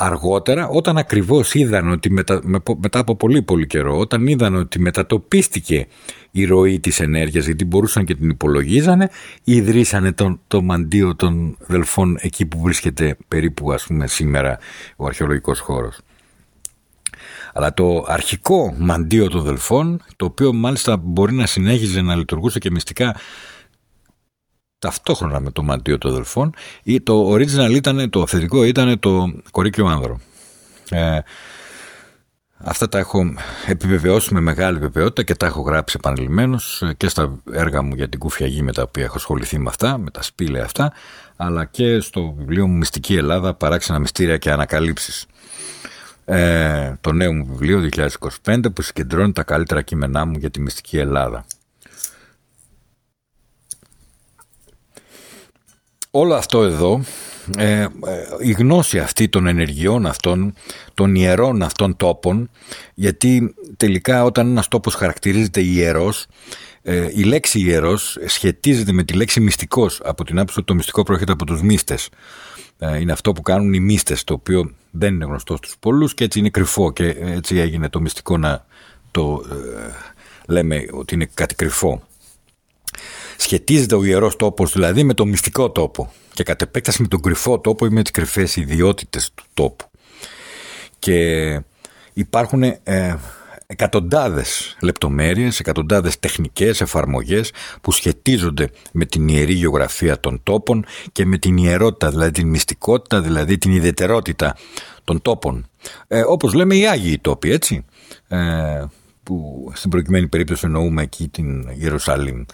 αργότερα όταν ακριβώς είδαν ότι μετα, μετά από πολύ πολύ καιρό όταν είδαν ότι μετατοπίστηκε η ροή της ενέργειας γιατί μπορούσαν και την υπολογίζανε ιδρύσανε τον, το μαντίο των δελφών εκεί που βρίσκεται περίπου ας πούμε σήμερα ο αρχαιολογικός χώρος. Αλλά το αρχικό μαντίο των δελφών το οποίο μάλιστα μπορεί να συνέχιζε να λειτουργούσε και μυστικά ταυτόχρονα με το μαντίο των αδελφών ή το original ήταν, το αυθεντικό ήταν το κορίκιο άνδρο. Ε, αυτά τα έχω επιβεβαιώσει με μεγάλη βεβαιότητα και τα έχω γράψει επανειλημμένως και στα έργα μου για την κούφια γη με τα οποία έχω ασχοληθεί με αυτά, με τα σπήλαια αυτά, αλλά και στο βιβλίο μου Μυστική Ελλάδα, παράξενα μυστήρια και ανακαλύψεις. Ε, το νέο μου βιβλίο 2025 που συγκεντρώνει τα καλύτερα κείμενά μου για τη μυστική Ελλάδα. Όλο αυτό εδώ, ε, ε, η γνώση αυτή των ενεργειών αυτών, των ιερών αυτών τόπων, γιατί τελικά όταν ένας τόπος χαρακτηρίζεται ιερός, ε, η λέξη ιερός σχετίζεται με τη λέξη μυστικός, από την άποψη ότι το μυστικό προέρχεται από τους μύστες. είναι αυτό που κάνουν οι μύστες, το οποίο δεν είναι γνωστό στους πολλούς και έτσι είναι κρυφό και έτσι έγινε το μυστικό να το λέμε ότι είναι κάτι κρυφό. Σχετίζεται ο ιερός τόπος δηλαδή με το μυστικό τόπο και κατ' επέκταση με τον κρυφό τόπο ή με τις κρυφές ιδιότητες του τόπου. Και υπάρχουν ε, εκατοντάδες λεπτομέρειες, εκατοντάδες τεχνικές εφαρμογές που σχετίζονται με την ιερή γεωγραφία των τόπων και με την ιερότητα, δηλαδή την μυστικότητα, δηλαδή την ιδιαιτερότητα των τόπων. Ε, όπως λέμε οι Άγιοι τόποι, έτσι. Ε, που στην προκειμένη περίπτωση εννοούμε εκεί την Ιερουσαλήμ.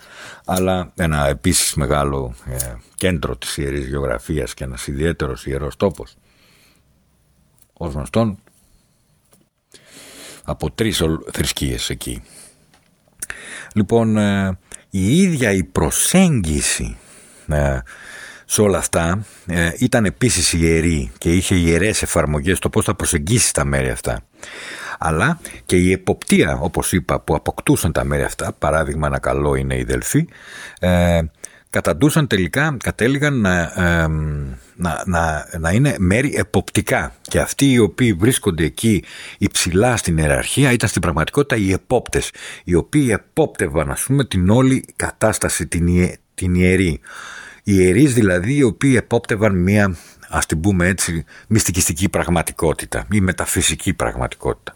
Αλλά ένα επίσης μεγάλο ε, κέντρο της ιερής γεωγραφίας και ένας ιδιαίτερος ιερός τόπος ως γνωστόν από τρεις θρησκείες εκεί. Λοιπόν ε, η ίδια η προσέγγιση ε, σε όλα αυτά ήταν επίσης ιερή και είχε ιερές εφαρμογές το πώς θα προσεγγίσει τα μέρη αυτά αλλά και η εποπτεία, όπως είπα, που αποκτούσαν τα μέρη αυτά, παράδειγμα ένα καλό είναι οι Δελφοί, ε, καταντούσαν τελικά, κατέληγαν να, ε, να, να, να είναι μέρη εποπτικά και αυτοί οι οποίοι βρίσκονται εκεί υψηλά στην ιεραρχία ήταν στην πραγματικότητα οι επόπτες, οι οποίοι επόπτευαν ας πούμε την όλη κατάσταση, την, την ιερή. Οι ιερείς δηλαδή οι οποίοι επόπτευαν μια ας την πούμε έτσι μυστικιστική πραγματικότητα ή μεταφυσική πραγματικότητα.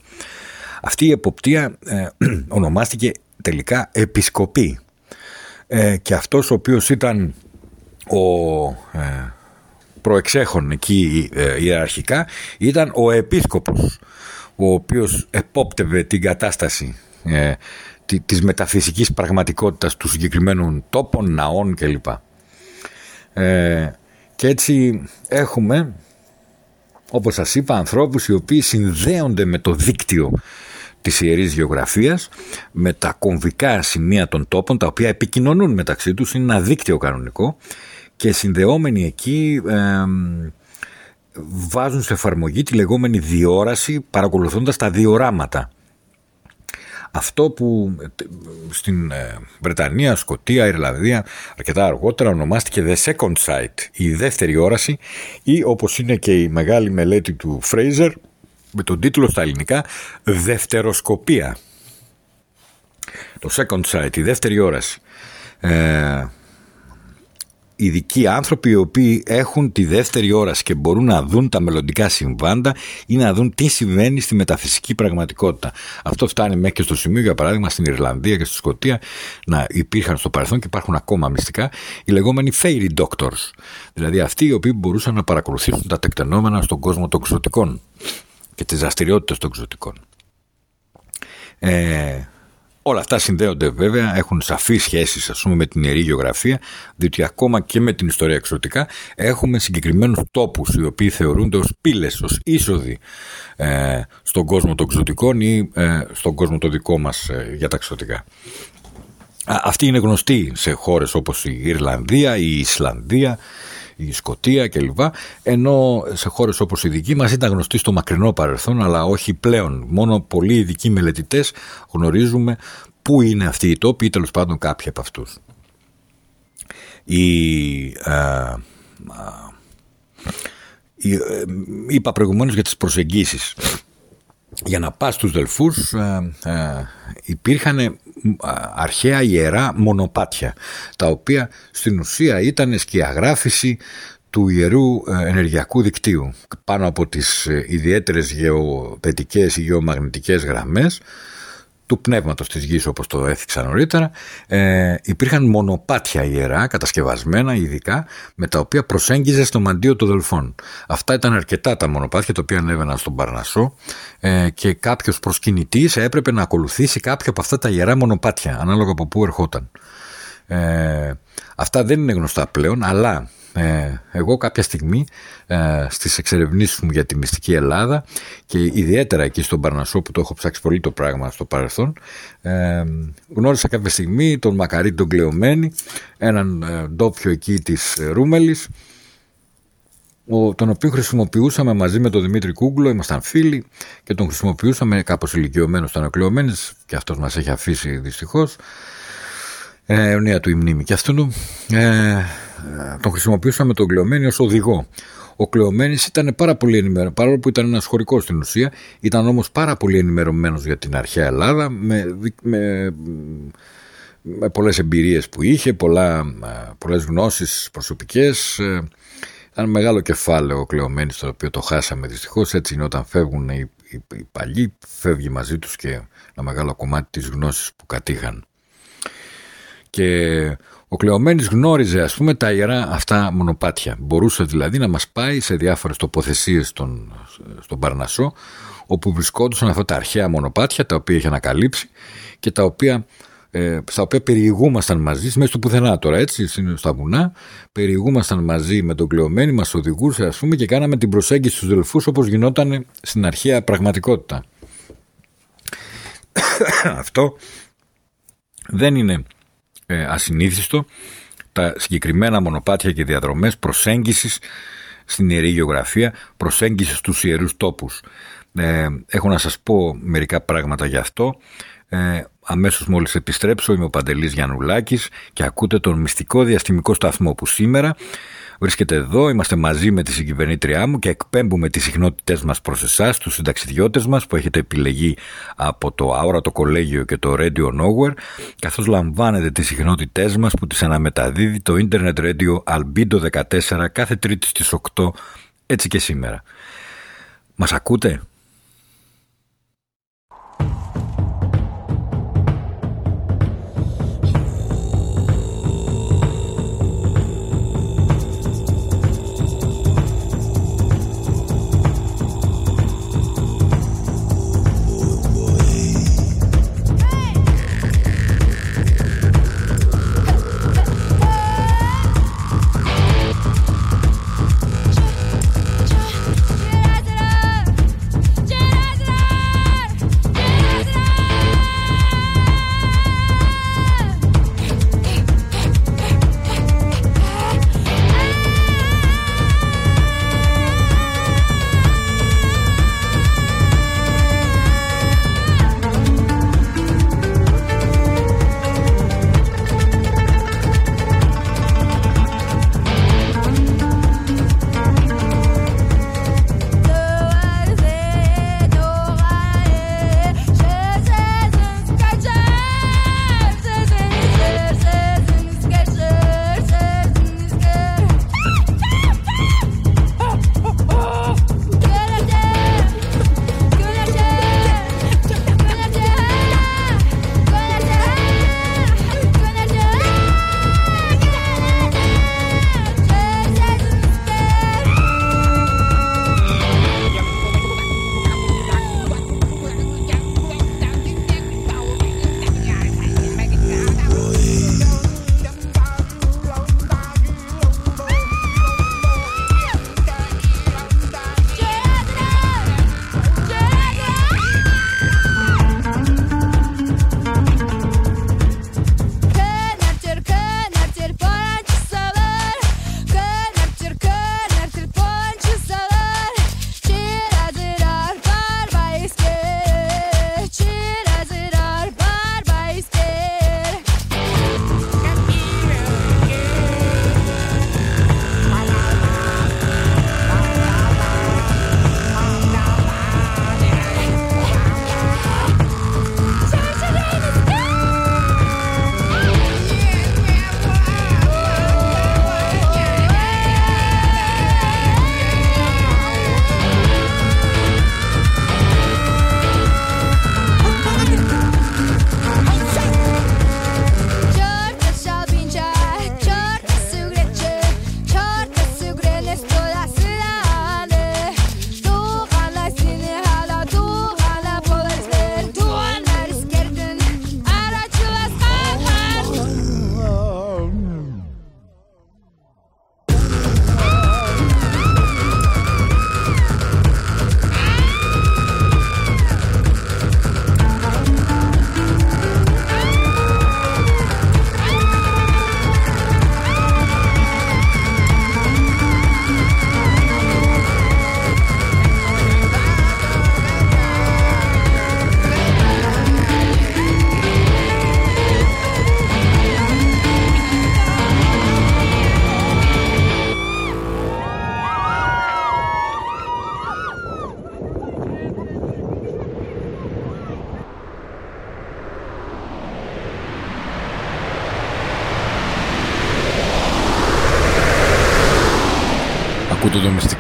Αυτή η εποπτεία ε, ονομάστηκε τελικά επισκοπή ε, και αυτός ο οποίος ήταν ο ε, προεξέχων εκεί ε, ιεραρχικά ήταν ο επίσκοπος ο οποίος επόπτευε την κατάσταση ε, της μεταφυσικής πραγματικότητας του συγκεκριμένου τόπων, ναών κλπ. Ε, και έτσι έχουμε, όπως σας είπα, ανθρώπους οι οποίοι συνδέονται με το δίκτυο της Ιερής Γεωγραφίας με τα κομβικά σημεία των τόπων τα οποία επικοινωνούν μεταξύ τους, είναι ένα δίκτυο κανονικό και συνδεόμενοι εκεί βάζουν σε εφαρμογή τη λεγόμενη διόραση παρακολουθώντας τα διοράματα αυτό που ε, στην ε, Βρετανία, Σκοτία, Ιρλανδία αρκετά αργότερα ονομάστηκε The Second Sight, η δεύτερη όραση ή όπως είναι και η μεγάλη μελέτη του Fraser με τον τίτλο στα ελληνικά Δευτεροσκοπία. Το Second Sight, η δεύτερη όραση. Ε, ειδικοί άνθρωποι οι οποίοι έχουν τη δεύτερη όραση και μπορούν να δουν τα μελλοντικά συμβάντα ή να δουν τι συμβαίνει στη μεταφυσική πραγματικότητα. Αυτό φτάνει μέχρι και στο σημείο, για παράδειγμα, στην Ιρλανδία και στη Σκωτία να υπήρχαν στο παρελθόν και υπάρχουν ακόμα μυστικά οι λεγόμενοι fairy doctors. Δηλαδή αυτοί οι οποίοι μπορούσαν να παρακολουθήσουν τα τεκτενόμενα στον κόσμο των ξωτικών και τις δραστηριότητες των ξωτικών. Ε, Όλα αυτά συνδέονται βέβαια, έχουν σαφή σχέση ας πούμε, με την ιερή γεωγραφία, διότι ακόμα και με την ιστορία εξωτικά έχουμε συγκεκριμένους τόπους οι οποίοι θεωρούνται ως πύλες, ως είσοδοι ε, στον κόσμο των εξωτικών ή ε, στον κόσμο το δικό μας ε, για τα εξωτικά. Αυτή είναι γνωστή σε χώρες όπως η Ιρλανδία, η Ισλανδία, η Σκοτία κλπ. Ενώ σε χώρες όπως η δική μας ήταν γνωστή στο μακρινό παρελθόν, αλλά όχι πλέον. Μόνο πολλοί ειδικοί μελετητές γνωρίζουμε πού είναι αυτοί οι τόποι ή τέλος πάντων κάποιοι από αυτούς. Η, ε, είπα προηγουμένως για τις προσεγγίσεις για να πας στους Δελφούς ε, ε, υπήρχαν αρχαία ιερά μονοπάτια τα οποία στην ουσία ήταν σκιαγράφηση του ιερού ε, ενεργειακού δικτύου. Πάνω από τις ιδιαίτερες γεωπαιτικές ή γεωμαγνητικές γραμμές του πνεύματος της γης όπως το έθιξα νωρίτερα ε, υπήρχαν μονοπάτια ιερά κατασκευασμένα ειδικά με τα οποία προσέγγιζε στο μαντίο των δελφών. Αυτά ήταν αρκετά τα μονοπάτια τα οποία ανέβαιναν στον Παρνασσό ε, και κάποιος προσκυνητής έπρεπε να ακολουθήσει κάποιο από αυτά τα ιερά μονοπάτια ανάλογα από πού ερχόταν. Ε, αυτά δεν είναι γνωστά πλέον αλλά ε, εγώ κάποια στιγμή ε, στις εξερευνήσεις μου για τη μυστική Ελλάδα και ιδιαίτερα εκεί στον Παρνασσό που το έχω ψάξει πολύ το πράγμα στο παρελθόν ε, γνώρισα κάποια στιγμή τον Μακαρίτη τον Κλεωμένη έναν ε, ντόπιο εκεί της Ρούμελης τον οποίο χρησιμοποιούσαμε μαζί με τον Δημήτρη Κούγκλο, ήμασταν φίλοι και τον χρησιμοποιούσαμε κάπως ηλικιωμένος ήταν ο Κλεωμένης και αυτός μας έχει αφήσει δυστυχώς. Ε, αιωνία του η μνήμη και αυτόν ε, τον χρησιμοποιούσαμε τον Κλεωμένη ως οδηγό. Ο Κλεωμένης ήταν πάρα πολύ ενημερωμένος, παρόλο που ήταν ένας χωρικός στην ουσία, ήταν όμως πάρα πολύ ενημερωμένος για την αρχαία Ελλάδα με, με, με πολλές εμπειρίες που είχε, πολλά, πολλές γνώσεις προσωπικές. Ήταν μεγάλο κεφάλαιο κλεωμένης στο οποίο το χάσαμε δυστυχώς. Έτσι είναι όταν φεύγουν οι, οι, οι παλιοί, φεύγει μαζί τους και ένα μεγάλο κομμάτι της γνώσης που κατήχαν. Και ο Κλεωμένης γνώριζε ας πούμε τα ιερά αυτά μονοπάτια. Μπορούσε δηλαδή να μας πάει σε διάφορες τοποθεσίες στον, στον Παρνασσό όπου βρισκόντουσαν αυτά τα αρχαία μονοπάτια τα οποία είχε ανακαλύψει και τα οποία, ε, στα οποία περιηγούμασταν μαζί, μέσα στο πουθενά τώρα έτσι, στα βουνά, περιηγούμασταν μαζί με τον Κλεωμένη, μας οδηγούσε ας πούμε και κάναμε την προσέγγιση στους δελφούς όπως γινόταν στην αρχαία πραγματικότητα. Αυτό δεν είναι ε, ασυνήθιστο τα συγκεκριμένα μονοπάτια και διαδρομές προσέγγισης στην ιερή γεωγραφία, προσέγγισης στους ιερούς τόπους. Ε, έχω να σας πω μερικά πράγματα γι' αυτό. Ε, αμέσως μόλις επιστρέψω είμαι ο Παντελής Γιαννουλάκης και ακούτε τον μυστικό διαστημικό σταθμό που σήμερα βρίσκεται εδώ, είμαστε μαζί με τη συγκυβερνήτριά μου και εκπέμπουμε τις συχνότητές μας προς εσάς, τους συνταξιδιώτες μας που έχετε επιλεγεί από το Αόρατο Κολέγιο και το Radio Nowhere καθώς λαμβάνετε τις συχνότητές μας που τις αναμεταδίδει το Internet Radio Albedo 14 κάθε τρίτη στις 8 έτσι και σήμερα. Μας ακούτε;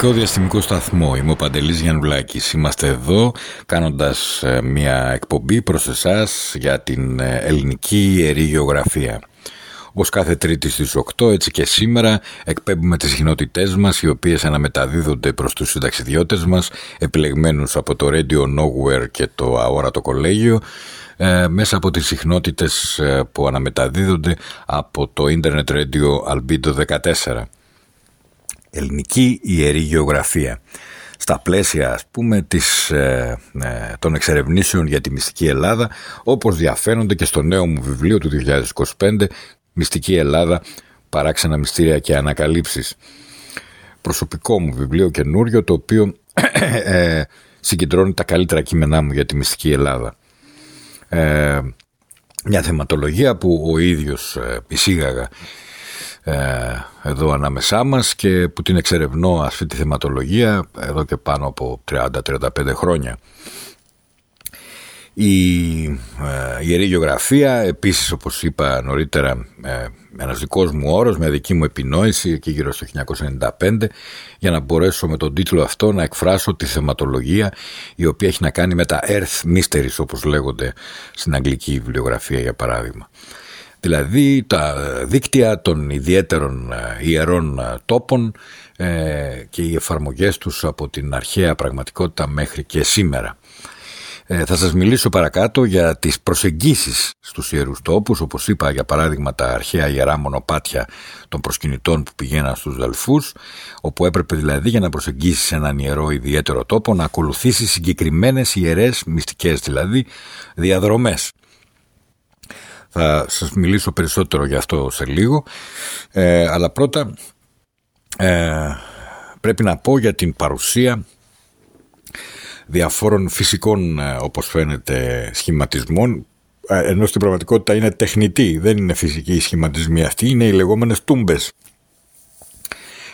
Ακούτε το μυστικό διαστημικό σταθμό. Είμαι ο Παντελής Γιαννουλάκης. Είμαστε εδώ κάνοντας ε, μια εκπομπή προς εσάς για την ε, ελληνική ιερή γεωγραφία. Όπως κάθε τρίτη στις 8, έτσι και σήμερα εκπέμπουμε τις κοινότητές μας οι οποίες αναμεταδίδονται προς τους συνταξιδιώτες μας επιλεγμένους από το Radio Nowhere και το Αόρατο Κολέγιο ε, μέσα από τις συχνότητες που αναμεταδίδονται από το Internet Radio Albedo 14 ελληνική ιερή γεωγραφία. Στα πλαίσια ας πούμε της, ε, ε, των εξερευνήσεων για τη μυστική Ελλάδα όπως διαφαίνονται και στο νέο μου βιβλίο του 2025 Μυστική Ελλάδα, παράξενα μυστήρια και ανακαλύψεις προσωπικό μου βιβλίο καινούριο το οποίο ε, συγκεντρώνει τα καλύτερα κείμενά μου για τη μυστική Ελλάδα. Ε, μια θεματολογία που ο ίδιος εισήγαγα. ε, εδώ ανάμεσά μας και που την εξερευνώ αυτή τη θεματολογία εδώ και πάνω από 30-35 χρόνια. Η ε, Ιερή Γεωγραφία επίσης όπως είπα νωρίτερα ε, ένας δικός μου όρος με δική μου επινόηση εκεί γύρω στο 1995 για να μπορέσω με τον τίτλο αυτό να εκφράσω τη θεματολογία η οποία έχει να κάνει με τα Earth Mysteries όπως λέγονται στην αγγλική βιβλιογραφία για παράδειγμα δηλαδή τα δίκτυα των ιδιαίτερων ε, ιερών ε, τόπων ε, και οι εφαρμογές τους από την αρχαία πραγματικότητα μέχρι και σήμερα. Θα σας μιλήσω παρακάτω για τις προσεγγίσεις στους ιερούς τόπους, όπως είπα για παράδειγμα τα αρχαία ιερά μονοπάτια των προσκυνητών που πηγαίναν στους Δαλφούς, όπου έπρεπε δηλαδή για να προσεγγίσεις έναν ιερό ιδιαίτερο τόπο να ακολουθήσεις συγκεκριμένες ιερές, μυστικές δηλαδή, διαδρομές. Θα σας μιλήσω περισσότερο για αυτό σε λίγο. Ε, αλλά πρώτα ε, πρέπει να πω για την παρουσία διαφόρων φυσικών ε, όπως φαίνεται σχηματισμών ενώ στην πραγματικότητα είναι τεχνητή, δεν είναι φυσική οι σχηματισμοί αυτοί, είναι οι λεγόμενες τούμπες.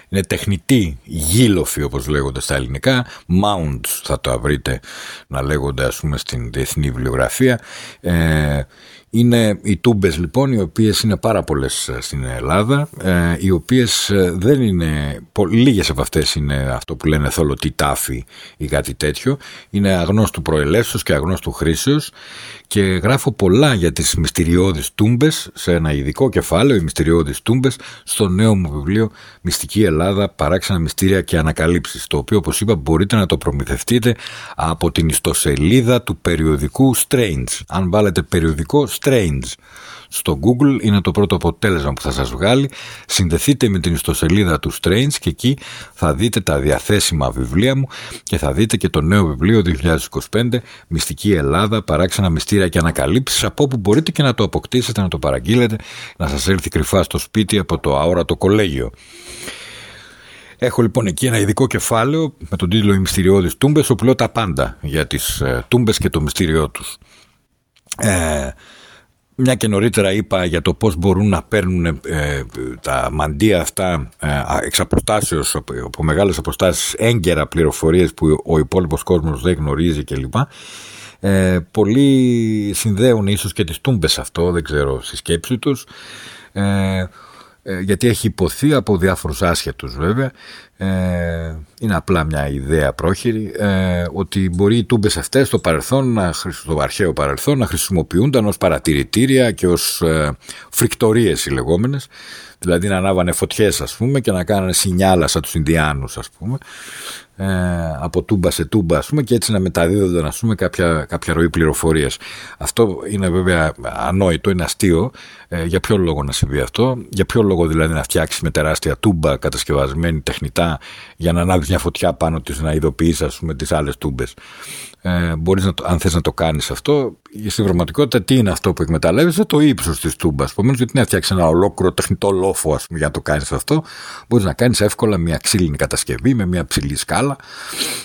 Είναι τεχνητή γύλοφοι όπως λέγονται στα ελληνικά, mounts θα το βρείτε να λέγονται ας πούμε στην διεθνή βιβλιογραφία. Ε, είναι οι τούμπες λοιπόν οι οποίες είναι πάρα πολλές ε, στην Ελλάδα ε, οι οποίες ε, δεν είναι, λίγες από αυτές είναι αυτό που λένε θολωτή τάφη ή κάτι τέτοιο. Είναι αγνώστου προελεύσεως και αγνώστου χρήσεως. Και γράφω πολλά για τις μυστηριώδεις τούμπες σε ένα ειδικό κεφάλαιο, οι μυστηριώδεις τούμπες στο νέο μου βιβλίο Μυστική Ελλάδα, παράξενα μυστήρια και ανακαλύψεις το οποίο όπως είπα μπορείτε να το προμηθευτείτε από την ιστοσελίδα του περιοδικού Strange. Αν βάλετε περιοδικό Strange στο Google είναι το πρώτο αποτέλεσμα που θα σας βγάλει. Συνδεθείτε με την ιστοσελίδα του Strange και εκεί θα δείτε τα διαθέσιμα βιβλία μου και θα δείτε και το νέο βιβλίο 2025 Μυστική Ελλάδα, παράξενα μυστήρια και ανακαλύψεις από όπου μπορείτε και να το αποκτήσετε, να το παραγγείλετε, να σας έρθει κρυφά στο σπίτι από το αόρατο κολέγιο. Έχω λοιπόν εκεί ένα ειδικό κεφάλαιο με τον τίτλο «Οι μυστηριώδεις τούμπες» όπου λέω τα πάντα για τις ε, τούμπες και το μυστήριό τους. Ε, μια και νωρίτερα είπα για το πώς μπορούν να παίρνουν ε, τα μαντία αυτά ε, εξ αποστάσεως, από μεγάλες αποστάσεις έγκαιρα πληροφορίες που ο υπόλοιπος κόσμος δεν γνωρίζει κλπ. Ε, πολλοί συνδέουν ίσως και τις τούμπες αυτό, δεν ξέρω, στη σκέψη τους. Ε, ε, γιατί έχει υποθεί από διάφορους άσχετους βέβαια. Ε, είναι απλά μια ιδέα πρόχειρη ε, ότι μπορεί οι τούμπες αυτές στο παρελθόν στο αρχαίο παρελθόν να χρησιμοποιούνταν ως παρατηρητήρια και ως ε, φρικτορίες οι λεγόμενες. Δηλαδή να ανάβανε φωτιές ας πούμε και να κάνανε σινιάλα σαν τους Ινδιάνους ας πούμε ε, από τούμπα σε τούμπα ας πούμε, και έτσι να μεταδίδονται ας πούμε, κάποια, κάποια ροή πληροφορίας. Αυτό είναι βέβαια ανόητο, είναι αστείο. Ε, για ποιο λόγο να συμβεί αυτό, για ποιο λόγο δηλαδή να φτιάξεις με τεράστια τούμπα κατασκευασμένη τεχνητά για να ανάβεις μια φωτιά πάνω της να ειδοποιήσει ας πούμε τις άλλες τούμπες; Ε, μπορείς να αν θες να το κάνεις αυτό στην πραγματικότητα τι είναι αυτό που εκμεταλλεύεσαι το ύψος της τούμπας. Επομένως γιατί να φτιάξεις ένα ολόκληρο τεχνητό λόφο ας πούμε, για να το κάνεις αυτό μπορείς να κάνεις εύκολα μια ξύλινη κατασκευή με μια ψηλή σκάλα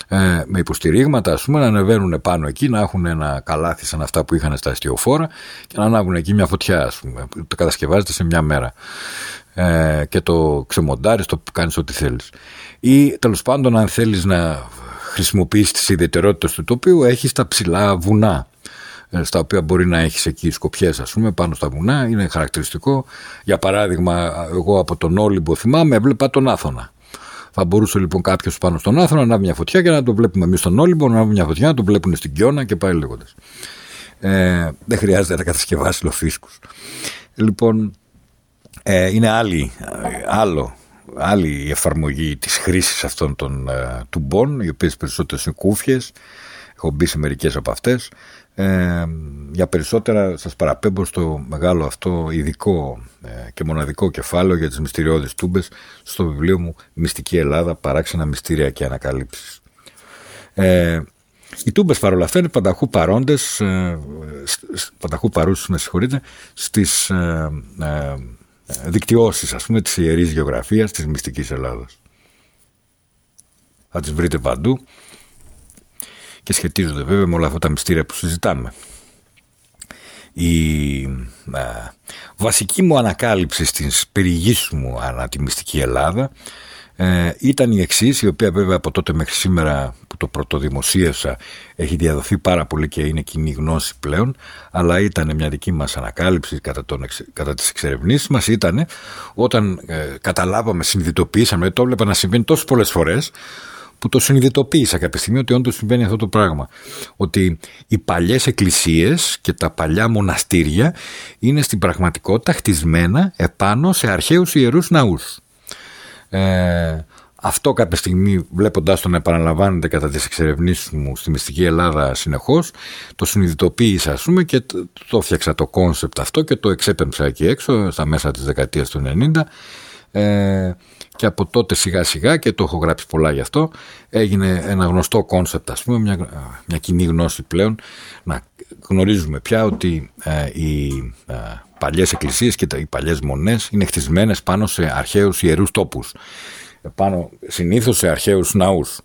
ε, με υποστηρίγματα ας πούμε να ανεβαίνουν πάνω εκεί να έχουν ένα καλάθι σαν αυτά που είχαν στα αστιοφόρα και να ανάβουν εκεί μια φωτιά ας πούμε. Το κατασκευάζεται σε μια μέρα. Ε, και το ξεμοντάρεις το κάνεις ό,τι θέλεις. Ή τέλος πάντων αν θέλεις να χρησιμοποιήσει τις ιδιαιτερότητες του τοπίου έχεις τα ψηλά βουνά ε, στα οποία μπορεί να έχεις εκεί σκοπιές ας πούμε πάνω στα βουνά είναι χαρακτηριστικό για παράδειγμα εγώ από τον Όλυμπο θυμάμαι έβλεπα τον Άθωνα Θα μπορούσε λοιπόν κάποιος πάνω στον άθρο να ανάβει μια φωτιά και να το βλέπουμε εμείς στον Όλυμπο, να ανάβει μια φωτιά, να το βλέπουν στην Κιώνα και πάει λέγοντας. Ε, δεν χρειάζεται να κατασκευάσει λοφίσκους. Λοιπόν, ε, είναι άλλη, άλλο, άλλη η εφαρμογή της χρήσης αυτών των ε, τουμπών, οι οποίες περισσότερες είναι κούφιες, έχω μπει σε μερικές από αυτές. Ε, για περισσότερα σας παραπέμπω στο μεγάλο αυτό ειδικό ε, και μοναδικό κεφάλαιο για τις μυστηριώδεις τούμπες στο βιβλίο μου «Μυστική Ελλάδα, παράξενα μυστήρια και ανακαλύψεις». Ε, οι τούμπες παρόλα αυτά είναι πανταχού παρόντες, ε, πανταχού παρούσες, με συγχωρείτε, στις ε, ε, δικτυώσεις, ας πούμε, της ιερής γεωγραφίας της μυστικής Ελλάδα. Θα τις βρείτε παντού και σχετίζονται βέβαια με όλα αυτά τα μυστήρια που συζητάμε. Η βασική μου ανακάλυψη στην περιηγή μου ανά τη μυστική Ελλάδα ε, ήταν η εξής, η οποία βέβαια από τότε μέχρι σήμερα που το πρωτοδημοσίευσα έχει διαδοθεί πάρα πολύ και είναι κοινή γνώση πλέον, αλλά ήταν μια δική μας ανακάλυψη κατά, τον, κατά τις εξερευνήσεις μας, ήταν όταν ε, καταλάβαμε, συνειδητοποίησαμε, το έβλεπα να συμβαίνει τόσες πολλές φορές, που το συνειδητοποίησα κάποια στιγμή ότι όντως συμβαίνει αυτό το πράγμα. Ότι οι παλιές εκκλησίες και τα παλιά μοναστήρια είναι στην πραγματικότητα χτισμένα επάνω σε αρχαίους ιερούς ναούς. Ε, αυτό κάποια στιγμή βλέποντάς το να επαναλαμβάνεται κατά τις εξερευνήσεις μου στη μυστική Ελλάδα συνεχώς. Το συνειδητοποίησα ας πούμε και το, το έφτιαξα το κόνσεπτ αυτό και το εξέπεμψα εκεί έξω στα μέσα της δεκαετίας του 90 ε, και από τότε σιγά σιγά και το έχω γράψει πολλά γι' αυτό έγινε ένα γνωστό κόνσεπτ ας πούμε μια, μια κοινή γνώση πλέον. Να γνωρίζουμε πια ότι ε, οι ε, παλιές εκκλησίες και οι παλιές μονές είναι χτισμένες πάνω σε αρχαίους ιερούς τόπους. Πάνω συνήθως σε αρχαίους ναούς.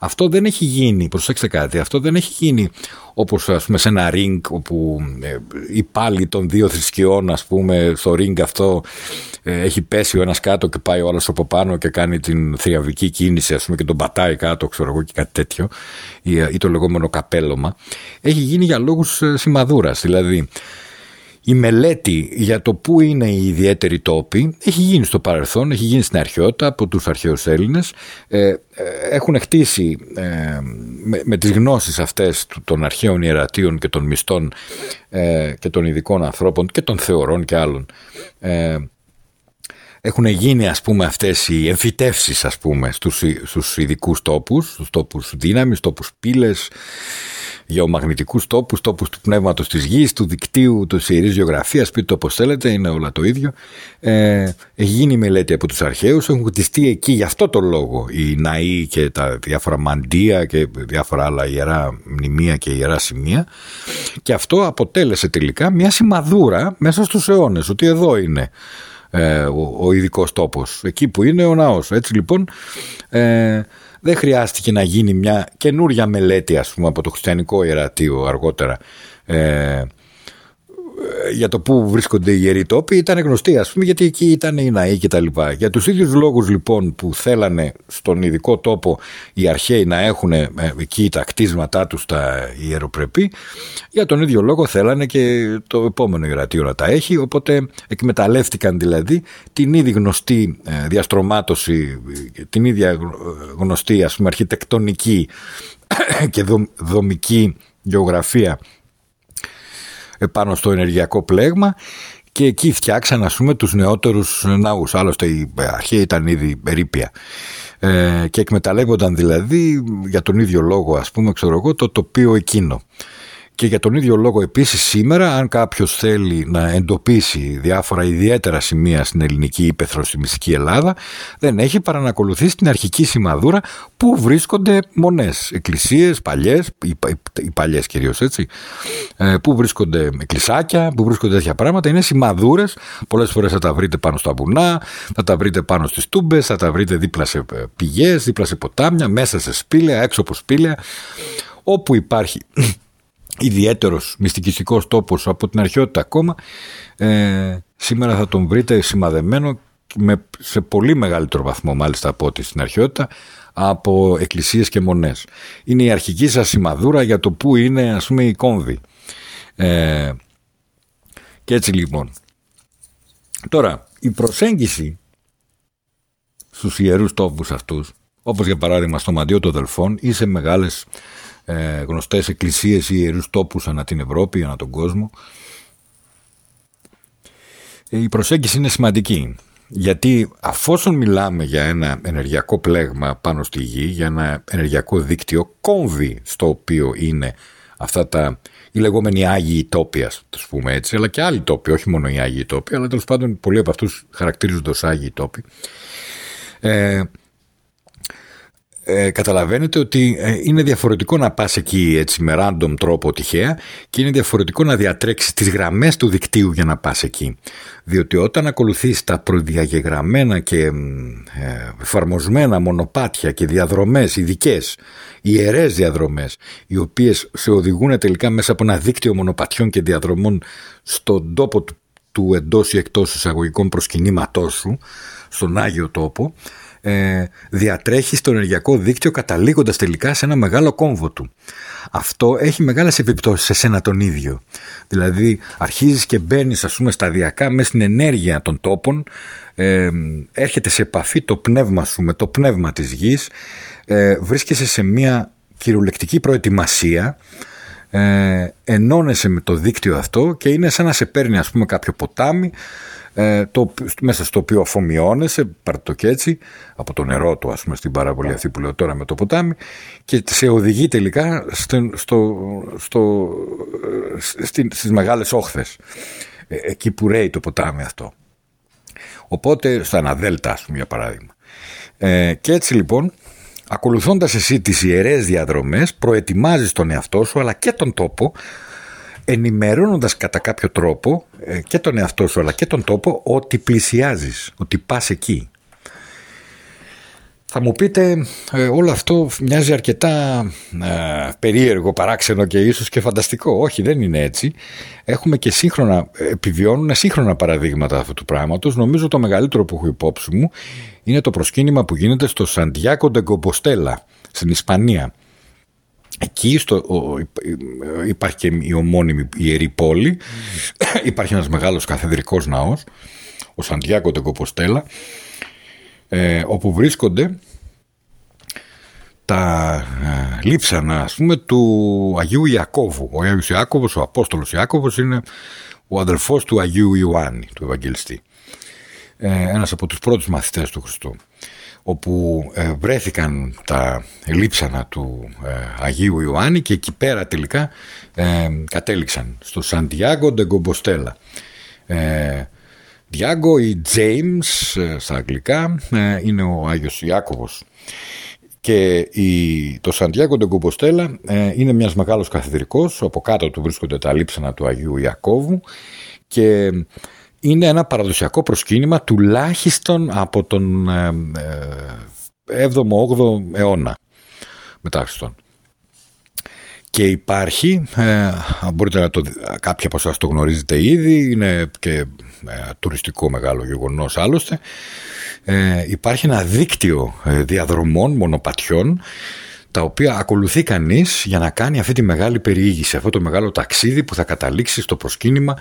Αυτό δεν έχει γίνει, προσέξτε κάτι, αυτό δεν έχει γίνει όπως ας πούμε σε ένα ring όπου ε, οι πάλι των δύο θρησκειών ας πούμε στο ring αυτό ε, έχει πέσει ο ένας κάτω και πάει ο άλλος από πάνω και κάνει την θριαβική κίνηση ας πούμε και τον πατάει κάτω ξέρω εγώ και κάτι τέτοιο ή, ή το λεγόμενο καπέλωμα. Έχει γίνει για λόγους ε, σημαδούρας δηλαδή η μελέτη για το πού είναι οι ιδιαίτεροι τόποι έχει γίνει στο παρελθόν, έχει γίνει στην αρχαιότητα από τους αρχαίους Έλληνες. Ε, ε έχουν χτίσει ε, με, με τις γνώσεις αυτές των αρχαίων ιερατείων και των μισθών ε, και των ειδικών ανθρώπων και των θεωρών και άλλων. Ε, έχουν γίνει ας πούμε αυτές οι εμφυτεύσεις ας πούμε στους, στους ειδικούς τόπους, στους τόπους δύναμης, τόπους πύλες, γεωμαγνητικούς τόπους, τόπους του πνεύματος της γης, του δικτύου, του ιερή γεωγραφίας, πείτε το όπως θέλετε, είναι όλα το ίδιο. Ε, έχει γίνει μελέτη από τους αρχαίους, έχουν κτιστεί εκεί γι' αυτό το λόγο οι ναοί και τα διάφορα μαντεία και διάφορα άλλα ιερά μνημεία και ιερά σημεία. Και αυτό αποτέλεσε τελικά μια σημαδούρα μέσα στους αιώνες, ότι εδώ είναι. Ε, ο, ο ειδικός τόπος, εκεί που είναι ο ναός. Έτσι λοιπόν ε, δεν χρειάστηκε να γίνει μια καινούρια μελέτη ας πούμε από το χριστιανικό ιερατείο αργότερα ε, για το πού βρίσκονται οι ιεροί τόποι ήταν γνωστοί ας πούμε γιατί εκεί ήταν οι ναοί και τα λοιπά. Για τους ίδιους λόγους λοιπόν που θέλανε στον ειδικό τόπο οι αρχαίοι να έχουν ε, εκεί τα κτίσματά τους τα ιεροπρεπή για τον ίδιο λόγο θέλανε και το επόμενο ιερατείο να τα έχει οπότε εκμεταλλεύτηκαν δηλαδή την ήδη γνωστή ε, διαστρωμάτωση την ίδια γνωστή ας πούμε αρχιτεκτονική και δομική γεωγραφία πάνω στο ενεργειακό πλέγμα και εκεί φτιάξαν ας πούμε τους νεότερους ναούς. Άλλωστε η αρχαία ήταν ήδη ερήπια. Ε, και εκμεταλλεύονταν δηλαδή για τον ίδιο λόγο ας πούμε ξέρω εγώ το τοπίο εκείνο. Και για τον ίδιο λόγο επίσης σήμερα αν κάποιος θέλει να εντοπίσει διάφορα ιδιαίτερα σημεία στην ελληνική ύπεθρο στη μυστική Ελλάδα δεν έχει παρά να ακολουθήσει την αρχική σημαδούρα που βρίσκονται μονές, εκκλησίες, παλιές, οι, οι παλιές κυρίως έτσι, ε, που βρίσκονται εκκλησάκια, που βρίσκονται τέτοια πράγματα, είναι σημαδούρες, πολλές φορές θα τα βρείτε πάνω στα βουνά, θα τα βρείτε πάνω στις τούμπες, θα τα βρείτε δίπλα σε ε, πηγές, δίπλα σε ποτάμια, μέσα σε σπήλαια, έξω από σπήλαια, όπου υπάρχει ιδιαίτερος μυστικιστικός τόπος από την αρχαιότητα ακόμα ε, σήμερα θα τον βρείτε σημαδεμένο με, σε πολύ μεγαλύτερο βαθμό μάλιστα από ό,τι στην αρχαιότητα από εκκλησίες και μονές. Είναι η αρχική σας σημαδούρα για το που είναι ας πούμε η κόμβη. Ε, και έτσι λοιπόν. Τώρα η προσέγγιση στους ιερούς τόπους αυτούς, όπως για παράδειγμα στο Μαντίο των Δελφών ή σε μεγάλες ε, γνωστές εκκλησίες ή ιερούς τόπους ανά την Ευρώπη, ανά τον κόσμο. Ε, η προσέγγιση είναι σημαντική. Γιατί αφόσον μιλάμε για ένα ενεργειακό πλέγμα πάνω στη γη, για ένα ενεργειακό δίκτυο κόμβι στο οποίο είναι αυτά τα οι λεγόμενοι Άγιοι τόποι, α πούμε έτσι, αλλά και άλλοι τόποι, όχι μόνο οι Άγιοι τόποι, αλλά τέλος πάντων πολλοί από αυτούς χαρακτηρίζονται ως Άγιοι τόποι. Ε, ε, καταλαβαίνετε ότι ε, είναι διαφορετικό να πας εκεί έτσι με random τρόπο τυχαία και είναι διαφορετικό να διατρέξεις τις γραμμές του δικτύου για να πας εκεί. Διότι όταν ακολουθείς τα προδιαγεγραμμένα και ε, εφαρμοσμένα μονοπάτια και διαδρομές ειδικές, ιερές διαδρομές οι οποίες σε οδηγούν τελικά μέσα από ένα δίκτυο μονοπατιών και διαδρομών στον τόπο του, του εντός ή εκτός εισαγωγικών προσκυνήματός σου, στον Άγιο τόπο ε, διατρέχει στο ενεργειακό δίκτυο καταλήγοντας τελικά σε ένα μεγάλο κόμβο του. Αυτό έχει μεγάλες επιπτώσεις σε σένα τον ίδιο. Δηλαδή αρχίζεις και μπαίνεις ας πούμε σταδιακά μέσα στην ενέργεια των τόπων ε, έρχεται σε επαφή το πνεύμα σου με το πνεύμα της γης ε, βρίσκεσαι σε μια κυριολεκτική προετοιμασία ε, ενώνεσαι με το δίκτυο αυτό και είναι σαν να σε παίρνει ας πούμε κάποιο ποτάμι ε, το, μέσα στο οποίο αφομοιώνεσαι, πάρτε το και έτσι, από το νερό του, ας πούμε, στην παραβολή αυτή που λέω τώρα με το ποτάμι, και σε οδηγεί τελικά στο, στο, στο, στις μεγάλες όχθες, ε, εκεί που ρέει το ποτάμι αυτό. Οπότε, στα αναδέλτα, ας πούμε, για παράδειγμα. Ε, και έτσι λοιπόν, ακολουθώντας εσύ τις ιερές διαδρομές, προετοιμάζεις τον εαυτό σου, αλλά και τον τόπο, ενημερώνοντας κατά κάποιο τρόπο ε, και τον εαυτό σου αλλά και τον τόπο ότι πλησιάζεις, ότι πας εκεί. Θα μου πείτε ε, όλο αυτό μοιάζει αρκετά ε, περίεργο, παράξενο και ίσως και φανταστικό. Όχι δεν είναι έτσι. Έχουμε και σύγχρονα, επιβιώνουν σύγχρονα παραδείγματα αυτού του πράγματος. Νομίζω το μεγαλύτερο που έχω υπόψη μου είναι το προσκύνημα που γίνεται στο Σαντιάκο Ντεγκομποστέλα στην Ισπανία Εκεί στο, υπάρχει και η ομώνυμη ιερή πόλη, υπάρχει ένας μεγάλος καθεδρικός ναός, ο Σαντιάκο Τεκοποστέλα, ε, όπου βρίσκονται τα ε, λείψανα ας πούμε του Αγίου Ιακώβου. Ο Αγίος Ιάκωβος, ο Απόστολος Ιάκωβος είναι ο αδελφός του Αγίου Ιωάννη, του Ευαγγελιστή. Ε, ένας από τους πρώτους μαθητές του Χριστού όπου ε, βρέθηκαν τα λείψανα του ε, Αγίου Ιωάννη και εκεί πέρα τελικά ε, κατέληξαν στο Σαντιάγκο Ντεγκομποστέλα. Διάγκο ή James στα αγγλικά είναι ο Άγιος Ιάκωβος και η, το Σαντιάγκο Ντεγκομποστέλα είναι μιας μεγάλος καθεδρικός από κάτω του βρίσκονται τα λείψανα του Αγίου Ιακώβου και είναι ένα παραδοσιακό προσκύνημα τουλάχιστον από τον 7ο-8ο ε, αιώνα μετά Χριστόν. Και υπάρχει, ε, μπορείτε να το, κάποιοι από εσάς το γνωρίζετε ήδη, είναι και ε, τουριστικό μεγάλο γεγονός άλλωστε, ε, υπάρχει ένα δίκτυο ε, διαδρομών, μονοπατιών, τα οποία ακολουθεί κανείς για να κάνει αυτή τη μεγάλη περιήγηση, αυτό το μεγάλο ταξίδι που θα καταλήξει στο προσκύνημα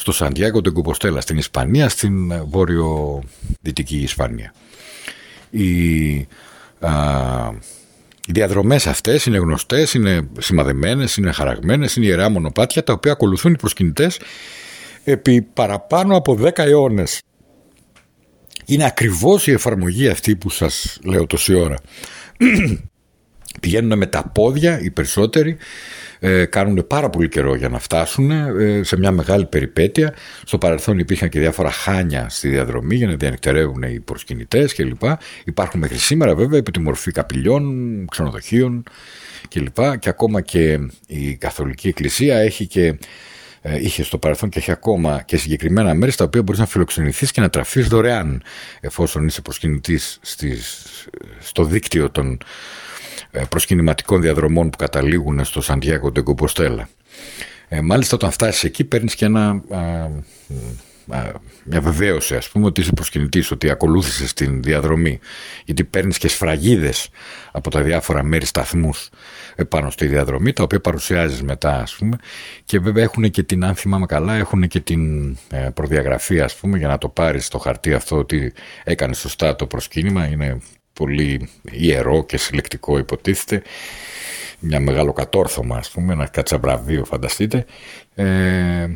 στο Σαντιάκο του Κουποστέλα στην Ισπανία, στην βόρειο-δυτική Ισπανία. Οι, α, οι διαδρομές αυτές είναι γνωστές, είναι σημαδεμένες, είναι χαραγμένες, είναι ιερά μονοπάτια τα οποία ακολουθούν οι προσκυνητές επί παραπάνω από 10 αιώνες. Είναι ακριβώς η εφαρμογή αυτή που σας λέω τόση ώρα. Πηγαίνουν με τα πόδια οι περισσότεροι ε, κάνουν πάρα πολύ καιρό για να φτάσουν ε, σε μια μεγάλη περιπέτεια. Στο παρελθόν υπήρχαν και διάφορα χάνια στη διαδρομή για να διανυκτερεύουν οι προσκυνητές κλπ. Υπάρχουν μέχρι σήμερα βέβαια επί τη μορφή καπηλιών, ξενοδοχείων κλπ. Και, και ακόμα και η Καθολική Εκκλησία έχει και ε, είχε στο παρελθόν και έχει ακόμα και συγκεκριμένα μέρη στα οποία μπορείς να φιλοξενηθείς και να τραφείς δωρεάν εφόσον είσαι προσκυνητής στο δίκτυο των ε, προσκυνηματικών διαδρομών που καταλήγουν στο Σαντιάκο Ντεγκομποστέλα. Ε, μάλιστα όταν φτάσεις εκεί παίρνεις και ένα μια βεβαίωση ας πούμε ότι είσαι προσκυνητής, ότι ακολούθησες την διαδρομή. Γιατί παίρνεις και σφραγίδες από τα διάφορα μέρη σταθμούς πάνω στη διαδρομή τα οποία παρουσιάζεις μετά ας πούμε. Και βέβαια έχουν και την αν θυμάμαι καλά έχουν και την ε, προδιαγραφή ας πούμε για να το πάρεις στο χαρτί αυτό ότι έκανες σωστά το προσκύνημα. Είναι πολύ ιερό και συλλεκτικό υποτίθεται μια μεγάλο κατόρθωμα ας πούμε ένα κατσαμπραβείο φανταστείτε ε,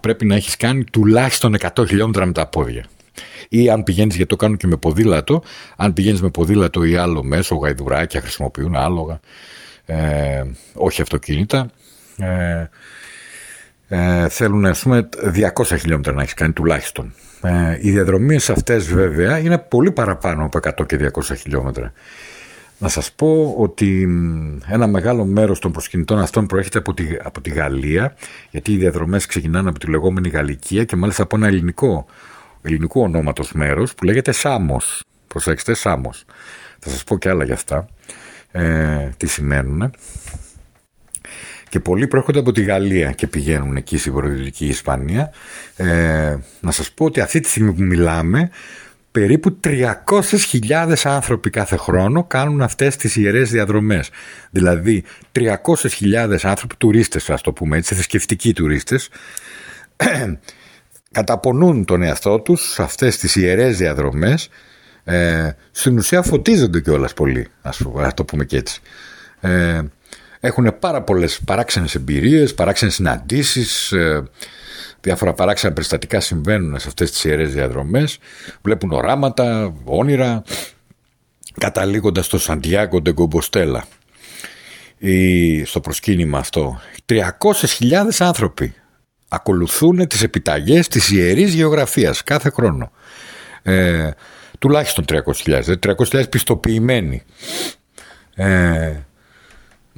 πρέπει να έχεις κάνει τουλάχιστον 100 χιλιόμετρα με τα πόδια. Ή αν πηγαίνεις, γιατί το κάνουν και με ποδήλατο, αν πηγαίνεις με ποδήλατο ή άλλο μέσο, γαϊδουράκια χρησιμοποιούν άλογα, ε, όχι αυτοκίνητα, ε, ε, θέλουν ας πούμε 200 χιλιόμετρα να έχεις κάνει τουλάχιστον. Ε, οι διαδρομίες αυτές βέβαια είναι πολύ παραπάνω από 100 και 200 χιλιόμετρα. Να σας πω ότι ένα μεγάλο μέρος των προσκυνητών αυτών προέρχεται από τη, από τη Γαλλία γιατί οι διαδρομές ξεκινάνε από τη λεγόμενη Γαλλικία και μάλιστα από ένα ελληνικό, ελληνικού ονόματος μέρος που λέγεται Σάμος. Προσέξτε, Σάμος. Θα σας πω και άλλα για αυτά, ε, τι σημαίνουν. Και πολλοί προέρχονται από τη Γαλλία και πηγαίνουν εκεί στη βορειοδυτική Ισπανία. Ε, να σας πω ότι αυτή τη στιγμή που μιλάμε περίπου 300.000 άνθρωποι κάθε χρόνο κάνουν αυτές τις ιερές διαδρομές. Δηλαδή 300.000 άνθρωποι, τουρίστες ας το πούμε έτσι, θρησκευτικοί τουρίστες, καταπονούν τον εαυτό τους σε αυτές τις ιερές διαδρομές ε, στην ουσία φωτίζονται κιόλας πολύ, ας, το πούμε και έτσι. Ε, έχουν πάρα πολλές παράξενες εμπειρίες, παράξενες συναντήσεις, ε, διάφορα παράξενα περιστατικά συμβαίνουν σε αυτές τις ιερές διαδρομές. Βλέπουν οράματα, όνειρα καταλήγοντας στο Σαντιάγκο Ντεγκομποστέλα στο προσκύνημα αυτό 300.000 άνθρωποι ακολουθούν τις επιταγές της ιερής γεωγραφίας κάθε χρόνο. Ε, τουλάχιστον 300.000 300.000 πιστοποιημένοι. Ε,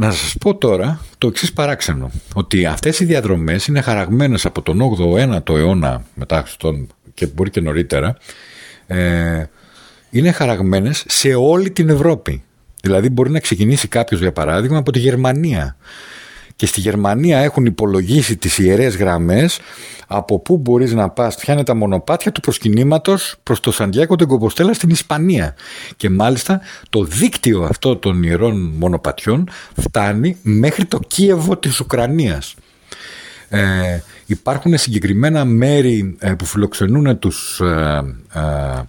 να σας πω τώρα το εξής παράξενο, ότι αυτές οι διαδρομές είναι χαραγμένες από τον 8ο-9ο αιώνα μετά στον, και μπορεί και νωρίτερα, ε, είναι χαραγμένες σε όλη την Ευρώπη. Δηλαδή μπορεί να ξεκινήσει κάποιος για παράδειγμα από τη Γερμανία και στη Γερμανία έχουν υπολογίσει τις ιερές γραμμές από πού μπορείς να πας, ποια είναι τα μονοπάτια του προσκυνήματος προς το Σαντιάκο Κομποστέλα στην Ισπανία. Και μάλιστα το δίκτυο αυτό των ιερών μονοπατιών φτάνει μέχρι το Κίεβο της Ουκρανίας. Ε, υπάρχουν συγκεκριμένα μέρη ε, που φιλοξενούν τους ε, ε ε,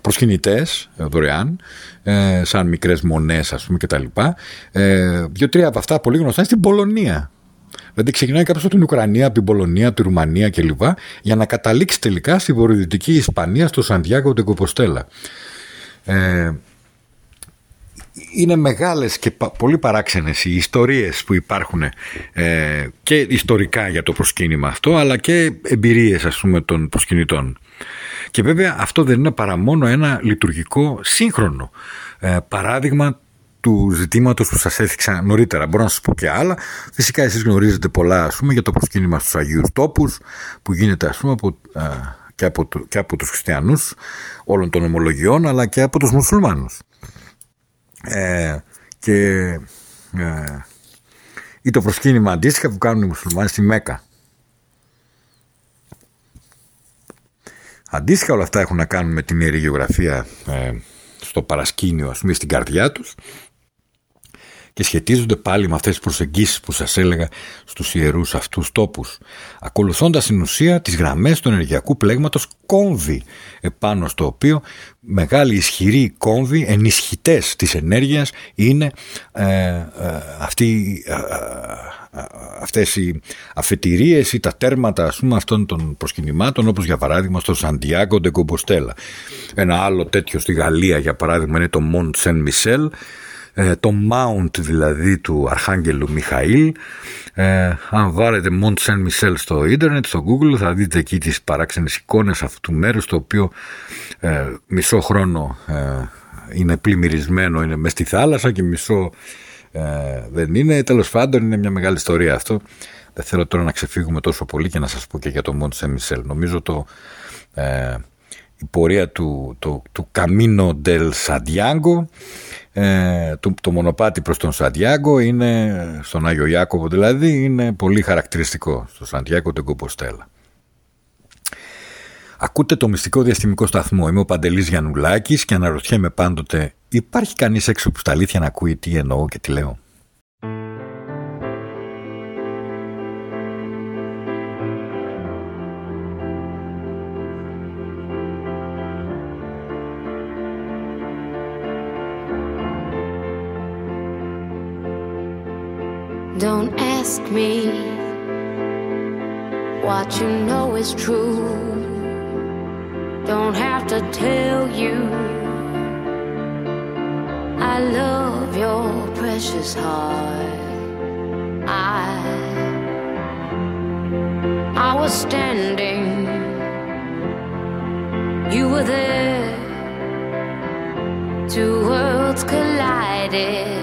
προσκυνητές ε, δωρεάν ε, σαν μικρές μονές ας πούμε και τα λοιπά δύο-τρία από αυτά πολύ γνωστά είναι στην Πολωνία Δηλαδή ξεκινάει κάποιος από την Ουκρανία, από την Πολωνία, από τη Ρουμανία κλπ. για να καταλήξει τελικά στη βορειοδυτική Ισπανία, στο Σαντιάκο Ντεγκοποστέλα. Ε, είναι μεγάλες και πολύ παράξενες οι ιστορίες που υπάρχουν ε, και ιστορικά για το προσκύνημα αυτό αλλά και εμπειρίες ας πούμε των προσκυνητών. Και βέβαια αυτό δεν είναι παρά μόνο ένα λειτουργικό σύγχρονο ε, παράδειγμα του ζητήματος που σας έθιξα νωρίτερα. Μπορώ να σας πω και άλλα. Φυσικά εσείς γνωρίζετε πολλά ας πούμε, για το προσκύνημα στους Αγίους Τόπους που γίνεται ας πούμε, από, ε, και, από, και από τους χριστιανούς όλων των ομολογιών αλλά και από τους μουσουλμάνους. Ε, και ε, ή το προσκύνημα αντίστοιχα που κάνουν οι μουσουλμάνοι στη Μέκα. Αντίστοιχα όλα αυτά έχουν να κάνουν με την ιερή γεωγραφία ε, στο παρασκήνιο, ας πούμε, στην καρδιά τους. Και σχετίζονται πάλι με αυτές τις προσεγγίσεις που σας έλεγα στους ιερούς αυτούς τόπους, ακολουθώντας στην ουσία τις γραμμές του ενεργειακού πλέγματος κόμβη, επάνω στο οποίο μεγάλοι ισχυροί κόμβοι, ενισχυτές της ενέργειας, είναι ε, ε, αυτοί, ε, αυτές οι αφετηρίες ή τα τέρματα ας πούμε, αυτών των προσκυνημάτων όπως για παράδειγμα στο Σαντιάγκο Ντεγκομποστέλα. Ένα άλλο τέτοιο στη Γαλλία για παράδειγμα είναι το Mont Saint Michel ε, το Mount δηλαδή του Αρχάγγελου Μιχαήλ ε, αν βάλετε Mont Saint Michel στο ίντερνετ, στο Google θα δείτε εκεί τις παράξενες εικόνες αυτού του μέρους το οποίο ε, μισό χρόνο ε, είναι πλημμυρισμένο, είναι μες στη θάλασσα και μισό ε, δεν είναι. Τέλος πάντων είναι μια μεγάλη ιστορία αυτό. Δεν θέλω τώρα να ξεφύγουμε τόσο πολύ και να σας πω και για το Mont Saint Michel. Νομίζω το, η πορεία του, το, του Camino del Santiago ε, το, το μονοπάτι προς τον Σαντιάγκο είναι, στον Άγιο Ιάκωβο δηλαδή, είναι πολύ χαρακτηριστικό στο Σαντιάγκο του Κομποστέλα. Ακούτε το μυστικό διαστημικό σταθμό. Είμαι ο Παντελής Γιαννουλάκης και αναρωτιέμαι πάντοτε υπάρχει κανείς έξω που στα αλήθεια να ακούει τι εννοώ και τι λέω; Don't ask me what you know is true. Tell you. I love your precious heart. I I was standing, you were there. Two worlds collided,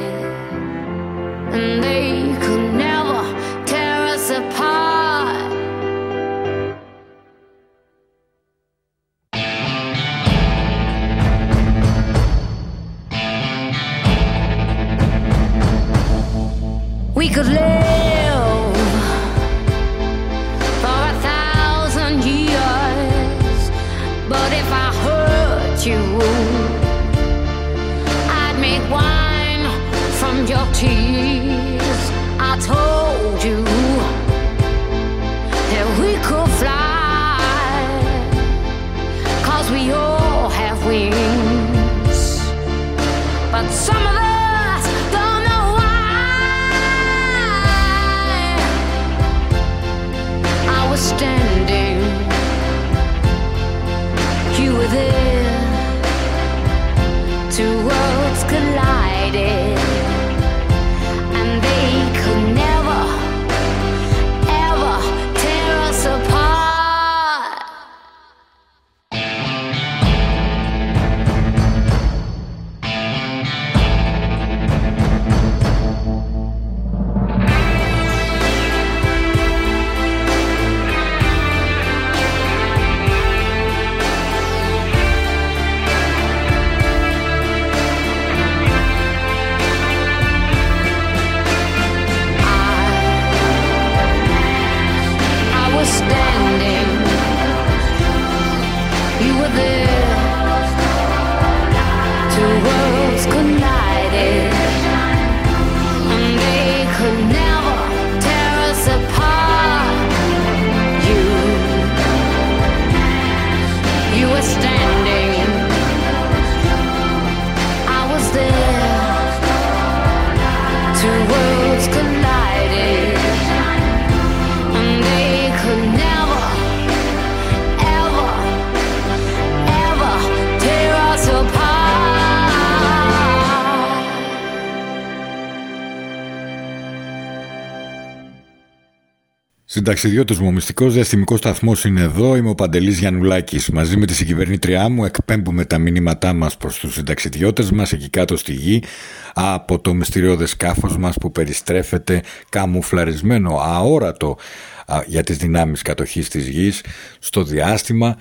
Συνταξιδιώτες μου, ο μυστικός διαστημικός σταθμός είναι εδώ. Είμαι ο Παντελής Γιαννουλάκης. Μαζί με τη συγκυβερνήτριά μου εκπέμπουμε τα μηνύματά μας προς τους συνταξιδιώτες μας εκεί κάτω στη γη από το μυστηριώδες σκάφος μας που περιστρέφεται καμουφλαρισμένο, αόρατο α, για τις δυνάμεις κατοχής της γης στο διάστημα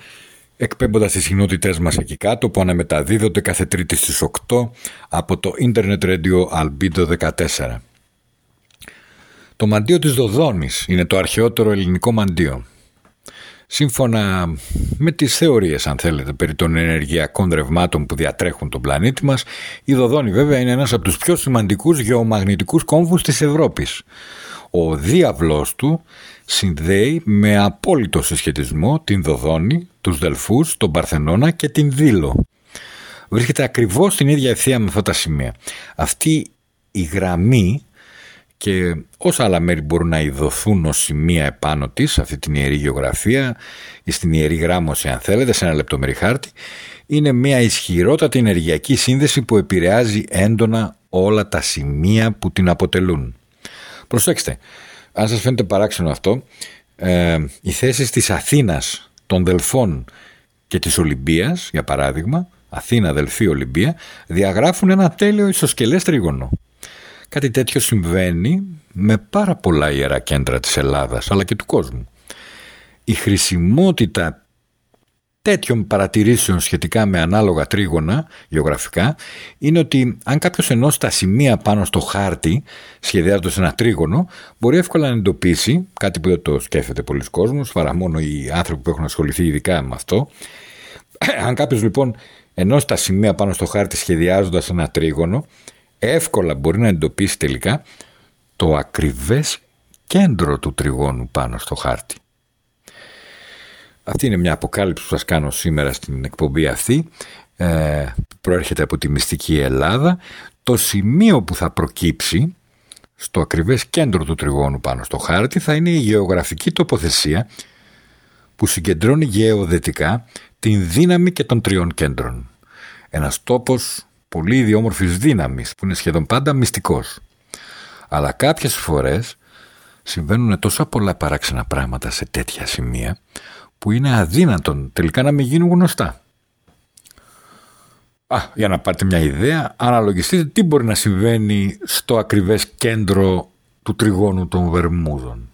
εκπέμποντας τις συχνότητές μας εκεί κάτω που αναμεταδίδονται κάθε τρίτη στις 8 από το Internet Radio Albedo 14. Το μαντίο της Δοδόνης είναι το αρχαιότερο ελληνικό μαντίο. Σύμφωνα με τις θεωρίες, αν θέλετε, περί των ενεργειακών ρευμάτων που διατρέχουν τον πλανήτη μας, η Δοδόνη βέβαια είναι ένας από τους πιο σημαντικούς γεωμαγνητικούς κόμβους της Ευρώπης. Ο διάβλος του συνδέει με απόλυτο συσχετισμό την Δοδόνη, τους Δελφούς, τον Παρθενώνα και την Δήλο. Βρίσκεται ακριβώς στην ίδια ευθεία με αυτά τα σημεία. Αυτή η γραμμή και όσα άλλα μέρη μπορούν να ειδωθούν ως σημεία επάνω της, αυτή την ιερή γεωγραφία ή στην ιερή γράμμωση αν θέλετε, σε ένα λεπτομερή χάρτη, είναι μια ισχυρότατη ενεργειακή σύνδεση που επηρεάζει έντονα όλα τα σημεία που την αποτελούν. Προσέξτε, αν σας φαίνεται παράξενο αυτό, ε, οι θέσεις της Αθήνας, των Δελφών και της Ολυμπίας, για παράδειγμα, Αθήνα, Δελφή, Ολυμπία, διαγράφουν ένα τέλειο ισοσκελές τρίγωνο. Κάτι τέτοιο συμβαίνει με πάρα πολλά ιερά κέντρα της Ελλάδας αλλά και του κόσμου. Η χρησιμότητα τέτοιων παρατηρήσεων σχετικά με ανάλογα τρίγωνα γεωγραφικά είναι ότι αν κάποιος ενώσει τα σημεία πάνω στο χάρτη σχεδιάζοντας ένα τρίγωνο μπορεί εύκολα να εντοπίσει κάτι που δεν το σκέφτεται πολλοί κόσμος παρά μόνο οι άνθρωποι που έχουν ασχοληθεί ειδικά με αυτό αν κάποιος λοιπόν ενώσει τα σημεία πάνω στο χάρτη σχεδιάζοντας ένα τρίγωνο εύκολα μπορεί να εντοπίσει τελικά το ακριβές κέντρο του τριγώνου πάνω στο χάρτη. Αυτή είναι μια αποκάλυψη που σας κάνω σήμερα στην εκπομπή αυτή. Ε, προέρχεται από τη μυστική Ελλάδα. Το σημείο που θα προκύψει στο ακριβές κέντρο του τριγώνου πάνω στο χάρτη θα είναι η γεωγραφική τοποθεσία που συγκεντρώνει γεωδετικά την δύναμη και των τριών κέντρων. Ένας τόπος πολύ ιδιόμορφης δύναμης που είναι σχεδόν πάντα μυστικός. Αλλά κάποιες φορές συμβαίνουν τόσο πολλά παράξενα πράγματα σε τέτοια σημεία που είναι αδύνατον τελικά να μην γίνουν γνωστά. Α, για να πάρετε μια ιδέα, αναλογιστείτε τι μπορεί να συμβαίνει στο ακριβές κέντρο του τριγώνου των Βερμούδων.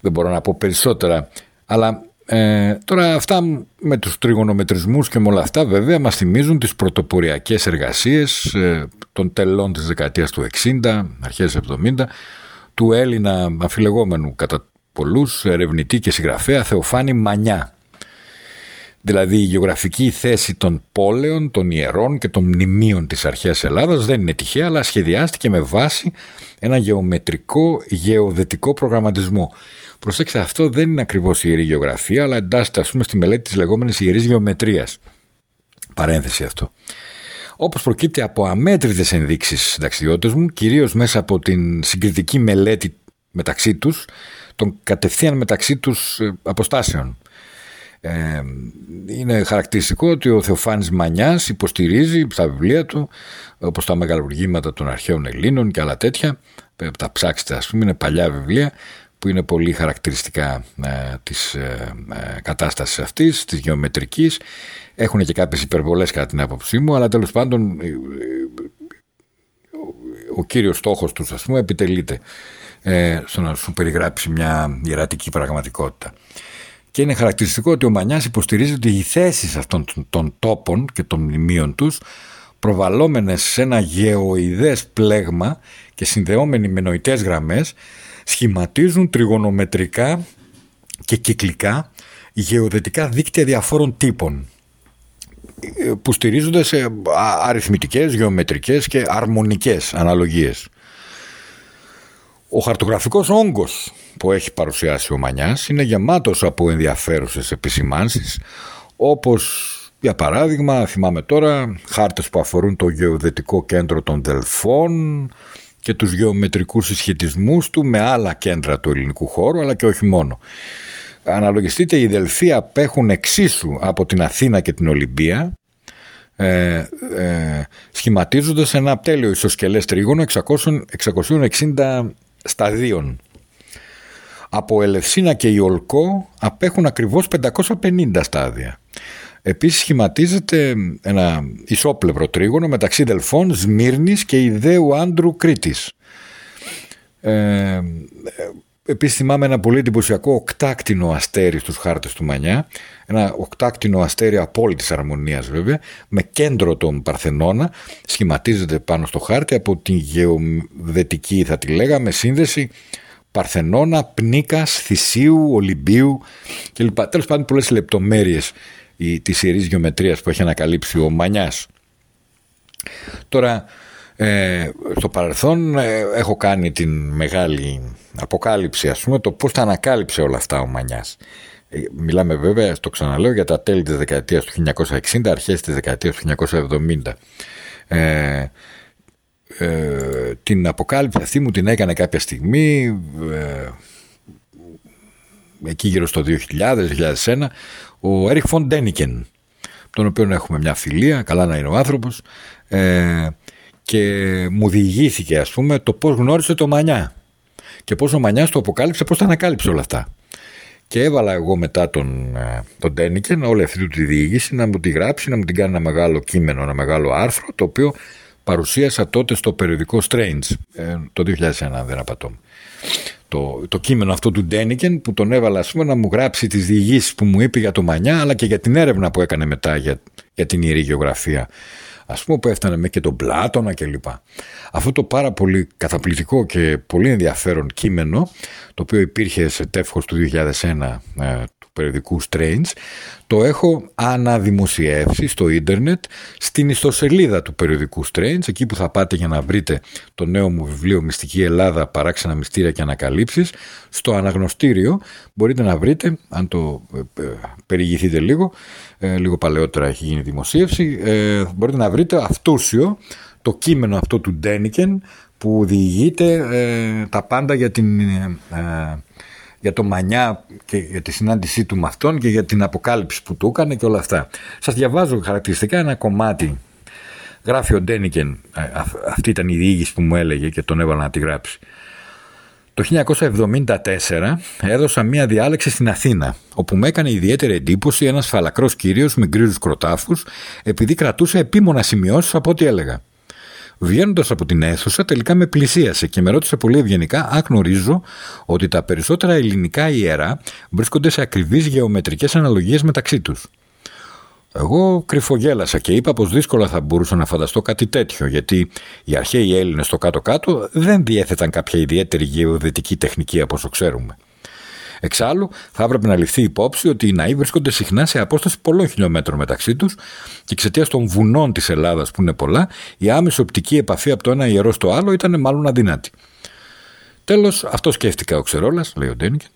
Δεν μπορώ να πω περισσότερα, αλλά ε, τώρα αυτά με τους τριγωνομετρισμούς και με όλα αυτά βέβαια μας θυμίζουν τις πρωτοποριακές εργασίες ε, των τελών της δεκαετίας του 60, αρχές 70, του Έλληνα αφιλεγόμενου κατά πολλούς ερευνητή και συγγραφέα Θεοφάνη Μανιά. Δηλαδή η γεωγραφική θέση των πόλεων, των ιερών και των μνημείων της αρχαίας Ελλάδας δεν είναι τυχαία αλλά σχεδιάστηκε με βάση ένα γεωμετρικό γεωδετικό προγραμματισμό. Προσέξτε, αυτό δεν είναι ακριβώς η ιερή γεωγραφία αλλά εντάσσεται ας πούμε στη μελέτη της λεγόμενης ιερής γεωμετρίας. Παρένθεση αυτό. Όπως προκύπτει από αμέτρητες ενδείξεις συνταξιδιώτες μου, κυρίως μέσα από την συγκριτική μελέτη μεταξύ τους, των κατευθείαν μεταξύ τους ε, αποστάσεων. Ε, είναι χαρακτηριστικό ότι ο Θεοφάνης Μανιάς υποστηρίζει στα βιβλία του όπως τα μεγαλουργήματα των αρχαίων Ελλήνων και άλλα τέτοια τα ψάξετε ας πούμε είναι παλιά βιβλία που είναι πολύ χαρακτηριστικά ε, της ε, ε, κατάστασης αυτής, της γεωμετρικής έχουν και κάποιες υπερβολές κατά την άποψή μου αλλά τέλος πάντων ο κύριος στόχος τους ας πούμε επιτελείται ε, στο να σου περιγράψει μια ιερατική πραγματικότητα. Και είναι χαρακτηριστικό ότι ο Μανιάς υποστηρίζει ότι οι θέσεις αυτών των τόπων και των μνημείων τους προβαλόμενες σε ένα γεωειδές πλέγμα και συνδεόμενοι με νοητές γραμμές σχηματίζουν τριγωνομετρικά και κυκλικά γεωδετικά δίκτυα διαφόρων τύπων ε, που στηρίζονται σε αριθμητικές, γεωμετρικές και αρμονικές αναλογίες. Ο χαρτογραφικός όγκος που έχει παρουσιάσει ο Μανιάς είναι γεμάτος από ενδιαφέρουσες επισημάνσεις όπως για παράδειγμα θυμάμαι τώρα χάρτες που αφορούν το γεωδετικό κέντρο των Δελφών και τους γεωμετρικούς συσχετισμούς του με άλλα κέντρα του ελληνικού χώρου αλλά και όχι μόνο. Αναλογιστείτε οι Δελφοί απέχουν εξίσου από την Αθήνα και την Ολυμπία ε, ε, σχηματίζοντας ένα τέλειο ισοσκελές τρίγωνο 660 σταδίων. Από Ελευσίνα και Ιολκό απέχουν ακριβώς 550 στάδια. Επίσης σχηματίζεται ένα ισόπλευρο τρίγωνο μεταξύ Δελφών, Σμύρνης και Ιδαίου Άντρου Κρήτης. Ε, Επίσης θυμάμαι ένα πολύ εντυπωσιακό οκτάκτηνο αστέρι στους χάρτες του Μανιά, ένα οκτάκτηνο αστέρι απόλυτης αρμονίας βέβαια, με κέντρο τον Παρθενώνα, σχηματίζεται πάνω στο χάρτη από την γεωδετική θα τη λέγαμε σύνδεση Παρθενώνα, Πνίκας, Θησίου, Ολυμπίου κλπ. Τέλος πάντων πολλές λεπτομέρειες της ιερής γεωμετρίας που έχει ανακαλύψει ο Μανιάς. Τώρα ε, στο παρελθόν ε, έχω κάνει την μεγάλη αποκάλυψη ας πούμε το πώς τα ανακάλυψε όλα αυτά ο Μανιάς. Ε, μιλάμε βέβαια, το ξαναλέω, για τα τέλη της δεκαετίας του 1960, αρχές της δεκαετίας του 1970. Ε, ε, την αποκάλυψη αυτή μου την έκανε κάποια στιγμή ε, εκεί γύρω στο 2000-2001 ο Έριχ Φοντένικεν τον οποίο έχουμε μια φιλία, καλά να είναι ο άνθρωπος ε, και μου διηγήθηκε ας πούμε το πώς γνώρισε το Μανιά και πώς ο Μανιάς το αποκάλυψε, πώς τα ανακάλυψε όλα αυτά. Και έβαλα εγώ μετά τον, ε, τον Τένικεν όλη αυτή του τη διήγηση να μου τη γράψει, να μου την κάνει ένα μεγάλο κείμενο, ένα μεγάλο άρθρο το οποίο παρουσίασα τότε στο περιοδικό Strange ε, το 2001 δεν απατώ. το, το κείμενο αυτό του Ντένικεν που τον έβαλα ας πούμε, να μου γράψει τις διηγήσεις που μου είπε για το Μανιά αλλά και για την έρευνα που έκανε μετά για, για την ιερή γεωγραφία ας πούμε που έφτανε με και τον Πλάτωνα κλπ. Αυτό το πάρα πολύ καταπληκτικό και πολύ ενδιαφέρον κείμενο το οποίο υπήρχε σε τεύχος του 2001 περιοδικού Strange, το έχω αναδημοσιεύσει στο ίντερνετ στην ιστοσελίδα του περιοδικού Strange, εκεί που θα πάτε για να βρείτε το νέο μου βιβλίο Μυστική Ελλάδα, Παράξενα Μυστήρια και Ανακαλύψεις. Στο αναγνωστήριο μπορείτε να βρείτε, αν το ε, ε, περιηγηθείτε λίγο, ε, λίγο παλαιότερα έχει γίνει δημοσίευση, μπορείτε να βρείτε αυτούσιο το κείμενο αυτό του Ντένικεν που διηγείται τα πάντα για την για το Μανιά και για τη συνάντησή του με αυτόν και για την αποκάλυψη που του έκανε και όλα αυτά. Σας διαβάζω χαρακτηριστικά ένα κομμάτι. Γράφει ο Ντένικεν, ε, αυτή ήταν η διήγηση που μου έλεγε και τον έβαλα να τη γράψει. Το 1974 έδωσα μία διάλεξη στην Αθήνα, όπου με έκανε ιδιαίτερη εντύπωση ένας φαλακρός κύριος με γκρίζους κροτάφους, επειδή κρατούσε επίμονα σημειώσεις από ό,τι έλεγα. Βγαίνοντας από την αίθουσα, τελικά με πλησίασε και με ρώτησε πολύ ευγενικά αν γνωρίζω ότι τα περισσότερα ελληνικά ιερά βρίσκονται σε ακριβείς γεωμετρικές αναλογίες μεταξύ τους. Εγώ κρυφογέλασα και είπα πως δύσκολα θα μπορούσα να φανταστώ κάτι τέτοιο, γιατί οι αρχαίοι Έλληνες στο κάτω-κάτω δεν διέθεταν κάποια ιδιαίτερη γεωδετική τεχνική από όσο ξέρουμε. Εξάλλου, θα έπρεπε να ληφθεί υπόψη ότι οι ναοί βρίσκονται συχνά σε απόσταση πολλών χιλιόμετρων μεταξύ τους και εξαιτίας των βουνών της Ελλάδας που είναι πολλά, η άμεση οπτική επαφή από το ένα ιερό στο άλλο ήταν μάλλον αδυνάτη. Τέλος, αυτό σκέφτηκα ο Ξερόλας, λέει ο Ντένικεν.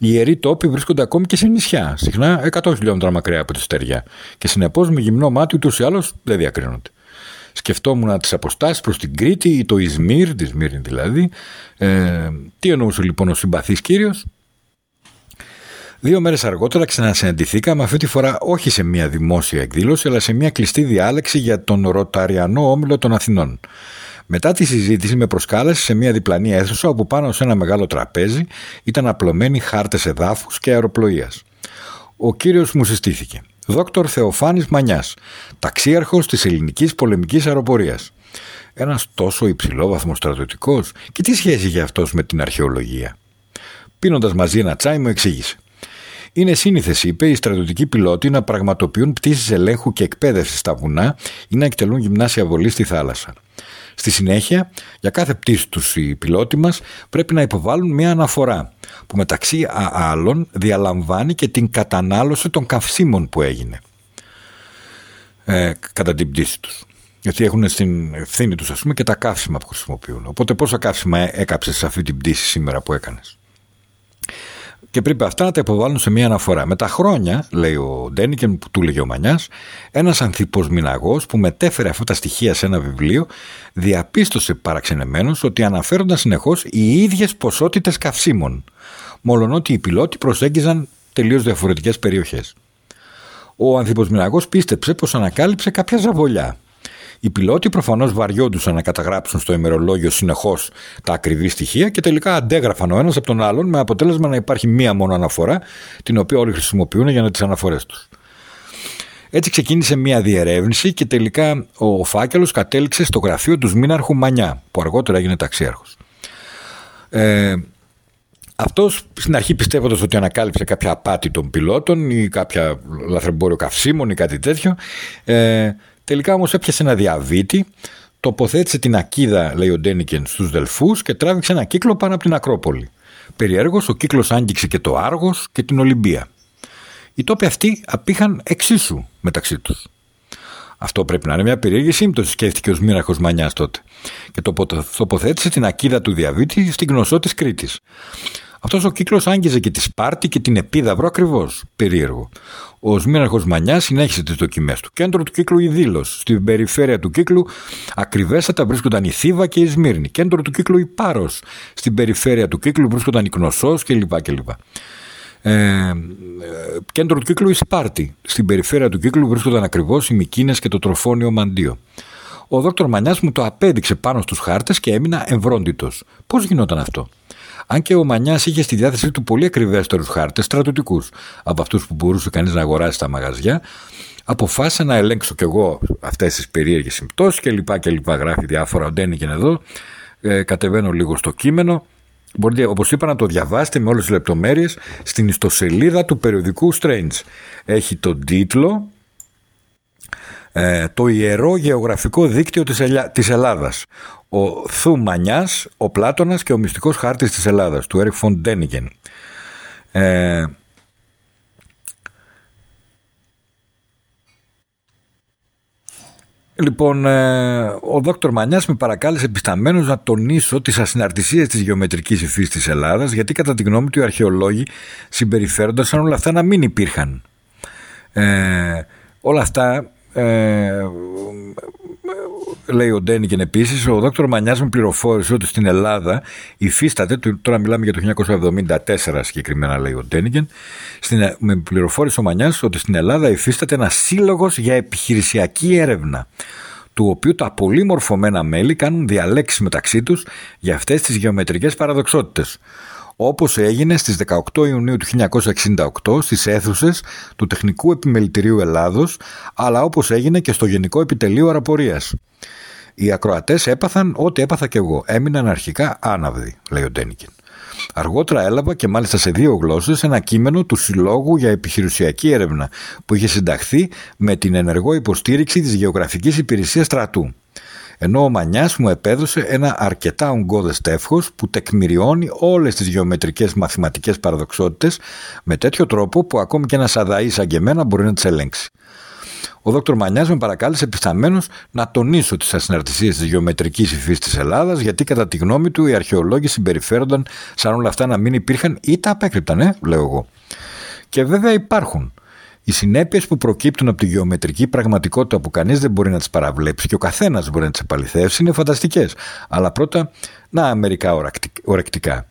Οι ιεροί τόποι βρίσκονται ακόμη και σε νησιά, συχνά 100 χιλιόμετρα μακριά από τη στεριά, και συνεπώς με γυμνό μάτι ούτως ή άλλως δεν διακρίνονται. Σκεφτόμουν τις αποστάσεις προς την Κρήτη ή το Ισμύρ, τη Σμύρνη δηλαδή. Ε, τι εννοούσε λοιπόν ο συμπαθής κύριος, Δύο μέρες αργότερα ξανασυναντηθήκαμε, αυτή τη φορά όχι σε μια δημόσια εκδήλωση, αλλά σε μια κλειστή διάλεξη για τον Ροταριανό Όμιλο των Αθηνών. Μετά τη συζήτηση με προσκάλεσε σε μια διπλανή αίθουσα όπου πάνω σε ένα μεγάλο τραπέζι ήταν απλωμένοι χάρτες εδάφους και αεροπλοείας. Ο κύριος μου συστήθηκε. Δόκτωρ Θεοφάνης Μανιάς, ταξίαρχος της ελληνικής πολεμικής αεροπορίας. Ένας τόσο υψηλόβαθμος στρατιωτικός, και τι σχέση για αυτός με την αρχαιολογία; Πίνοντας μαζί ένα τσάι, μου εξήγησε. Είναι σύνηθες, είπε, οι στρατιωτικοί πιλότοι να πραγματοποιούν πτήσεις ελέγχου και εκπαίδευσης στα βουνά ή να εκτελούν γυμνάσια βολή στη θάλασσα. Στη συνέχεια, για κάθε πτήση τους οι πιλότοι μας πρέπει να υποβάλουν μια αναφορά που μεταξύ άλλων διαλαμβάνει και την κατανάλωση των καυσίμων που έγινε ε, κατά την πτήση τους. Γιατί έχουν στην ευθύνη τους, ας πούμε, και τα καύσιμα που χρησιμοποιούν. Οπότε, πόσα καύσιμα έκαψες σε αυτή την πτήση σήμερα που έκανες; Και πρέπει αυτά να τα υποβάλουν σε μία αναφορά. Με τα χρόνια, λέει ο Ντένικεν που του έλεγε ο Μανιάς, ένας ανθιποσμηναγός που μετέφερε αυτά τα στοιχεία σε ένα βιβλίο, διαπίστωσε παραξενεμένος ότι αναφέρονταν συνεχώς οι ίδιες ποσότητες καυσίμων, μολονότι οι πιλότοι προσέγγιζαν τελείως διαφορετικές περιοχές. Ο ανθιποσμηναγός πίστεψε πως ανακάλυψε κάποια ζαβολιά οι πιλότοι προφανώς βαριόντουσαν να καταγράψουν στο ημερολόγιο συνεχώς τα ακριβή στοιχεία και τελικά αντέγραφαν ο ένας από τον άλλον με αποτέλεσμα να υπάρχει μία μόνο αναφορά, την οποία όλοι χρησιμοποιούν για τις αναφορές τους. Έτσι ξεκίνησε μία διερεύνηση και τελικά ο φάκελος κατέληξε στο γραφείο του Σμήναρχου Μανιά, που αργότερα έγινε ταξίαρχος. Ε, αυτός στην αρχή πιστεύοντας ότι ανακάλυψε κάποια απάτη των πιλότων ή κάποια λαθρεμπόριο καυσίμων ή κάτι τέτοιο, ε, Τελικά όμως έπιασε ένα διαβήτη, τοποθέτησε την ακίδα, λέει ο Ντένικεν, στους Δελφούς και τράβηξε ένα κύκλο πάνω από την Ακρόπολη. Περιέργως, ο κύκλος άγγιξε και το Άργος και την Ολυμπία. Οι τόποι αυτοί απήχαν εξίσου μεταξύ τους. Αυτό πρέπει να είναι μια περίεργη σύμπτωση, σκέφτηκε ο Σμύραχος Μανιάς τότε. Και τοποθέτησε την ακίδα του διαβήτη στην γνωσό της Κρήτης. Αυτός ο κύκλος άγγιζε και τη Σπάρτη και την Επίδαυρο ακριβώς. Περίεργο. Ο Σμύραχο Μανιάς συνέχισε τις δοκιμές του. Κέντρο του κύκλου η Δήλο. Στην περιφέρεια του κύκλου ακριβέστατα βρίσκονταν η Θήβα και η Σμύρνη. Κέντρο του κύκλου η Πάρος. Στην περιφέρεια του κύκλου βρίσκονταν η Κνωσό κλπ. κλπ. Ε, κέντρο του κύκλου η Σπάρτη. Στην περιφέρεια του κύκλου βρίσκονταν ακριβώς οι Μικίνες και το τροφόνιο Μαντίο. Ο δόκτωρ Μανιάς μου το απέδειξε πάνω στους χάρτες και έμεινα ευρώντιτο. Πώς γινόταν αυτό; Αν και ο Μανιάς είχε στη διάθεσή του πολύ ακριβέστερου χάρτες στρατιωτικούς από αυτούς που μπορούσε κανείς να αγοράσει στα μαγαζιά, αποφάσισα να ελέγξω κι εγώ αυτές τις περίεργες συμπτώσεις και λοιπά και λοιπά. Γράφει διάφορα ο Ντένικεν εδώ. Ε, κατεβαίνω λίγο στο κείμενο. Μπορείτε, όπως είπα, να το διαβάσετε με όλες τις λεπτομέρειες στην ιστοσελίδα του περιοδικού Strange. Έχει τον τίτλο ε, «Το Ιερό Γεωγραφικό Δίκτυο της, Ελιά, της Ελλάδας». Ο Θου Μανιάς, ο Πλάτωνας και ο Μυστικός Χάρτης της Ελλάδας, του Έρικ Φον Ντένιγεν. Ε, Λοιπόν, ε, ο Δόκτωρ Μανιάς με παρακάλεσε επισταμένος να τονίσω τις ασυναρτησίες της γεωμετρικής υφής της Ελλάδας γιατί κατά τη γνώμη του οι αρχαιολόγοι συμπεριφέρονταν σαν όλα αυτά να μην υπήρχαν. Ε, όλα αυτά ε, λέει ο Ντένικεν επίσης, ο Δόκτωρ Μανιάς με πληροφόρησε ότι στην Ελλάδα υφίσταται, τώρα μιλάμε για το 1974 συγκεκριμένα, λέει ο Ντένικεν, με πληροφόρησε ο Μανιάς ότι στην Ελλάδα υφίσταται ένας σύλλογος για επιχειρησιακή έρευνα του οποίου τα πολύ μορφωμένα μέλη κάνουν διαλέξεις μεταξύ τους για αυτές τις γεωμετρικές παραδοξότητες όπως έγινε στις 18 Ιουνίου του 1968 στις αίθουσες του Τεχνικού Επιμελητηρίου Ελλάδος, αλλά όπως έγινε και στο Γενικό Επιτελείο Αραπορίας. Οι ακροατές έπαθαν ό,τι έπαθα κι εγώ. Έμειναν αρχικά άναυδοι, λέει ο Ντένικιν. Αργότερα έλαβα και μάλιστα σε δύο γλώσσες ένα κείμενο του Συλλόγου για Επιχειρησιακή Έρευνα που είχε συνταχθεί με την ενεργό υποστήριξη της Γεωγραφικής Υπηρεσίας Στρατού ενώ ο Μανιάς μου επέδωσε ένα αρκετά ογκώδες τεύχος που τεκμηριώνει όλες τις γεωμετρικές μαθηματικές παραδοξότητες με τέτοιο τρόπο που ακόμη και ένας αδαής σαν και εμένα μπορεί να τις ελέγξει. Ο Δ. Μανιάς με παρακάλεσε επισταμένο να τονίσω τις ασυναρτησίες της γεωμετρικής υφής της Ελλάδας, γιατί κατά τη γνώμη του οι αρχαιολόγοι συμπεριφέρονταν σαν όλα αυτά να μην υπήρχαν ή τα απέκρυπταν, ε, λέω εγώ. Και βέβαια υπάρχουν. Οι συνέπειες που προκύπτουν από τη γεωμετρική πραγματικότητα που κανείς δεν μπορεί να τις παραβλέψει και ο καθένας μπορεί να τις επαληθεύσει είναι φανταστικές. Αλλά πρώτα, να μερικά ορεκτικά.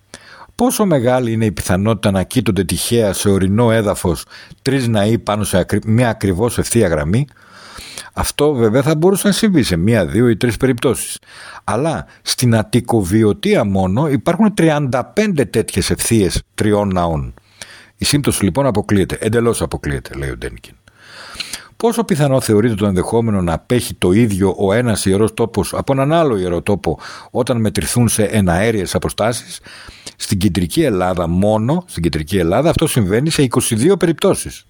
Πόσο μεγάλη είναι η πιθανότητα να κοίτονται τυχαία σε ορεινό έδαφος τρεις ναοί πάνω σε μια ακριβώς ευθεία γραμμή; Αυτό βέβαια θα μπορούσε να συμβεί σε μία, δύο ή τρεις περιπτώσεις. Αλλά στην Αττικοβιωτία μόνο υπάρχουν 35 τέτοιες ευθείες τριών ναών. Η σύμπτωση λοιπόν αποκλείεται, εντελώς αποκλείεται, λέει ο Ντένικιν. Πόσο πιθανό θεωρείται το ενδεχόμενο να απέχει το ίδιο ο ένας ιερός τόπος από έναν άλλο ιερό τόπο όταν μετρηθούν σε εναέριες αποστάσεις; Στην κεντρική Ελλάδα μόνο, στην κεντρική Ελλάδα αυτό συμβαίνει σε 22 περιπτώσεις.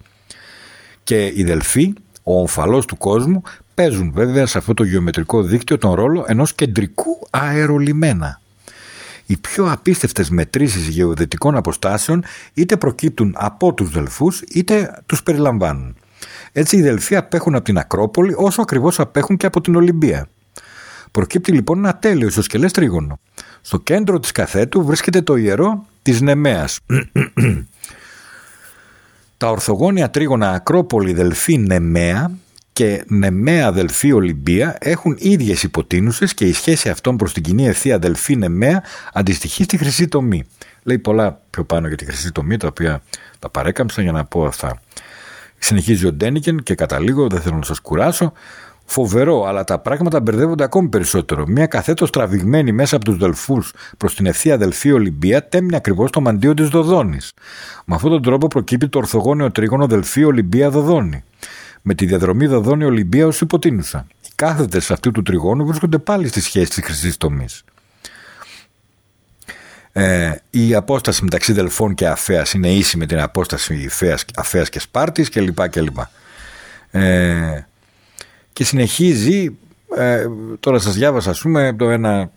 Και οι Δελφοί, ο ομφαλός του κόσμου, παίζουν βέβαια σε αυτό το γεωμετρικό δίκτυο τον ρόλο ενός κεντρικού αερολιμένα οι πιο απίστευτες μετρήσεις γεωδετικών αποστάσεων είτε προκύπτουν από τους Δελφούς είτε τους περιλαμβάνουν. Έτσι οι Δελφοί απέχουν από την Ακρόπολη όσο ακριβώς απέχουν και από την Ολυμπία. Προκύπτει λοιπόν ένα τέλειο ισοσκελές τρίγωνο. Στο κέντρο της καθέτου βρίσκεται το ιερό της Νεμέας. Τα ορθογώνια τρίγωνα Ακρόπολη Δελφή Νεμέα και Νεμαία αδελφή Ολυμπία έχουν ίδιες υποτείνουσες και η σχέση αυτών προς την κοινή ευθεία αδελφή Νεμαία αντιστοιχεί στη χρυσή τομή. Λέει πολλά πιο πάνω για τη χρυσή τομή, τα οποία τα παρέκαμψα για να πω αυτά. Συνεχίζει ο Ντένικεν και καταλήγω, δεν θέλω να σας κουράσω. Φοβερό, αλλά τα πράγματα μπερδεύονται ακόμη περισσότερο. Μια καθέτος τραβηγμένη μέσα από τους Δελφούς προς την ευθεία αδελφή Ολυμπία τέμνει ακριβώς το μαντίο της Δοδόνης. Με αυτόν τον τρόπο προκύπτει το ορθογώνιο τρίγωνο Δελφή Ολυμπία Δοδόνη με τη διαδρομή Δαδόνη Ολυμπία ως υποτείνουσα. Οι κάθετες αυτού του τριγώνου βρίσκονται πάλι στη σχέση της χρυσής τομής. Ε, η απόσταση μεταξύ Δελφών και Αφέας είναι ίση με την απόσταση Αφέας και Σπάρτης κλπ. κλπ. Ε, και συνεχίζει, ε, τώρα σας διάβασα ας πούμε το ένα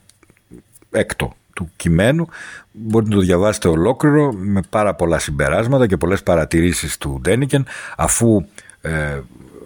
έκτο του κειμένου, μπορείτε να το διαβάσετε ολόκληρο με πάρα πολλά συμπεράσματα και πολλές παρατηρήσεις του Ντένικεν αφού ε,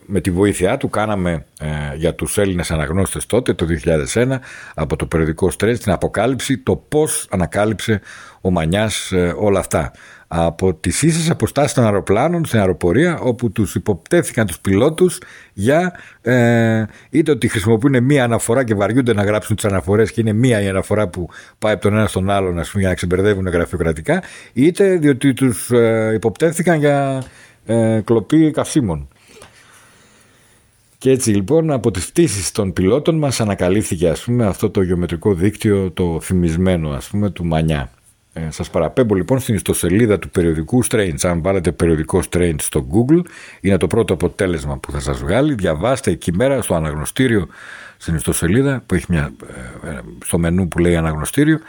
με τη βοήθειά του κάναμε ε, για τους Έλληνες αναγνώστες τότε το 2001 από το περιοδικό Στρες την αποκάλυψη το πώς ανακάλυψε ο Μανιάς ε, όλα αυτά από τις ίσες αποστάσεις των αεροπλάνων στην αεροπορία όπου τους υποπτεύθηκαν τους πιλότους για ε, είτε ότι χρησιμοποιούν μία αναφορά και βαριούνται να γράψουν τις αναφορές και είναι μία η αναφορά που πάει από τον ένα στον άλλον πούμε, για να ξεμπερδεύουν γραφειοκρατικά είτε διότι τους ε, υποπτεύθηκαν για ε, κλοπή καυσίμων. Και έτσι λοιπόν από τις πτήσεις των πιλότων μας ανακαλύφθηκε ας πούμε αυτό το γεωμετρικό δίκτυο το θυμισμένο ας πούμε του Μανιά. Ε, σας παραπέμπω λοιπόν στην ιστοσελίδα του περιοδικού Strange. Αν βάλετε περιοδικό Strange στο Google είναι το πρώτο αποτέλεσμα που θα σας βγάλει. Διαβάστε εκεί μέρα στο αναγνωστήριο στην ιστοσελίδα που έχει μια, ε, στο μενού που λέει αναγνωστήριο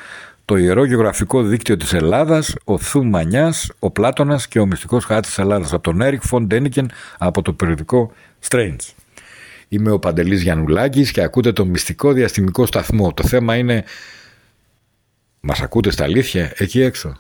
το Ιερό Γεωγραφικό Δίκτυο της Ελλάδας, ο Θου Μανιάς, ο Πλάτωνας και ο Μυστικός Χάρτης της Ελλάδας από τον Έρικ Φον Ντένικεν από το περιοδικό Strange. Είμαι ο Παντελής Γιαννουλάκης και ακούτε το μυστικό διαστημικό σταθμό. Το θέμα είναι, μας ακούτε στα αλήθεια εκεί έξω.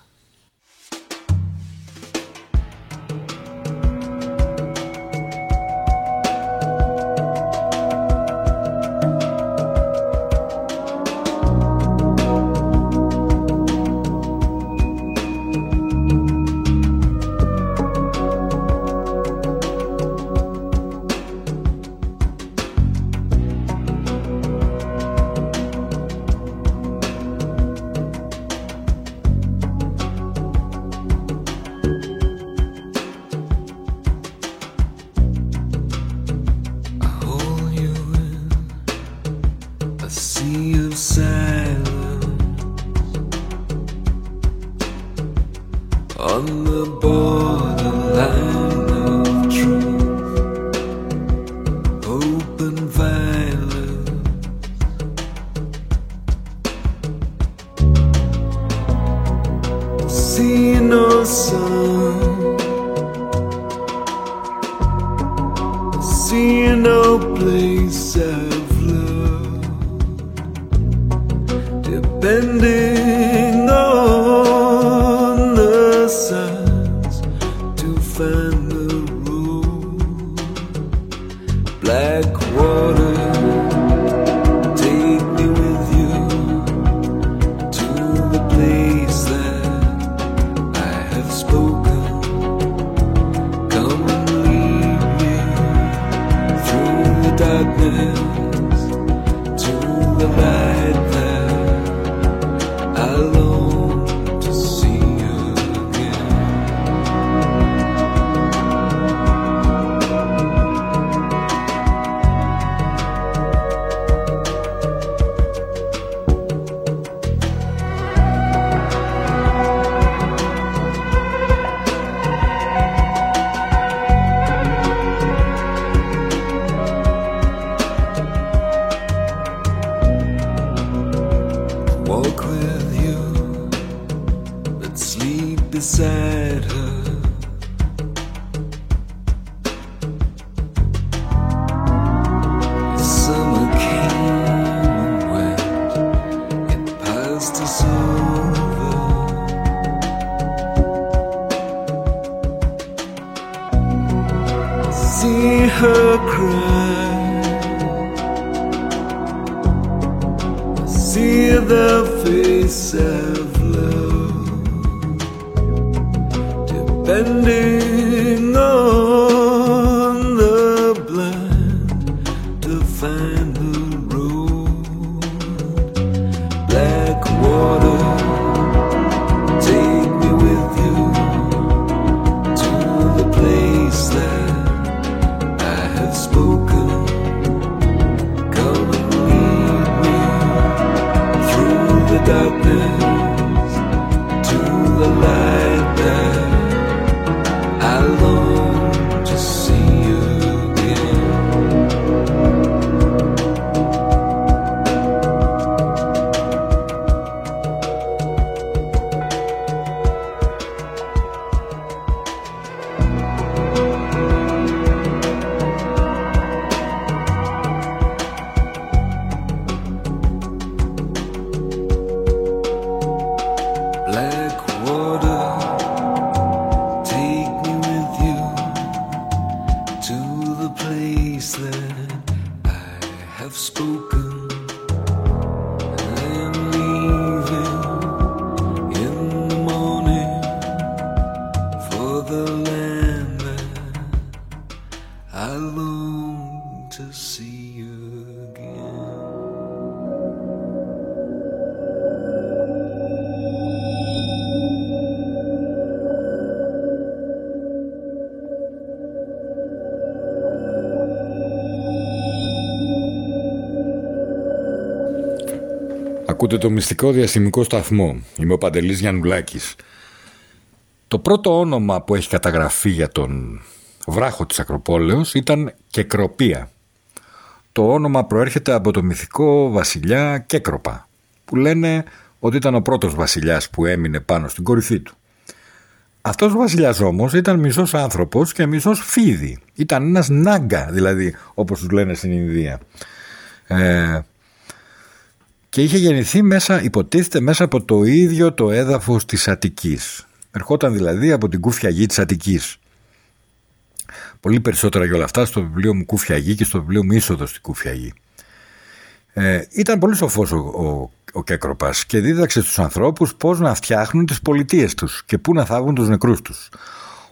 Ακούτε το μυστικό διαστημικό σταθμό. Είμαι ο Παντελής Γιαννουλάκης. Το πρώτο όνομα που έχει καταγραφεί για τον βράχο της Ακροπόλεως ήταν Κεκροπία. Το όνομα προέρχεται από το μυθικό βασιλιά Κέκροπα, που λένε ότι ήταν ο πρώτος βασιλιάς που έμεινε πάνω στην κορυφή του. Αυτός ο βασιλιάς όμως ήταν μισός άνθρωπος και μισός φίδι. Ήταν ένας νάγκα δηλαδή όπως τους λένε στην Ινδία. Ε, και είχε γεννηθεί μέσα, υποτίθεται μέσα από το ίδιο το έδαφος της Αττικής. Ερχόταν δηλαδή από την κούφια γη της Αττικής. Πολύ περισσότερα για όλα αυτά στο βιβλίο μου Κούφια Γη και στο βιβλίο μου Είσοδος στην Κούφια Γη. Ε, ήταν πολύ σοφός ο, ο, ο Κέκροπας και δίδαξε στους ανθρώπους πώς να φτιάχνουν τις πολιτείες τους και πού να θάβουν τους νεκρούς τους.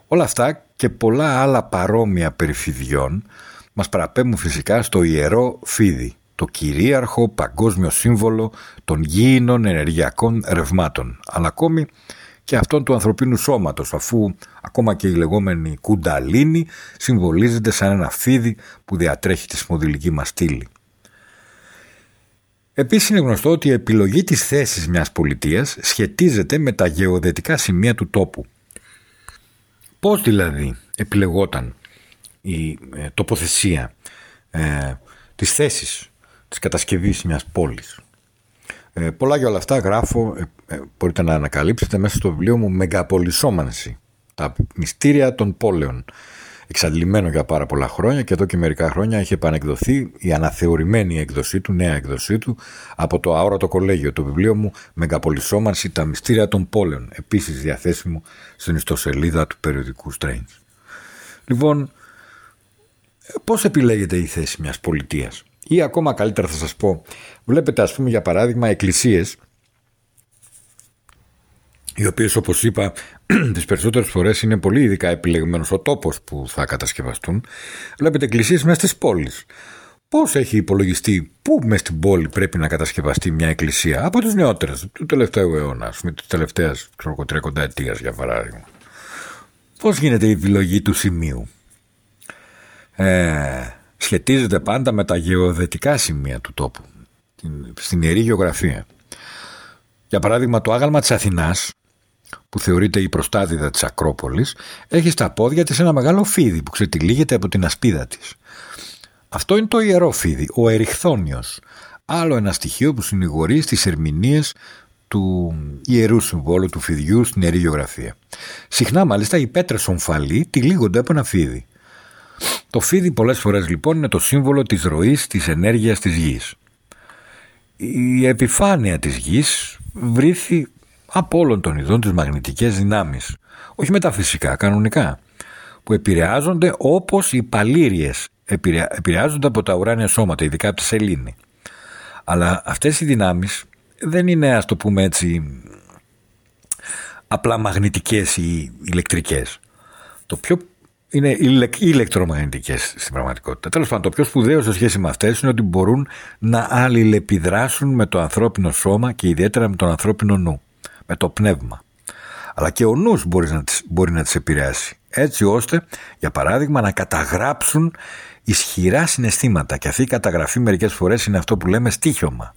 Όλα αυτά και πολλά άλλα παρόμοια περιφηδιών μας παραπέμπουν φυσικά στο ιερό φίδι, το κυρίαρχο παγκόσμιο σύμβολο των γήινων ενεργειακών ρευμάτων, αλλά ακόμη και αυτών του ανθρωπίνου σώματος, αφού ακόμα και η λεγόμενη κουνταλίνη συμβολίζεται σαν ένα φίδι που διατρέχει τη σπονδυλική μας στήλη. Επίσης είναι γνωστό ότι η επιλογή της θέσης μιας πολιτείας σχετίζεται με τα γεωδετικά σημεία του τόπου. Πώς δηλαδή επιλεγόταν η ε, τοποθεσία ε, της θέσης; Της κατασκευής μιας πόλης. Ε, πολλά για όλα αυτά γράφω, ε, ε, μπορείτε να ανακαλύψετε μέσα στο βιβλίο μου «Μεγαπολισόμανση», τα μυστήρια των πόλεων εξαντλημένο για πάρα πολλά χρόνια και εδώ και μερικά χρόνια έχει επανεκδοθεί η αναθεωρημένη έκδοσή του, νέα έκδοσή του από το αόρατο κολέγιο, το βιβλίο μου «Μεγαπολισόμανση, τα μυστήρια των πόλεων», επίσης διαθέσιμο στην ιστοσελίδα του περιοδικού Strange. Λοιπόν, πώς επιλέγεται η θέση μιας πολιτείας; Ή ακόμα καλύτερα θα σας πω, βλέπετε ας πούμε για παράδειγμα εκκλησίες οι οποίες, όπως είπα, τις περισσότερες φορές είναι πολύ ειδικά επιλεγμένος ο τόπος που θα κατασκευαστούν. Βλέπετε εκκλησίες μέσα στις πόλεις. Πώς έχει υπολογιστεί, πού μέσα στην πόλη πρέπει να κατασκευαστεί μια εκκλησία; Από τι νεότερε, του τελευταίου αιώνα, ας πούμε, της τελευταίας 30 ετίας για παράδειγμα. Πώς γίνεται η επιλογή του σημείου; Ε, σχετίζεται πάντα με τα γεωδετικά σημεία του τόπου, στην ιερή γεωγραφία. Για παράδειγμα, το άγαλμα της Αθηνάς που θεωρείται η προστάδιδα της Ακρόπολης, έχει στα πόδια της ένα μεγάλο φίδι που ξετυλίγεται από την ασπίδα της. Αυτό είναι το ιερό φίδι, ο Εριχθόνιος, άλλο ένα στοιχείο που συνηγορεί στις ερμηνείες του ιερού συμβόλου του φιδιού στην ιερή γεωγραφία. Συχνά μάλιστα οι πέτρες ομφαλοί τυλίγονται από ένα φίδι. Το φίδι πολλές φορές λοιπόν είναι το σύμβολο της ροής της ενέργειας της γης. Η επιφάνεια της γης βρήθη από όλων των ειδών τις μαγνητικές δυνάμεις. Όχι μεταφυσικά, κανονικά. Που επηρεάζονται όπως οι παλήριες επηρεάζονται από τα ουράνια σώματα, ειδικά από τη σελήνη. Αλλά αυτές οι δυνάμεις δεν είναι, ας το πούμε έτσι, απλά μαγνητικές ή ηλεκτρικές. Το πιο είναι ηλεκτρομαγνητικές στην πραγματικότητα. Τέλος πάντων, το πιο σπουδαίο σε σχέση με αυτές είναι ότι μπορούν να αλληλεπιδράσουν με το ανθρώπινο σώμα και ιδιαίτερα με τον ανθρώπινο νου με το πνεύμα. Αλλά και ο νους μπορείς να, τις, μπορεί να τις επηρεάσει. Έτσι ώστε, για παράδειγμα, να καταγράψουν ισχυρά συναισθήματα. Και αυτή η καταγραφή μερικές φορές είναι αυτό που λέμε στίχιωμα.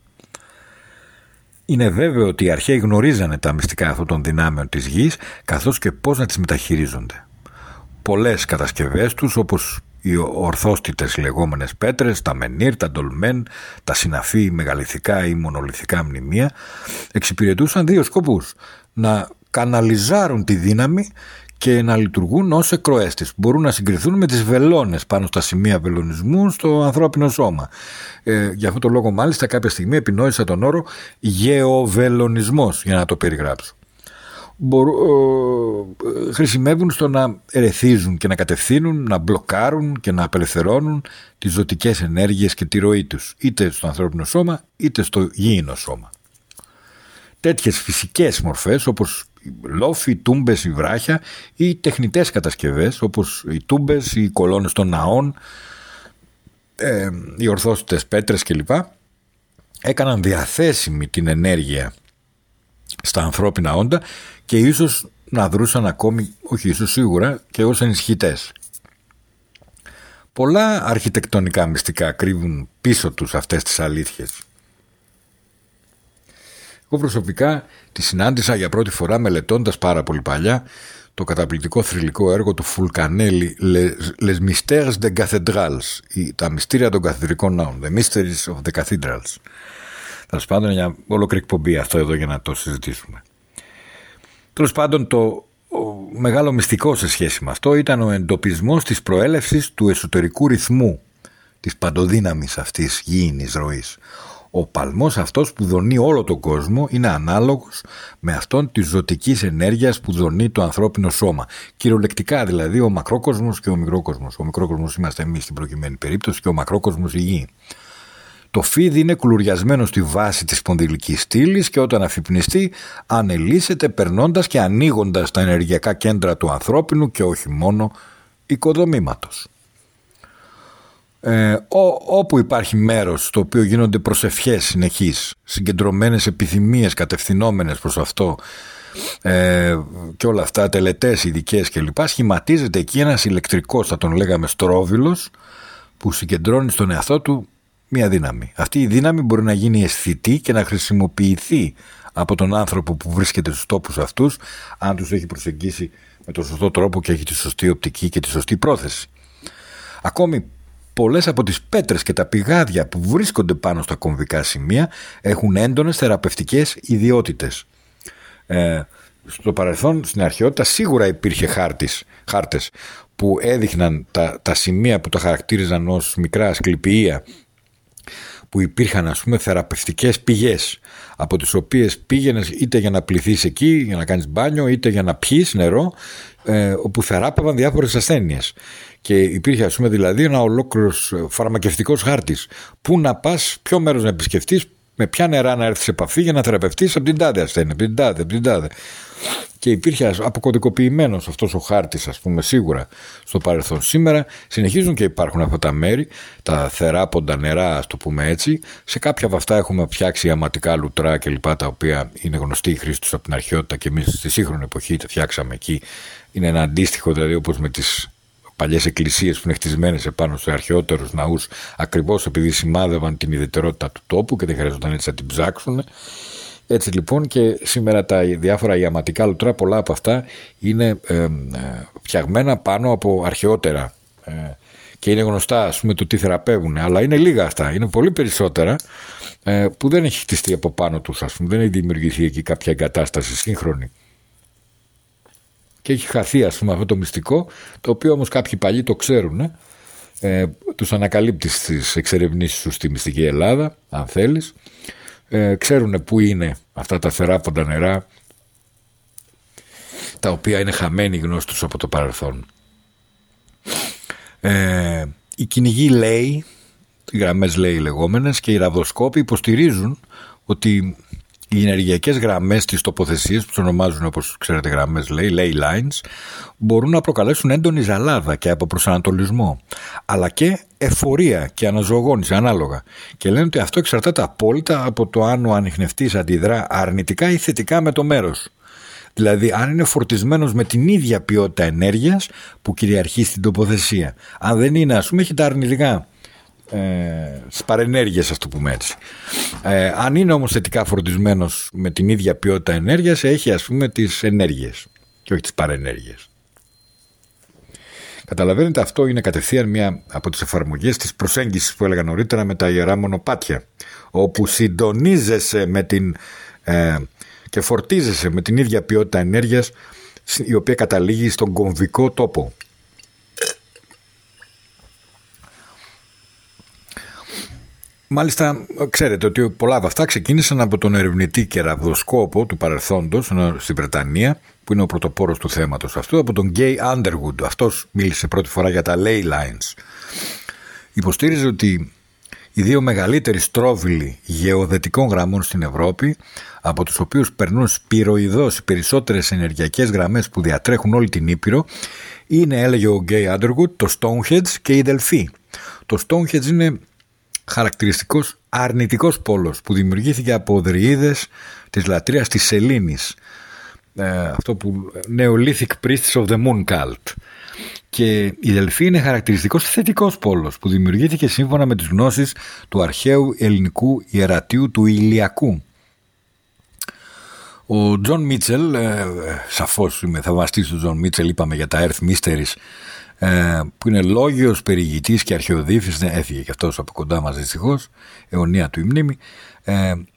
Είναι βέβαιο ότι οι αρχαίοι γνωρίζανε τα μυστικά αυτών των δυνάμεων της γης καθώς και πώς να τις μεταχειρίζονται. Πολλές κατασκευές τους όπως οι ορθόστιτες λεγόμενες πέτρες, τα μενίρ, τα ντολμέν, τα συναφή μεγαλυθικά ή μονολυθικά μνημεία εξυπηρετούσαν δύο σκοπούς. Να καναλιζάρουν τη δύναμη και να λειτουργούν ως εκροές της. Μπορούν να συγκριθούν με τις βελόνες πάνω στα σημεία βελονισμού στο ανθρώπινο σώμα. Ε, για αυτό το λόγο μάλιστα κάποια στιγμή επινόησα τον όρο γεωβελονισμός για να το περιγράψω χρησιμεύουν στο να ερεθίζουν και να κατευθύνουν, να μπλοκάρουν και να απελευθερώνουν τις ζωτικές ενέργειες και τη ροή τους, είτε στο ανθρώπινο σώμα είτε στο γήινο σώμα. Τέτοιες φυσικές μορφές όπως οι λόφοι, οι τούμπες, οι βράχια ή τεχνητές κατασκευές όπως οι τούμπες, οι κολόνες των ναών, ε, οι ορθότητες πέτρες κλπ. έκαναν διαθέσιμη την ενέργεια στα ανθρώπινα όντα και ίσως να δρούσαν ακόμη, όχι ίσως σίγουρα, και ως ενισχυτές. Πολλά αρχιτεκτονικά μυστικά κρύβουν πίσω τους αυτές τις αλήθειες. Εγώ προσωπικά τη συνάντησα για πρώτη φορά μελετώντας πάρα πολύ παλιά το καταπληκτικό θρηλυκό έργο του Φουλκανέλη Les Mystères des Cathedrals, τα μυστήρια των καθεδρικών ναών, The Mysteries of the Cathedrals. Τέλος πάντων, μια ολόκληρη εκπομπή αυτό εδώ για να το συζητήσουμε. Τέλος πάντων, το μεγάλο μυστικό σε σχέση με αυτό ήταν ο εντοπισμός της προέλευσης του εσωτερικού ρυθμού της παντοδύναμης αυτής γήινης ροής. Ο παλμός αυτός που δονεί όλο τον κόσμο είναι ανάλογος με αυτόν της ζωτικής ενέργειας που δονεί το ανθρώπινο σώμα. Κυριολεκτικά δηλαδή ο μακρόκοσμος και ο μικρόκοσμος. Ο μικρόκοσμος είμαστε εμείς στην προκειμένη περίπτωση και ο μακρόκοσμος η γη. Το φίδι είναι κουλουριασμένο στη βάση της σπονδυλικής στήλης και όταν αφυπνιστεί ανελίσσεται περνώντας και ανοίγοντας τα ενεργειακά κέντρα του ανθρώπινου και όχι μόνο οικοδομήματος. Ε, όπου υπάρχει μέρος στο οποίο γίνονται προσευχές συνεχείς, συγκεντρωμένες επιθυμίες κατευθυνόμενες προς αυτό ε, και όλα αυτά, τελετές ειδικές κλπ. Σχηματίζεται εκεί ένας ηλεκτρικός, θα τον λέγαμε στρόβιλος, που συγκεντρώνει στον εαυτό του μία δύναμη. Αυτή η δύναμη μπορεί να γίνει αισθητή και να χρησιμοποιηθεί από τον άνθρωπο που βρίσκεται στους τόπους αυτούς αν τους έχει προσεγγίσει με τον σωστό τρόπο και έχει τη σωστή οπτική και τη σωστή πρόθεση. Ακόμη πολλές από τις πέτρες και τα πηγάδια που βρίσκονται πάνω στα κομβικά σημεία έχουν έντονες θεραπευτικές ιδιότητες. Ε, στο παρελθόν, στην αρχαιότητα, σίγουρα υπήρχε χάρτης, χάρτες που έδειχναν τα, τα σημεία που τα χαρακτήριζαν ως μικρά ασκληπιεία που υπήρχαν ας πούμε θεραπευτικές πηγές από τις οποίες πήγαινες είτε για να πληθείς εκεί, για να κάνεις μπάνιο είτε για να πιείς νερό ε, όπου θεράπευαν διάφορες ασθένειες. Και υπήρχε ας πούμε δηλαδή ένα ολόκληρος φαρμακευτικός χάρτης. Που να πας, ποιο μέρος να επισκεφτείς με ποια νερά να έρθεις σε επαφή για να θεραπευτείς από την τάδε ασθένεια, από την τάδε, από την τάδε και υπήρχε αποκωδικοποιημένος αυτός ο χάρτης ας πούμε σίγουρα στο παρελθόν. Σήμερα συνεχίζουν και υπάρχουν αυτά τα μέρη, τα θεράποντα νερά ας το πούμε έτσι. Σε κάποια από αυτά έχουμε φτιάξει αματικά λουτρά και λοιπά τα οποία είναι γνωστή η χρήση τους από την αρχαιότητα και εμείς στη σύγχρονη εποχή τα φτιάξαμε εκεί. Είναι ένα αντίστοιχο δηλαδή όπως με τις παλιές εκκλησίες που είναι χτισμένες επάνω σε αρχαιότερους ναούς ακριβώς επειδή σημάδευαν την ιδιαιτερότητα του τόπου και δεν χρειαζόταν έτσι να την ψάξουν έτσι λοιπόν και σήμερα τα διάφορα ιαματικά λουτρά, πολλά από αυτά είναι ε, φτιαγμένα πάνω από αρχαιότερα ε, και είναι γνωστά ας πούμε το τι θεραπεύουν, αλλά είναι λίγα αυτά, είναι πολύ περισσότερα ε, που δεν έχει χτιστεί από πάνω τους ας πούμε, δεν έχει δημιουργηθεί εκεί κάποια εγκατάσταση σύγχρονη. Και έχει χαθεί ας πούμε αυτό το μυστικό, το οποίο όμως κάποιοι παλιοί το ξέρουν, ε, τους ανακαλύπτεις στις εξερευνήσεις σου στη μυστική Ελλάδα, αν θέλεις, ε, ξέρουν πού είναι αυτά τα θεράποντα νερά τα οποία είναι χαμένοι γνώση τους από το παρελθόν. Ε, η κυνηγή λέει, οι γραμμές λέει λεγόμενες και οι ραβδοσκόποι υποστηρίζουν ότι οι ενεργειακές γραμμές της τοποθεσίας, που τις ονομάζουν όπως ξέρετε γραμμές, λέει, ley lines, μπορούν να προκαλέσουν έντονη ζαλάδα και αποπροσανατολισμό, αλλά και εφορία και αναζωογόνηση ανάλογα. Και λένε ότι αυτό εξαρτάται απόλυτα από το αν ο ανιχνευτής αντιδρά αρνητικά ή θετικά με το μέρος. Δηλαδή, αν είναι φορτισμένος με την ίδια ποιότητα ενέργειας που κυριαρχεί στην τοποθεσία. Αν δεν είναι, ας πούμε, έχει τα αρνητικά ε, στις παρενέργειες ας το πούμε έτσι. Ε, αν είναι όμως θετικά φορτισμένος με την ίδια ποιότητα ενέργειας έχει ας πούμε τις ενέργειες και όχι τις παρενέργειες. Καταλαβαίνετε αυτό είναι κατευθείαν μια από τις εφαρμογές της προσέγγισης που έλεγα νωρίτερα με τα ιερά μονοπάτια όπου συντονίζεσαι με την ε, και φορτίζεσαι με την ίδια ποιότητα ενέργειας η οποία καταλήγει στον κομβικό τόπο Μάλιστα, ξέρετε ότι πολλά από αυτά ξεκίνησαν από τον ερευνητή και ραβδοσκόπο του παρελθόντος στη Βρετανία, που είναι ο πρωτοπόρος του θέματος αυτού, από τον Γκέι Underwood. Αυτός μίλησε πρώτη φορά για τα ley lines. Υποστήριζε ότι οι δύο μεγαλύτεροι στρόβιλοι γεωδετικών γραμμών στην Ευρώπη, από τους οποίους περνούν σπυροειδώς οι περισσότερες ενεργειακές γραμμές που διατρέχουν όλη την Ήπειρο, είναι, έλεγε ο Γκέι Underwood, το Stonehenge και η Δελφή. Το Stonehenge είναι χαρακτηριστικός αρνητικός πόλος που δημιουργήθηκε από δρυίδες της λατρείας της σελήνης. Ε, αυτό που Neolithic Priests of the Moon Cult. Και οι Δελφοί είναι χαρακτηριστικός θετικός πόλος που δημιουργήθηκε σύμφωνα με τις γνώσεις του αρχαίου ελληνικού ιερατείου του Ηλιακού. Ο Τζον Μίτσελ, ε, σαφώς είμαι θαυμαστής του Τζον Μίτσελ, είπαμε για τα Earth Mysteries ε, που είναι λόγιος, περιηγητής και αρχαιοδίφης ναι, έφυγε και αυτός από κοντά μας δυστυχώς αιωνία του η μνήμη. Ε,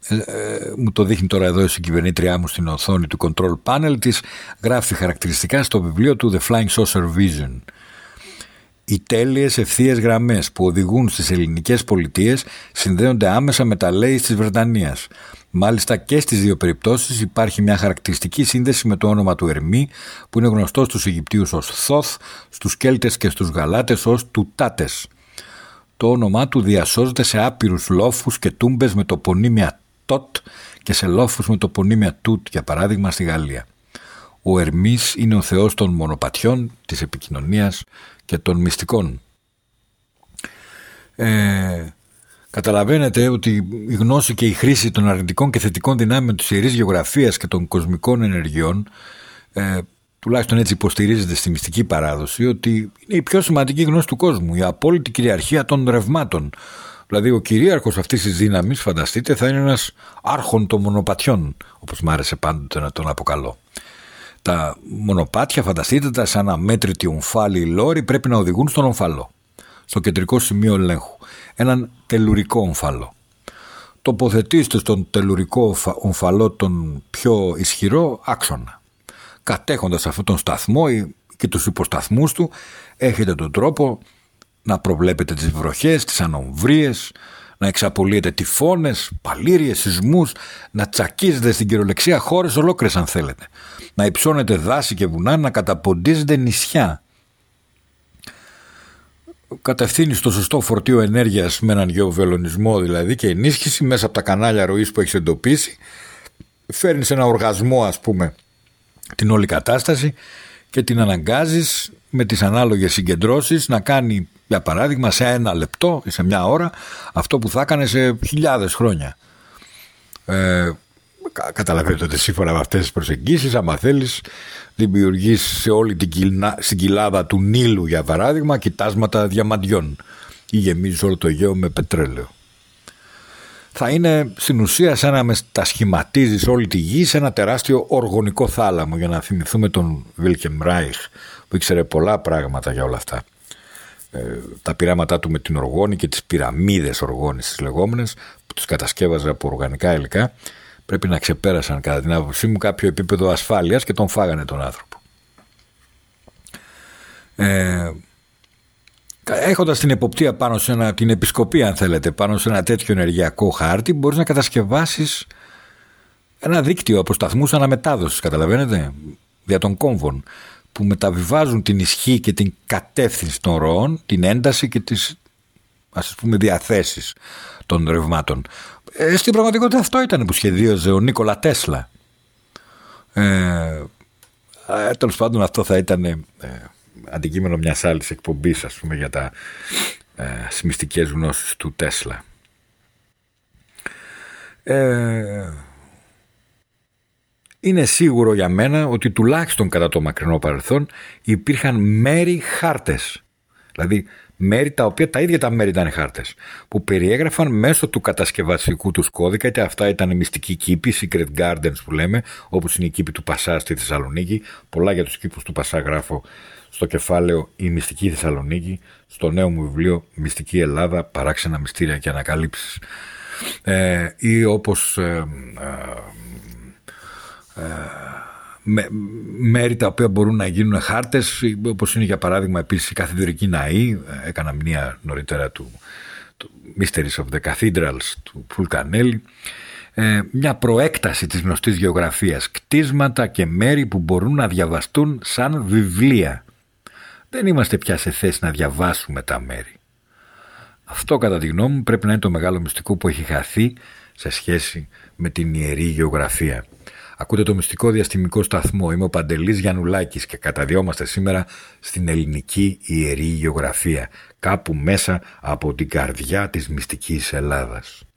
ε, ε, μου το δείχνει τώρα εδώ η συγκυβερνήτριά μου στην οθόνη του control panel της γράφει χαρακτηριστικά στο βιβλίο του The Flying Saucer Vision οι τέλειες ευθείες γραμμές που οδηγούν στις ελληνικές πολιτείες συνδέονται άμεσα με τα λέει της Βρετανίας. Μάλιστα και στις δύο περιπτώσεις υπάρχει μια χαρακτηριστική σύνδεση με το όνομα του Ερμή που είναι γνωστό στους Αιγυπτίους ως Θόθ, στους Κέλτες και στους Γαλάτες ως Τουτάτες. Το όνομά του διασώζεται σε άπειρους λόφους και τούμπες με τοπονύμια Τότ και σε λόφους με τοπονύμια Τούτ για παράδειγμα στη Γαλλία. Ο Ερμής είναι ο θεός των μονοπατιών, της επικοινωνίας και των μυστικών. Ε, καταλαβαίνετε ότι η γνώση και η χρήση των αρνητικών και θετικών δυνάμεων της ιερής γεωγραφίας και των κοσμικών ενεργειών ε, τουλάχιστον έτσι υποστηρίζεται στη μυστική παράδοση ότι είναι η πιο σημαντική γνώση του κόσμου, η απόλυτη κυριαρχία των ρευμάτων. Δηλαδή ο κυρίαρχος αυτής της δύναμης, φανταστείτε, θα είναι ένας άρχον των μονοπατιών, όπως μου άρεσε πάντοτε να τον αποκαλώ. Τα μονοπάτια, φανταστείτε τα σαν αμέτρητοι ομφάλοι λόροι πρέπει να οδηγούν στον ομφαλό, στο κεντρικό σημείο ελέγχου, έναν τελουρικό ομφαλό. Τοποθετήστε στον τελουρικό ομφαλό τον πιο ισχυρό άξονα. Κατέχοντας αυτόν τον σταθμό και τους υποσταθμούς του, έχετε τον τρόπο να προβλέπετε τις βροχές, τις ανομβρίες, να εξαπολύετε τυφώνες, παλήριες, σεισμούς, να τσακίζετε στην κυριολεξία χώρες ολόκληρες αν θέλετε να υψώνετε δάση και βουνά, να καταποντίζετε νησιά. Κατευθύνει στο σωστό φορτίο ενέργειας με έναν γεωβελονισμό δηλαδή και ενίσχυση μέσα από τα κανάλια ροής που έχεις εντοπίσει. Φέρνεις ένα οργασμό, ας πούμε, την όλη κατάσταση και την αναγκάζεις με τις ανάλογες συγκεντρώσεις να κάνει για παράδειγμα σε ένα λεπτό ή σε μια ώρα αυτό που θα έκανε σε χιλιάδες χρόνια. Ε, καταλαβαίνετε ότι σύμφωνα με αυτές τις προσεγγίσεις άμα θέλεις δημιουργείς σε όλη την, κοιλάδα του Νείλου για παράδειγμα κοιτάσματα διαμαντιών ή γεμίζεις όλο το Αιγαίο με πετρέλαιο. Θα είναι στην ουσία σαν να μετασχηματίζεις όλη τη γη σε ένα τεράστιο οργονικό θάλαμο για να θυμηθούμε τον Βίλκεμ Ράιχ που ήξερε πολλά πράγματα για όλα αυτά. Ε, τα πειράματά του με την οργόνη και τις πυραμίδες οργόνης τις λεγόμενες που τους κατασκεύαζε από οργανικά υλικά πρέπει να ξεπέρασαν κατά την άποψή μου κάποιο επίπεδο ασφάλειας και τον φάγανε τον άνθρωπο. Ε, έχοντας την εποπτεία πάνω σε ένα, την επισκοπή αν θέλετε, πάνω σε ένα τέτοιο ενεργειακό χάρτη μπορείς να κατασκευάσεις ένα δίκτυο από σταθμούς αναμετάδοσης, καταλαβαίνετε, δια των κόμβων, που μεταβιβάζουν την ισχύ και την κατεύθυνση των ροών, την ένταση και τις ας πούμε διαθέσεις των ρευμάτων. Ε, στην πραγματικότητα αυτό ήταν που σχεδίαζε ο Νίκολα Τέσλα. Ε, ε, Τέλος πάντων αυτό θα ήταν ε, αντικείμενο μιας άλλης εκπομπής, ας πούμε για τα ε, γνώσει γνώσεις του Τέσλα. Ε, είναι σίγουρο για μένα ότι τουλάχιστον κατά το μακρινό παρελθόν υπήρχαν μέρη χάρτες. Δηλαδή μέρη τα οποία τα ίδια τα μέρη ήταν χάρτες, που περιέγραφαν μέσω του κατασκευαστικού τους κώδικα, είτε αυτά ήταν μυστικοί κήποι, secret gardens που λέμε, όπως είναι η κήπη του Πασά στη Θεσσαλονίκη. Πολλά για τους κήπους του Πασά γράφω στο κεφάλαιο Η Μυστική Θεσσαλονίκη, στο νέο μου βιβλίο Μυστική Ελλάδα, Παράξενα Μυστήρια και Ανακαλύψεις. Ε, ή όπως ε, ε, με, μέρη τα οποία μπορούν να γίνουν χάρτες όπως είναι για παράδειγμα επίσης η καθεδρική ναή έκανα μία νωρίτερα του, του Mysteries of the Cathedrals του Φουλκανέλη ε, μια προέκταση της γνωστής γεωγραφίας κτίσματα και μέρη που μπορούν να διαβαστούν σαν βιβλία. Δεν είμαστε πια σε θέση να διαβάσουμε τα μέρη. Αυτό κατά τη γνώμη μου πρέπει να είναι το μεγάλο μυστικό που έχει χαθεί σε σχέση με την ιερή γεωγραφία Ακούτε το μυστικό διαστημικό σταθμό. Είμαι ο Παντελής Γιαννουλάκης και καταδιόμαστε σήμερα στην ελληνική ιερή γεωγραφία, κάπου μέσα από την καρδιά της μυστικής Ελλάδας.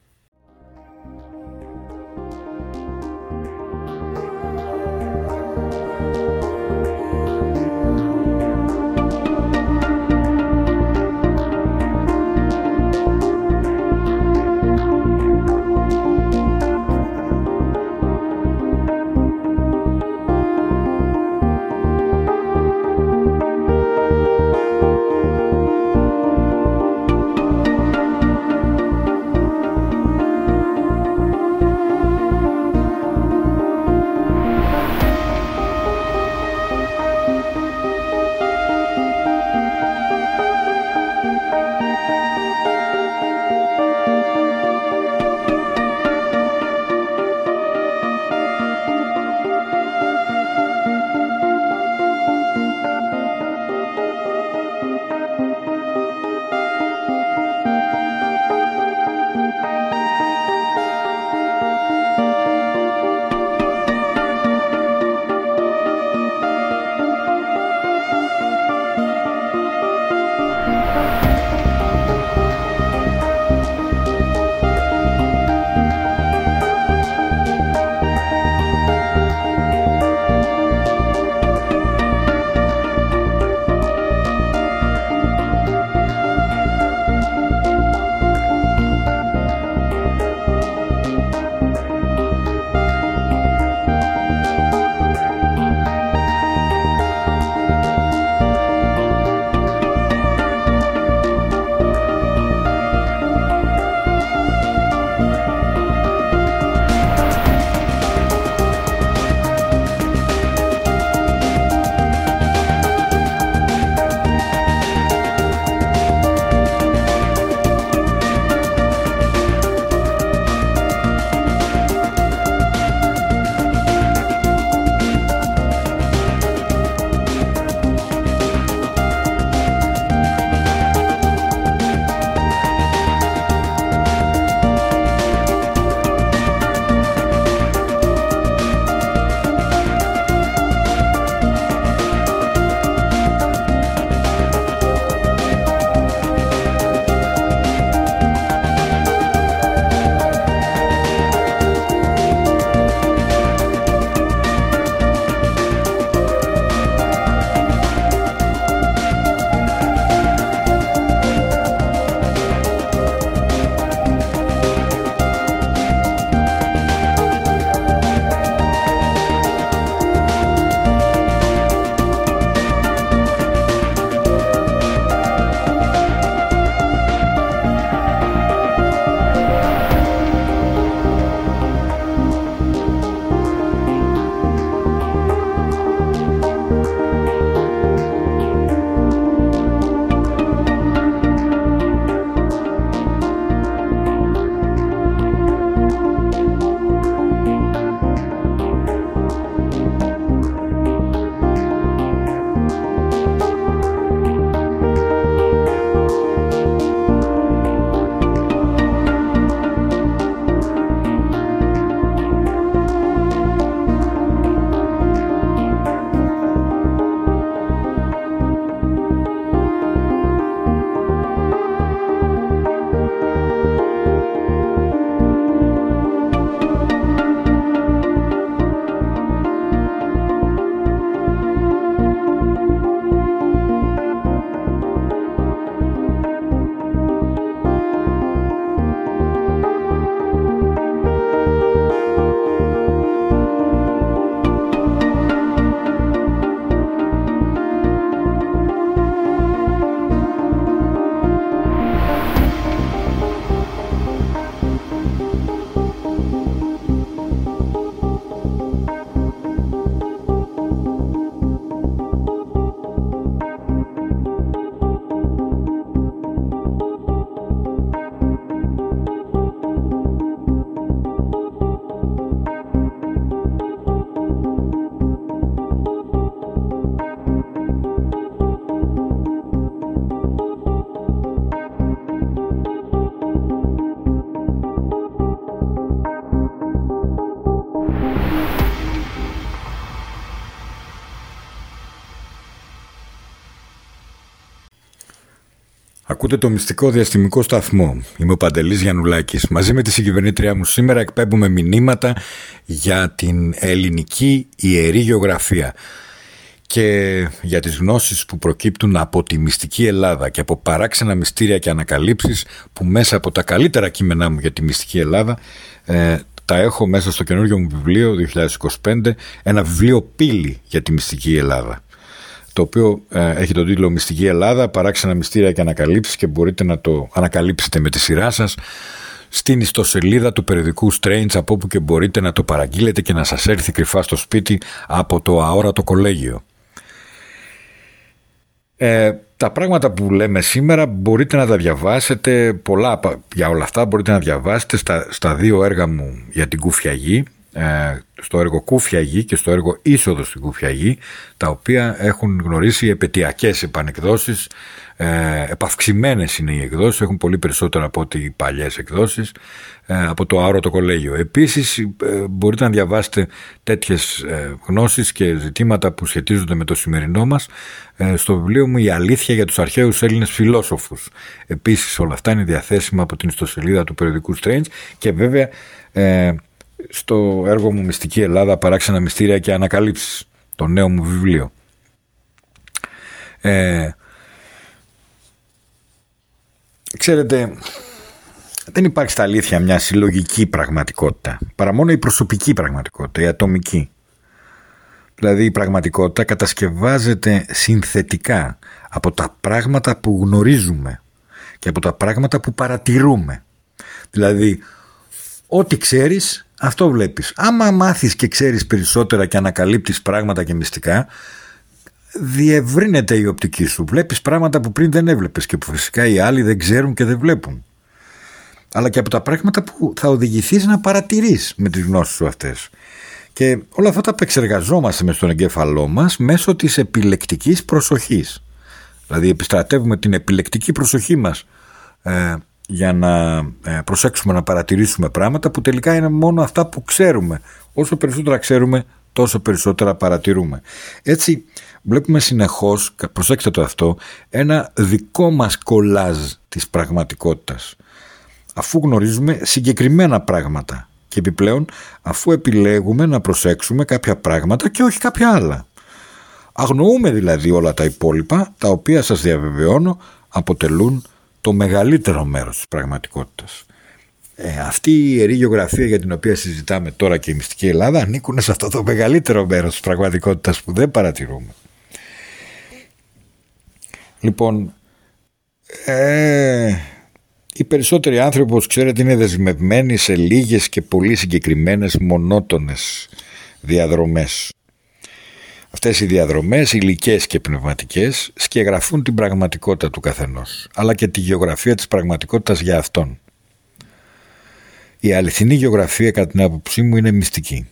Ακούτε το μυστικό διαστημικό σταθμό. Είμαι ο Παντελής Γιαννουλάκης. Μαζί με τη συγκυβερνήτριά μου σήμερα εκπέμπουμε μηνύματα για την ελληνική ιερή γεωγραφία και για τις γνώσεις που προκύπτουν από τη μυστική Ελλάδα και από παράξενα μυστήρια και ανακαλύψεις που μέσα από τα καλύτερα κείμενά μου για τη μυστική Ελλάδα ε, τα έχω μέσα στο καινούργιο μου βιβλίο 2025, ένα βιβλίο πύλη για τη μυστική Ελλάδα το οποίο ε, έχει τον τίτλο Μυστική Ελλάδα, παράξενα μυστήρια και ανακαλύψεις και μπορείτε να το ανακαλύψετε με τη σειρά σας στην ιστοσελίδα του περιοδικού Strange από όπου και μπορείτε να το παραγγείλετε και να σας έρθει κρυφά στο σπίτι από το αόρατο κολέγιο. Ε, τα πράγματα που λέμε σήμερα μπορείτε να τα διαβάσετε πολλά για όλα αυτά μπορείτε να διαβάσετε στα, στα δύο έργα μου για την Κουφιαγή ε, στο έργο Κούφια Γη και στο έργο Είσοδος στην Κούφια Γη, τα οποία έχουν γνωρίσει επαιτειακές επανεκδόσεις, ε, επαυξημένες είναι οι εκδόσεις, έχουν πολύ περισσότερα από ό,τι οι παλιές εκδόσεις, ε, από το Άρωτο Κολέγιο. Επίσης ε, μπορείτε να διαβάσετε τέτοιες ε, γνώσεις και ζητήματα που σχετίζονται με το σημερινό μας ε, στο βιβλίο μου «Η αλήθεια για τους αρχαίους Έλληνες φιλόσοφους». Επίσης όλα αυτά είναι διαθέσιμα από την ιστοσελίδα του περιοδικού Strange και βέβαια στο έργο μου Μυστική Ελλάδα, παράξενα μυστήρια και ανακαλύψεις, το νέο μου βιβλίο. Ε, ξέρετε, δεν υπάρχει στα αλήθεια μια συλλογική πραγματικότητα, παρά μόνο η προσωπική πραγματικότητα, η ατομική. Δηλαδή η πραγματικότητα κατασκευάζεται συνθετικά από τα πράγματα που γνωρίζουμε και από τα πράγματα που παρατηρούμε. Δηλαδή, ό,τι ξέρεις αυτό βλέπεις. Άμα μάθεις και ξέρεις περισσότερα και ανακαλύπτεις πράγματα και μυστικά, διευρύνεται η οπτική σου. Βλέπεις πράγματα που πριν δεν έβλεπες και που φυσικά οι άλλοι δεν ξέρουν και δεν βλέπουν. Αλλά και από τα πράγματα που θα οδηγηθείς να παρατηρείς με τις γνώσεις σου αυτές. Και όλα αυτά τα επεξεργαζόμαστε μες στον εγκέφαλό μας μέσω της επιλεκτικής προσοχής. Δηλαδή επιστρατεύουμε την επιλεκτική προσοχή μας ε, για να ε, προσέξουμε να παρατηρήσουμε πράγματα που τελικά είναι μόνο αυτά που ξέρουμε. Όσο περισσότερα ξέρουμε, τόσο περισσότερα παρατηρούμε. Έτσι βλέπουμε συνεχώς, προσέξτε το αυτό, ένα δικό μας κολάζ της πραγματικότητας. Αφού γνωρίζουμε συγκεκριμένα πράγματα και επιπλέον αφού επιλέγουμε να προσέξουμε κάποια πράγματα και όχι κάποια άλλα. Αγνοούμε δηλαδή όλα τα υπόλοιπα τα οποία σας διαβεβαιώνω αποτελούν το μεγαλύτερο μέρος της πραγματικότητας. Ε, αυτή η ιερή γεωγραφία για την οποία συζητάμε τώρα και η μυστική Ελλάδα ανήκουν σε αυτό το μεγαλύτερο μέρος της πραγματικότητας που δεν παρατηρούμε. Λοιπόν, ε, οι περισσότεροι άνθρωποι, όπως ξέρετε, είναι δεσμευμένοι σε λίγες και πολύ συγκεκριμένες μονότονες διαδρομές. Αυτές οι διαδρομές, υλικές και πνευματικές, σκεγγραφούν την πραγματικότητα του καθενός, αλλά και τη γεωγραφία της πραγματικότητας για αυτόν. Η αληθινή γεωγραφία κατά την άποψή μου είναι μυστική.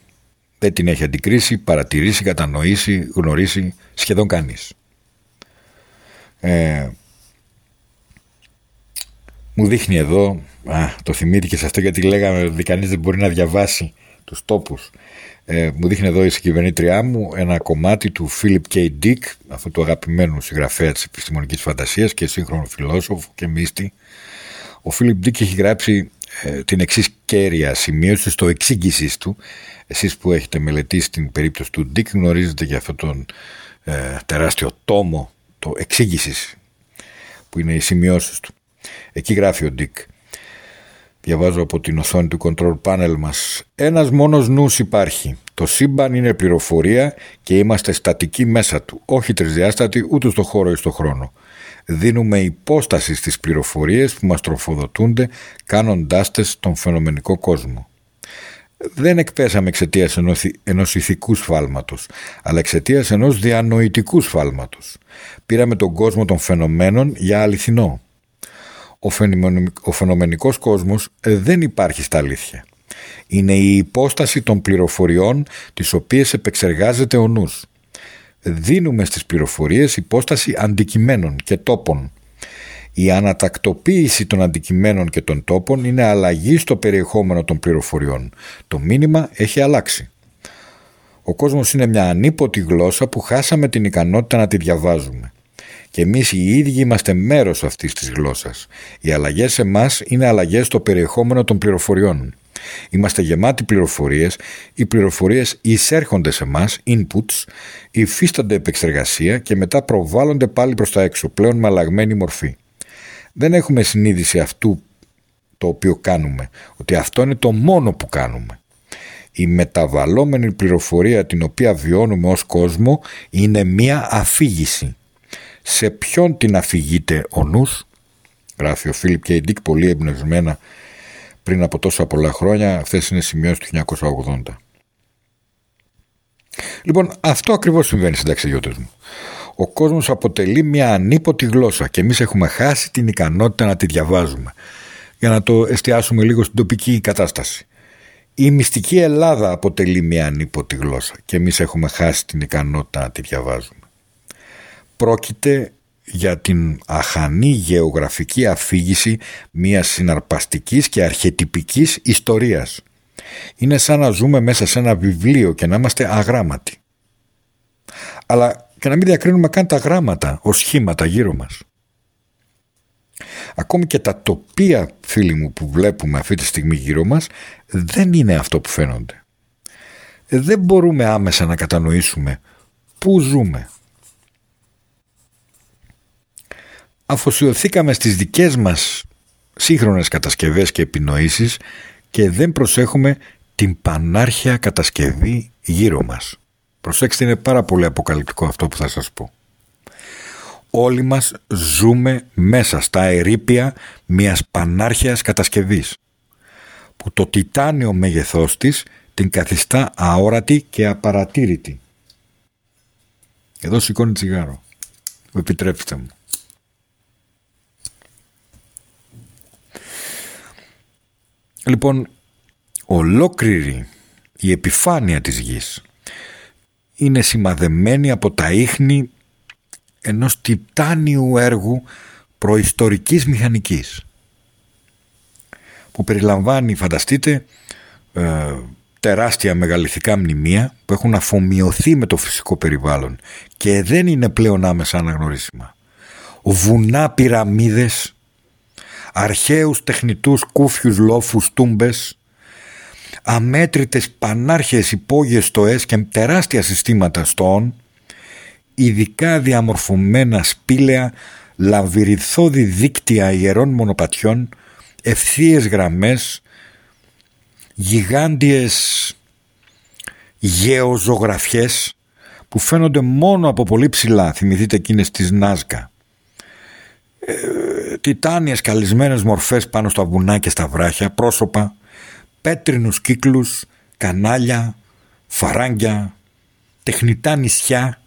Δεν την έχει αντικρίσει, παρατηρήσει, κατανοήσει, γνωρίσει σχεδόν κανείς. Ε, μου δείχνει εδώ, α, το θυμήθηκε σε αυτό γιατί λέγαμε ότι κανείς δεν μπορεί να διαβάσει τους τόπους ε, μου δείχνει εδώ η συγκυβερνήτριά μου ένα κομμάτι του Philip K. Dick, αυτού του αγαπημένου συγγραφέα της επιστημονικής φαντασίας και σύγχρονου φιλόσοφου και μύστη. Ο Philip Dick έχει γράψει ε, την εξής κέρια σημείωση στο εξήγησής του. Εσείς που έχετε μελετήσει την περίπτωση του Dick γνωρίζετε για αυτόν τον ε, τεράστιο τόμο το εξήγησης που είναι οι σημειώσεις του. Εκεί γράφει ο Dick. Διαβάζω από την οθόνη του control panel μας. Ένας μόνος νους υπάρχει. Το σύμπαν είναι πληροφορία και είμαστε στατικοί μέσα του. Όχι τρισδιάστατοι ούτε στο χώρο ή στο χρόνο. Δίνουμε υπόσταση στις πληροφορίες που μας τροφοδοτούνται κάνοντάς τες στον φαινομενικό κόσμο. Δεν εκπέσαμε εξαιτίας ενός ηθικού σφάλματος, αλλά εξαιτίας ενός διανοητικού σφάλματος. Πήραμε τον κόσμο των φαινομένων για αληθινό ο φαινομενικός κόσμος ε, δεν υπάρχει στα αλήθεια. Είναι η υπόσταση των πληροφοριών τις οποίες επεξεργάζεται ο νους. Δίνουμε στις πληροφορίες υπόσταση αντικειμένων και τόπων. Η ανατακτοποίηση των αντικειμένων και των τόπων είναι αλλαγή στο περιεχόμενο των πληροφοριών. Το μήνυμα έχει αλλάξει. Ο κόσμος είναι μια ανίποτη γλώσσα που χάσαμε την ικανότητα να τη διαβάζουμε και εμείς οι ίδιοι είμαστε μέρος αυτής της γλώσσας. Οι αλλαγές σε εμά είναι αλλαγές στο περιεχόμενο των πληροφοριών. Είμαστε γεμάτοι πληροφορίες, οι πληροφορίες εισέρχονται σε εμά, inputs, υφίστανται επεξεργασία και μετά προβάλλονται πάλι προς τα έξω, πλέον με αλλαγμένη μορφή. Δεν έχουμε συνείδηση αυτού το οποίο κάνουμε, ότι αυτό είναι το μόνο που κάνουμε. Η μεταβαλλόμενη πληροφορία την οποία βιώνουμε ως κόσμο είναι μία αφήγηση. Σε ποιον την αφηγείται ο νους, γράφει ο Φίλιπ και η Ντίκ πολύ εμπνευσμένα πριν από τόσα πολλά χρόνια, αυτές είναι σημειώσεις του 1980. Λοιπόν, αυτό ακριβώς συμβαίνει συνταξιδιώτες μου. Ο κόσμος αποτελεί μια ανίποτη γλώσσα και εμείς έχουμε χάσει την ικανότητα να τη διαβάζουμε. Για να το εστιάσουμε λίγο στην τοπική κατάσταση. Η μυστική Ελλάδα αποτελεί μια ανίποτη γλώσσα και εμείς έχουμε χάσει την ικανότητα να τη διαβάζουμε. Πρόκειται για την αχανή γεωγραφική αφήγηση μιας συναρπαστικής και αρχετυπικής ιστορίας. Είναι σαν να ζούμε μέσα σε ένα βιβλίο και να είμαστε αγράμματοι. Αλλά και να μην διακρίνουμε καν τα γράμματα ως σχήματα γύρω μας. Ακόμη και τα τοπία, φίλοι μου, που βλέπουμε αυτή τη στιγμή γύρω μας, δεν είναι αυτό που φαίνονται. Δεν μπορούμε άμεσα να κατανοήσουμε πού ζούμε. Αφοσιωθήκαμε στις δικές μας σύγχρονες κατασκευές και επινοήσεις και δεν προσέχουμε την πανάρχια κατασκευή γύρω μας. Προσέξτε είναι πάρα πολύ αποκαλυπτικό αυτό που θα σας πω όλοι μας ζούμε μέσα στα ερήπια μιας πανάρχιας κατασκευής που το τιτάνιο μέγεθός της την καθιστά αόρατη και απαρατήρητη. Εδώ σηκώνει τσιγάρο. Επιτρέψτε μου. Λοιπόν, ολόκληρη η επιφάνεια της γης είναι σημαδεμένη από τα ίχνη ενός τιτάνιου έργου προϊστορικής μηχανικής που περιλαμβάνει, φανταστείτε, ε, τεράστια μεγαλυθικά μνημεία που έχουν αφομοιωθεί με το φυσικό περιβάλλον και δεν είναι πλέον άμεσα αναγνωρίσιμα. Βουνά πυραμίδες, αρχαίους τεχνητούς κούφιους λόφους τούμπες, αμέτρητες πανάρχες υπόγειες στοές και τεράστια συστήματα στόων ειδικά διαμορφωμένα σπήλαια, λαβυριθώδη δίκτυα ιερών μονοπατιών, ευθείες γραμμές, γιγάντιες γεωζωγραφιές που φαίνονται μόνο από πολύ ψηλά, θυμηθείτε εκείνες της Νάσκα. Ε, τιτάνιες καλυσμένες μορφές πάνω στα βουνά και στα βράχια, πρόσωπα, πέτρινους κύκλους, κανάλια, φαράγγια, τεχνητά νησιά,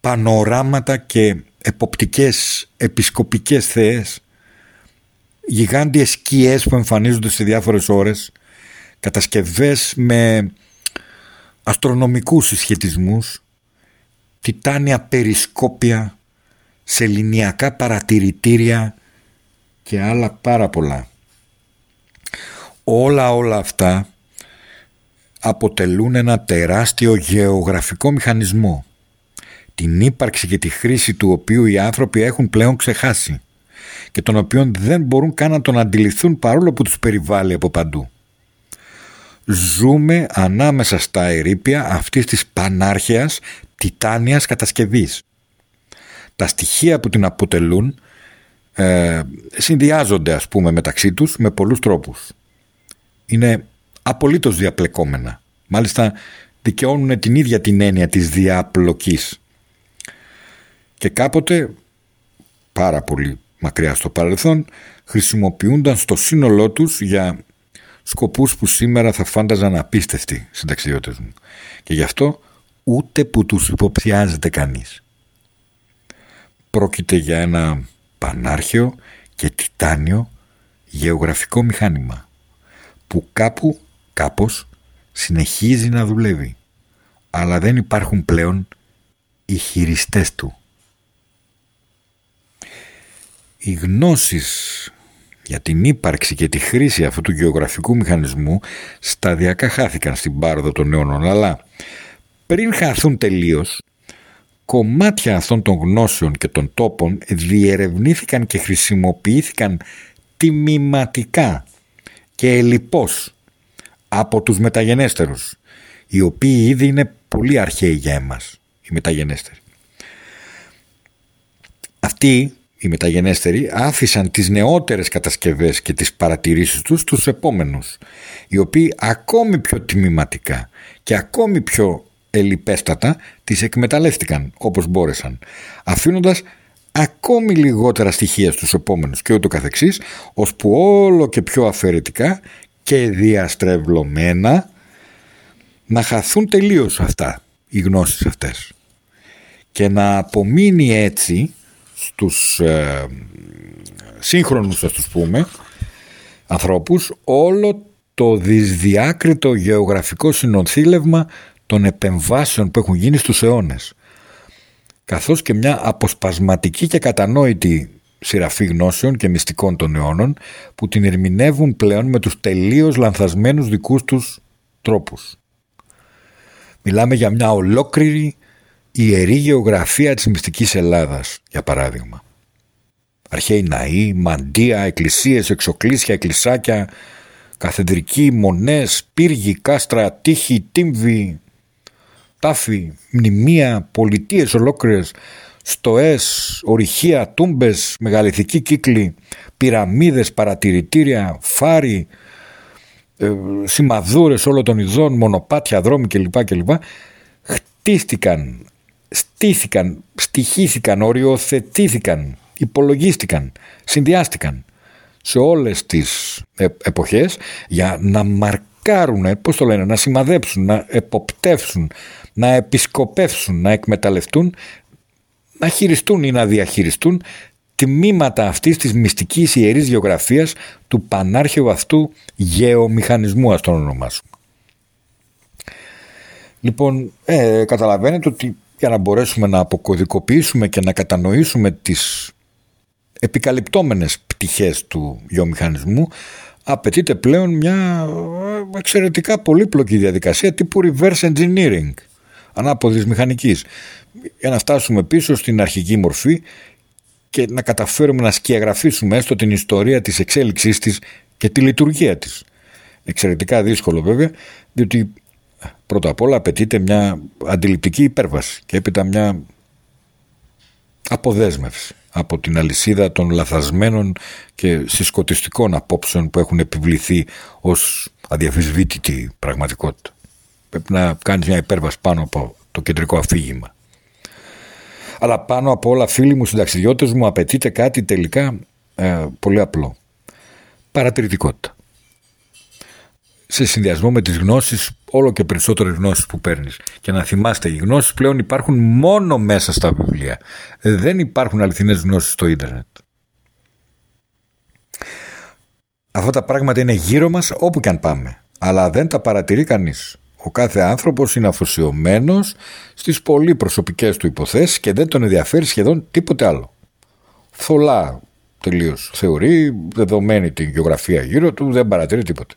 πανοράματα και εποπτικές επισκοπικές θέες, γιγάντιες σκιές που εμφανίζονται σε διάφορες ώρες, κατασκευές με αστρονομικούς συσχετισμούς, τιτάνια περισκόπια, σεληνιακά παρατηρητήρια και άλλα πάρα πολλά. Όλα όλα αυτά αποτελούν ένα τεράστιο γεωγραφικό μηχανισμό την ύπαρξη και τη χρήση του οποίου οι άνθρωποι έχουν πλέον ξεχάσει και τον οποίο δεν μπορούν καν να τον αντιληφθούν παρόλο που τους περιβάλλει από παντού. Ζούμε ανάμεσα στα ερήπια αυτής της πανάρχαιας τιτάνιας κατασκευής. Τα στοιχεία που την αποτελούν ε, συνδυάζονται ας πούμε μεταξύ τους με πολλούς τρόπους. Είναι απολύτως διαπλεκόμενα. Μάλιστα δικαιώνουν την ίδια την έννοια της διαπλοκής και κάποτε πάρα πολύ μακριά στο παρελθόν χρησιμοποιούνταν στο σύνολό τους για σκοπούς που σήμερα θα φάνταζαν απίστευτοι συνταξιώτες μου και γι' αυτό ούτε που τους υποψιάζεται κανείς. Πρόκειται για ένα πανάρχαιο και τιτάνιο γεωγραφικό μηχάνημα που κάπου κάπως συνεχίζει να δουλεύει αλλά δεν υπάρχουν πλέον οι χειριστές του. οι γνώσεις για την ύπαρξη και τη χρήση αυτού του γεωγραφικού μηχανισμού σταδιακά χάθηκαν στην πάροδο των αιώνων αλλά πριν χαθούν τελείως κομμάτια αυτών των γνώσεων και των τόπων διερευνήθηκαν και χρησιμοποιήθηκαν τιμηματικά και ελλειπώς από τους μεταγενέστερους, οι οποίοι ήδη είναι πολύ αρχαίοι για εμάς, οι μεταγενέστεροι. Αυτοί οι μεταγενέστεροι άφησαν τις νεότερες κατασκευές και τις παρατηρήσεις τους στους επόμενους, οι οποίοι ακόμη πιο τιμηματικά και ακόμη πιο ελιπέστατα τις εκμεταλλεύτηκαν όπως μπόρεσαν, αφήνοντας ακόμη λιγότερα στοιχεία στους επόμενους και ούτω καθεξής, ώσπου όλο και πιο αφαιρετικά και διαστρεβλωμένα να χαθούν τελείως αυτά, οι γνώσεις αυτές. Και να απομείνει έτσι στους ε, σύγχρονους ας τους πούμε ανθρώπους όλο το δυσδιάκριτο γεωγραφικό συνοθήλευμα των επεμβάσεων που έχουν γίνει στους αιώνες καθώς και μια αποσπασματική και κατανόητη σειραφή γνώσεων και μυστικών των αιώνων που την ερμηνεύουν πλέον με τους τελείως λανθασμένους δικούς τους τρόπους. Μιλάμε για μια ολόκληρη ιερή γεωγραφία της μυστικής Ελλάδας, για παράδειγμα. Αρχαίοι ναοί, μαντεία, εκκλησίες, εξοκλήσια, εκκλησάκια, καθεδρικοί, μονές, πύργοι, κάστρα, τείχη, τύμβοι, τάφη, μνημεία, πολιτείες ολόκληρες, στοές, ορυχεία, τούμπες, μεγαληθικοί κύκλοι, πυραμίδες, παρατηρητήρια, φάροι, ε, σημαδούρες όλων των ειδών, μονοπάτια, δρόμοι κλπ. κλπ. Χτίστηκαν, στήθηκαν, στοιχήθηκαν, οριοθετήθηκαν, υπολογίστηκαν, συνδυάστηκαν σε όλες τις ε, εποχές για να μαρκάρουν, πώς το λένε, να σημαδέψουν, να εποπτεύσουν, να επισκοπεύσουν, να εκμεταλλευτούν, να χειριστούν ή να διαχειριστούν τμήματα αυτής της μυστικής ιερής γεωγραφίας του πανάρχαιου αυτού γεωμηχανισμού, ας τον ονομάσουμε. Λοιπόν, ε, καταλαβαίνετε ότι για να μπορέσουμε να αποκωδικοποιήσουμε και να κατανοήσουμε τις επικαλυπτόμενες πτυχές του γεωμηχανισμού απαιτείται πλέον μια εξαιρετικά πολύπλοκη διαδικασία τύπου reverse engineering ανάποδης μηχανικής για να φτάσουμε πίσω στην αρχική μορφή και να καταφέρουμε να σκιαγραφίσουμε έστω την ιστορία της εξέλιξής της και τη λειτουργία της. Εξαιρετικά δύσκολο βέβαια, διότι πρώτα απ' όλα απαιτείται μια αντιληπτική υπέρβαση και έπειτα μια αποδέσμευση από την αλυσίδα των λαθασμένων και συσκοτιστικών απόψεων που έχουν επιβληθεί ως αδιαφυσβήτητη πραγματικότητα. Πρέπει να κάνεις μια υπέρβαση πάνω από το κεντρικό αφήγημα. Αλλά πάνω από όλα φίλοι μου, συνταξιδιώτες μου απαιτείται κάτι τελικά ε, πολύ απλό. Παρατηρητικότητα σε συνδυασμό με τις γνώσεις, όλο και περισσότερες γνώσεις που παίρνεις. Και να θυμάστε, οι γνώσεις πλέον υπάρχουν μόνο μέσα στα βιβλία. Δεν υπάρχουν αληθινές γνώσεις στο ίντερνετ. Αυτά τα πράγματα είναι γύρω μας όπου και αν πάμε. Αλλά δεν τα παρατηρεί κανείς. Ο κάθε άνθρωπος είναι αφοσιωμένος στις πολύ προσωπικές του υποθέσεις και δεν τον ενδιαφέρει σχεδόν τίποτε άλλο. Θολά τελείως θεωρεί, δεδομένη την γεωγραφία γύρω του, δεν παρατηρεί τίποτε.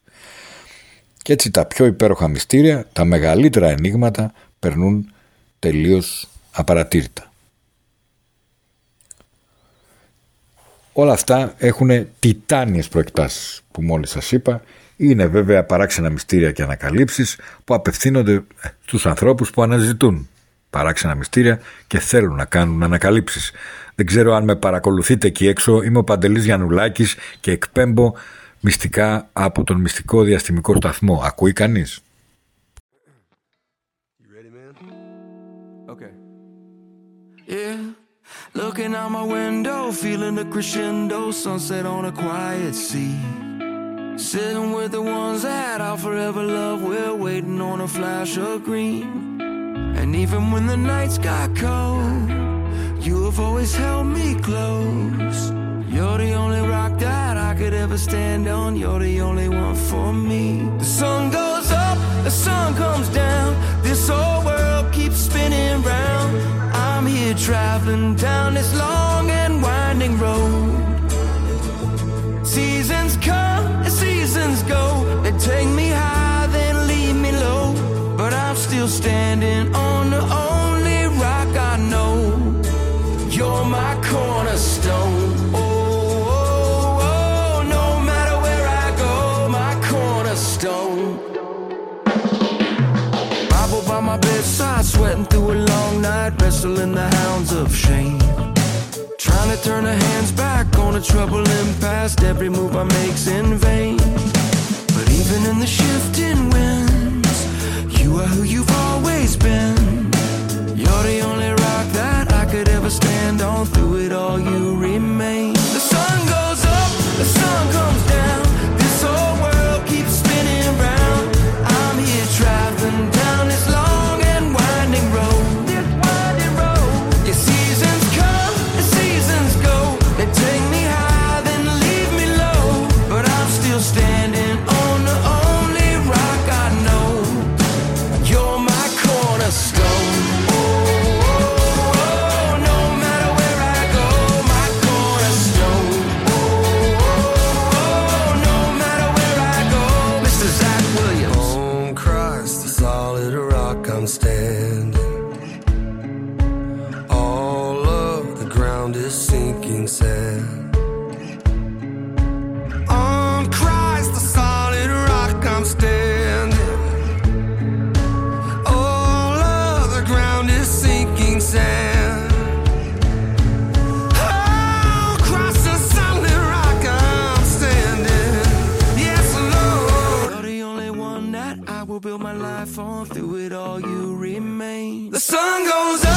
Και έτσι τα πιο υπέροχα μυστήρια, τα μεγαλύτερα ενίγματα περνούν τελείως απαρατήρητα. Όλα αυτά έχουν τιτάνιες προεκτάσεις που μόλις σας είπα. Είναι βέβαια παράξενα μυστήρια και ανακαλύψεις που απευθύνονται στους ανθρώπους που αναζητούν παράξενα μυστήρια και θέλουν να κάνουν ανακαλύψεις. Δεν ξέρω αν με παρακολουθείτε εκεί έξω. Είμαι ο Παντελής Γιαννουλάκης και εκπέμπω μυστικά από τον μυστικό διαστημικό σταθμό. Ακούει κανείς; Yeah. Looking out my window, feeling the crescendo, sunset on a quiet sea. Sitting with the ones that I'll forever love, we're waiting on a flash of green. And even when the nights got cold, you have always held me close. You're the only rock that I could ever stand on. You're the only one for me. The sun goes up, the sun comes down. This whole world keeps spinning round. I'm here traveling down this long and winding road. Seasons come and seasons go. They take me high, then leave me low. But I'm still standing on the only rock I know. You're my cornerstone. Oh, oh, oh no matter where I go, my cornerstone. By my bedside, sweating through a long night, wrestling the hounds of shame. Trying to turn the hands back on a troubling past, every move I make's in vain. But even in the shifting winds, you are who you've always been. You're the only rock that I could ever stand on. Through it all, you remain. On. Through it all, you remain. The sun goes up,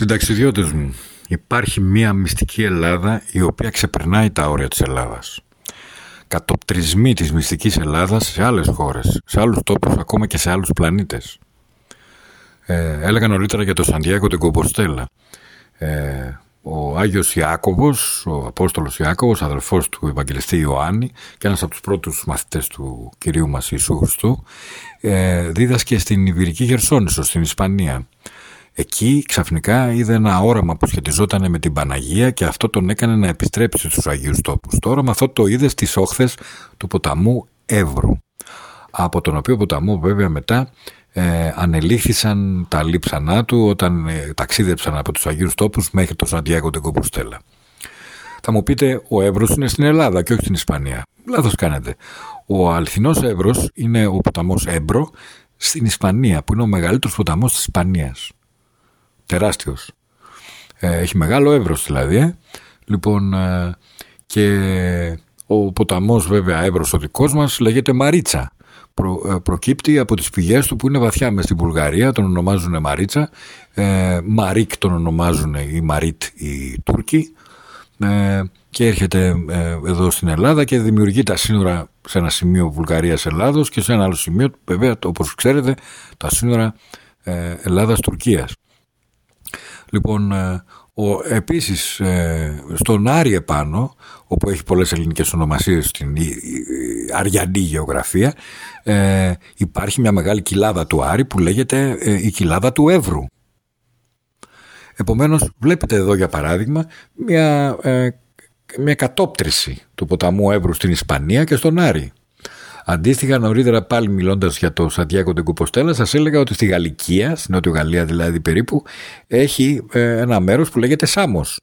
Συνταξιδιώτες μου, υπάρχει μία μυστική Ελλάδα η οποία ξεπερνάει τα όρια της Ελλάδας. Κατοπτρισμοί της μυστικής Ελλάδας σε άλλες χώρες, σε άλλους τόπους, ακόμα και σε άλλους πλανήτες. Ε, έλεγα νωρίτερα για το Σαντιάκο την Κομποστέλα. Ε, ο Άγιος Ιάκωβος, ο Απόστολος Ιάκωβος, αδελφός του Ευαγγελιστή Ιωάννη και ένας από τους πρώτους μαθητές του Κυρίου μας Ιησού Χριστού, ε, δίδασκε στην Ιβυρική Χερσόνησο, στην Ισπανία. Εκεί ξαφνικά είδε ένα όραμα που σχετιζόταν με την Παναγία και αυτό τον έκανε να επιστρέψει στους Αγίους Τόπους. Το όραμα αυτό το είδε στις όχθες του ποταμού Έβρου, από τον οποίο ποταμό βέβαια μετά ε, ανελήφθησαν τα λείψανά του όταν ε, ταξίδεψαν από τους Αγίους Τόπους μέχρι το Σαντιάγο ντε Κομποστέλα. Θα μου πείτε, ο Έβρος είναι στην Ελλάδα και όχι στην Ισπανία. Λάθος κάνετε. Ο αληθινός Έβρος είναι ο ποταμός Έμπρο στην Ισπανία, που είναι ο μεγαλύτερος ποταμός της Ισπανίας. Τεράστιος. Ε, έχει μεγάλο Εύρος δηλαδή. Ε. Λοιπόν, ε, και ο ποταμός βέβαια Εύρος ο δικός μας λέγεται Μαρίτσα. Προ, ε, προκύπτει από τις πηγές του που είναι βαθιά μες στην Βουλγαρία, τον ονομάζουν Μαρίτσα. Ε, Μαρίκ τον ονομάζουν οι Μαρίτ οι Τούρκοι ε, και έρχεται ε, εδώ στην Ελλάδα και δημιουργεί τα σύνορα σε ένα σημείο Βουλγαρίας-Ελλάδος και σε ένα άλλο σημείο, βέβαια όπως ξέρετε, τα σύνορα ε, Ελλάδας-Τουρκίας. Λοιπόν, ε, ο, επίσης ε, στον Άρη επάνω, όπου έχει πολλές ελληνικές ονομασίες στην η- η- αριανή γεωγραφία, ε, υπάρχει μια μεγάλη κοιλάδα του Άρη που λέγεται ε, η κοιλάδα του Εύρου. Επομένως βλέπετε εδώ για παράδειγμα μια, ε, μια κατόπτριση του ποταμού Εύρου στην Ισπανία και στον Άρη. Αντίστοιχα, νωρίτερα πάλι μιλώντας για το Σαντιάκο την Κουποστέλα, σας έλεγα ότι στη Γαλλικία, στην Νότιο Γαλλία δηλαδή περίπου, έχει ε, ένα μέρος που λέγεται Σάμος.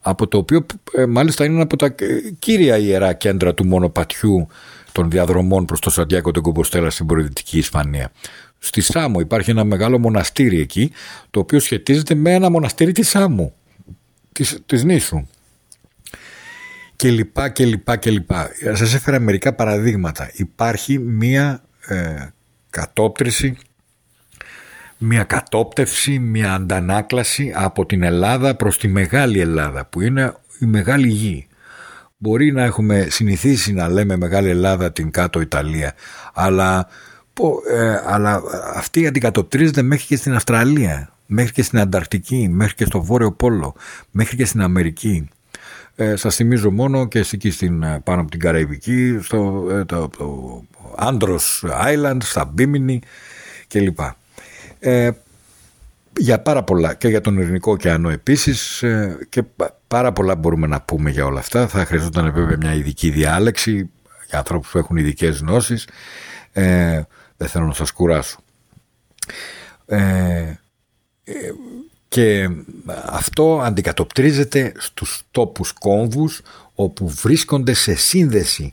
Από το οποίο ε, μάλιστα είναι ένα από τα ε, κύρια ιερά κέντρα του μονοπατιού των διαδρομών προς το Σαντιάκο την Κουποστέλα στην προεδρική Ισπανία. Στη Σάμο υπάρχει ένα μεγάλο μοναστήρι εκεί, το οποίο σχετίζεται με ένα μοναστήρι της Σάμου, της, της νήσου και λοιπά και λοιπά και λοιπά. Σας έφερα μερικά παραδείγματα. Υπάρχει μία ε, κατόπτριση μια κατόπτευση, μια αντανάκλαση από την Ελλάδα προς τη Μεγάλη Ελλάδα που είναι η Μεγάλη Γη. Μπορεί να έχουμε συνηθίσει να λέμε Μεγάλη Ελλάδα την κάτω Ιταλία αλλά, ε, αλλά αυτή αντικατοπτρίζεται μέχρι και στην Αυστραλία, μέχρι και στην Ανταρκτική, μέχρι και στο Βόρειο Πόλο, μέχρι και στην Αμερική. Ε, σας θυμίζω μόνο και εκεί στην, ε, πάνω από την Καραϊβική, στο ε, το, το Andros Island, στα Μπίμινι κλπ. Ε, για πάρα πολλά και για τον Ειρηνικό ωκεανό επίσης ε, και πάρα πολλά μπορούμε να πούμε για όλα αυτά. Θα χρειαζόταν βέβαια μια ειδική διάλεξη για ανθρώπους που έχουν ειδικές γνώσεις. Ε, δεν θέλω να σας κουράσω. Ε, και αυτό αντικατοπτρίζεται στους τόπους κόμβους όπου βρίσκονται σε σύνδεση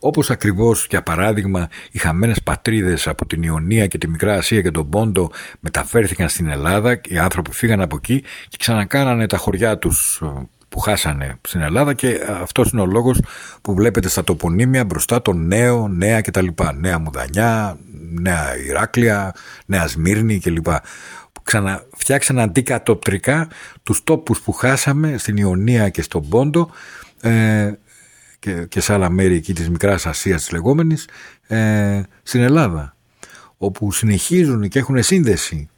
όπως ακριβώς για παράδειγμα οι χαμένες πατρίδες από την Ιωνία και τη Μικρά Ασία και τον Πόντο μεταφέρθηκαν στην Ελλάδα οι άνθρωποι φύγαν από εκεί και ξανακάνανε τα χωριά τους ε, που χάσανε στην Ελλάδα και αυτός είναι ο λόγος που βλέπετε στα τοπονύμια μπροστά το νέο, νέα κτλ. Νέα Μουδανιά, νέα Ηράκλεια, νέα Σμύρνη κλπ ξαναφτιάξαν αντικατοπτρικά τους τόπους που χάσαμε στην Ιωνία και στον Πόντο ε, και, και σε άλλα μέρη εκεί της Μικράς Ασίας της λεγόμενης ε, στην Ελλάδα όπου συνεχίζουν και έχουν σύνδεση.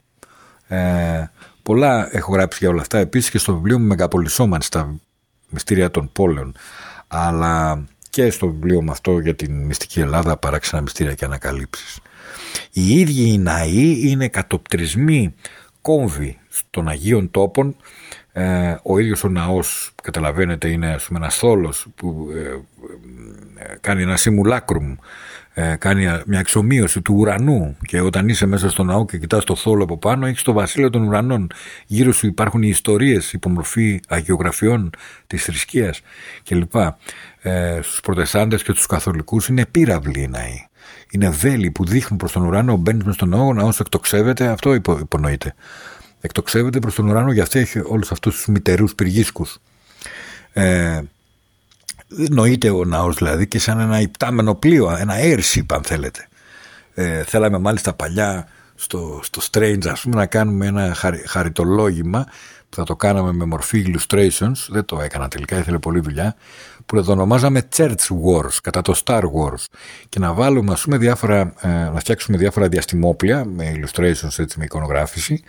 Ε, πολλά έχω γράψει για όλα αυτά. Επίσης και στο βιβλίο μου Μεγαπολισόμαν στα μυστήρια των πόλεων. Αλλά και στο βιβλίο μου αυτό για την μυστική Ελλάδα παράξενα μυστήρια και ανακαλύψεις. Οι ίδιοι οι ναοί είναι κατοπτρισμοί κόμβοι των Αγίων Τόπων ε, ο ίδιος ο ναός καταλαβαίνετε είναι ας πούμε, ένας θόλος που ε, ε, κάνει ένα simulacrum ε, κάνει μια εξομοίωση του ουρανού και όταν είσαι μέσα στο ναό και κοιτάς το θόλο από πάνω έχεις το βασίλειο των ουρανών. Γύρω σου υπάρχουν οι ιστορίες υπομορφή αγιογραφιών της θρησκείας κλπ. Ε, στους προτεστάντες και τους καθολικούς είναι πύραυλοι οι ναοί είναι βέλη που δείχνουν προς τον ουρανό μπαίνεις μες στον ναό, ο ναός εκτοξεύεται αυτό υπονοείται. Εκτοξεύεται προς τον ουρανό γι' αυτό έχει όλους αυτούς τους μητερούς πυργίσκους. Ε, νοείται ο ναός δηλαδή και σαν ένα υπτάμενο πλοίο, ένα airship αν θέλετε. Ε, θέλαμε μάλιστα παλιά στο, στο Strange ας πούμε να κάνουμε ένα χαριτολόγημα που θα το κάναμε με μορφή illustrations, δεν το έκανα τελικά, ήθελε πολλή δουλειά, που θα το ονομάζαμε Church Wars, κατά το Star Wars και να βάλουμε ας πούμε διάφορα, ε, να φτιάξουμε διάφορα διαστημόπλια με illustrations έτσι με εικονογράφηση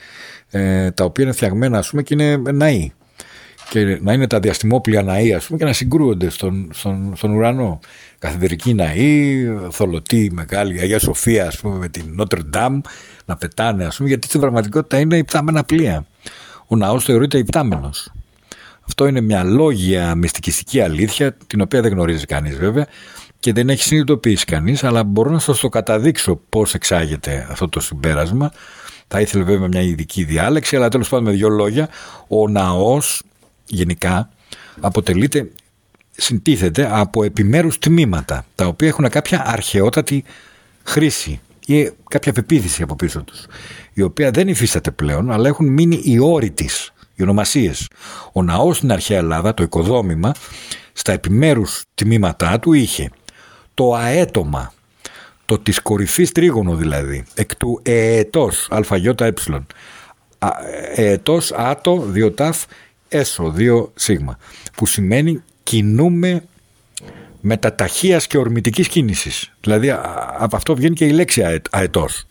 ε, τα οποία είναι φτιαγμένα ας πούμε και είναι ναοί και να είναι τα διαστημόπλια ναοί ας πούμε και να συγκρούονται στον, στον, στον ουρανό. Καθεδρική ναή, θολωτή μεγάλη, Αγία Σοφία ας πούμε με την Notre Dame να πετάνε ας πούμε γιατί στην πραγματικότητα είναι υπτάμενα πλοία. Ο ναός θεωρείται υπτάμενος. Αυτό είναι μια λόγια μυστικιστική αλήθεια την οποία δεν γνωρίζει κανείς βέβαια και δεν έχει συνειδητοποιήσει κανείς αλλά μπορώ να σας το καταδείξω πώς εξάγεται αυτό το συμπέρασμα. Θα ήθελε βέβαια μια ειδική διάλεξη, αλλά τέλος πάντων με δύο λόγια, ο ναός γενικά αποτελείται, συντίθεται από επιμέρους τμήματα τα οποία έχουν κάποια αρχαιότατη χρήση ή κάποια πεποίθηση από πίσω τους η οποία δεν υφίσταται πλέον αλλά έχουν μείνει οι όροι της, οι ονομασίες. Ο ναός στην αρχαία Ελλάδα, το οικοδόμημα, στα επιμέρους τμήματά του είχε το αέτομα, το της κορυφής τρίγωνο δηλαδή, εκ του εετός, αλφαγιώτα ε, εετός, άτο, διοτάφ, έσω, δύο σίγμα, που σημαίνει κινούμε μεταταχείας και ορμητικής κίνησης. Δηλαδή από αυτό βγαίνει και η λέξη αετός.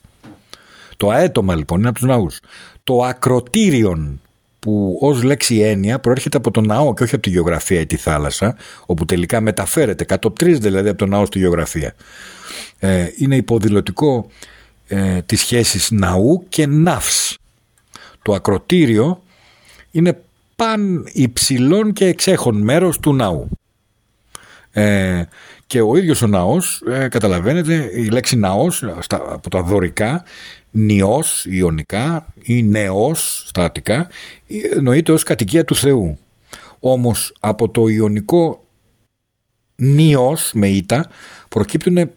Το αέτομα λοιπόν είναι από τους ναούς. Το ακροτήριον που ως λέξη έννοια προέρχεται από τον ναό και όχι από τη γεωγραφία ή τη θάλασσα, όπου τελικά μεταφέρεται, κατοπτρίζεται δηλαδή από τον ναό στη γεωγραφία. Ε, είναι υποδηλωτικό ε, της σχέσης ναού και ναύς. Το ακροτήριο είναι παν υψηλών και εξέχων μέρος του ναού. Ε, και ο ίδιος ο ναός, ε, καταλαβαίνετε, η λέξη ναός στα, από τα δωρικά, νιός, ιονικά ή νεός στα αττικά, εννοείται ως κατοικία του Θεού. Όμως από το ιονικό νιός με ήττα προκύπτουν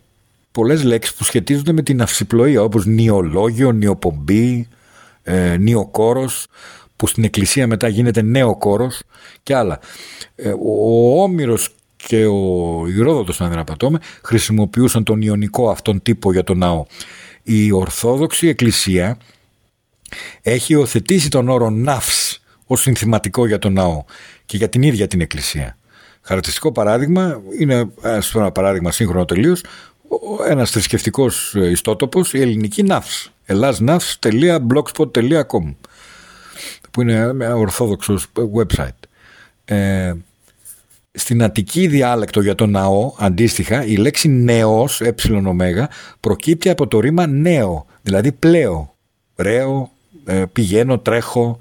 πολλές λέξεις που σχετίζονται με την αυσιπλοεία όπως νιολόγιο, νιοπομπή, ε, νιοκόρος που στην εκκλησία μετά γίνεται νέο κόρος και άλλα. Ε, ο Όμηρος και ο Ηρόδοτος αν δεν απατώμε χρησιμοποιούσαν τον ιονικό αυτόν τύπο για τον ναό. Η Ορθόδοξη Εκκλησία έχει υιοθετήσει τον όρο ναύς ως συνθηματικό για τον ναό και για την ίδια την εκκλησία. Χαρακτηριστικό παράδειγμα είναι, ένα παράδειγμα σύγχρονο τελείως, ένας θρησκευτικός ιστότοπος, η ελληνική ναύς, ελλάσναύς.blogspot.com που είναι ένα ορθόδοξο website. Ε, στην Αττική διάλεκτο για τον ναό, αντίστοιχα, η λέξη νεός, ε, προκύπτει από το ρήμα νέο, δηλαδή πλέο, ρέω, ε, πηγαίνω, τρέχω,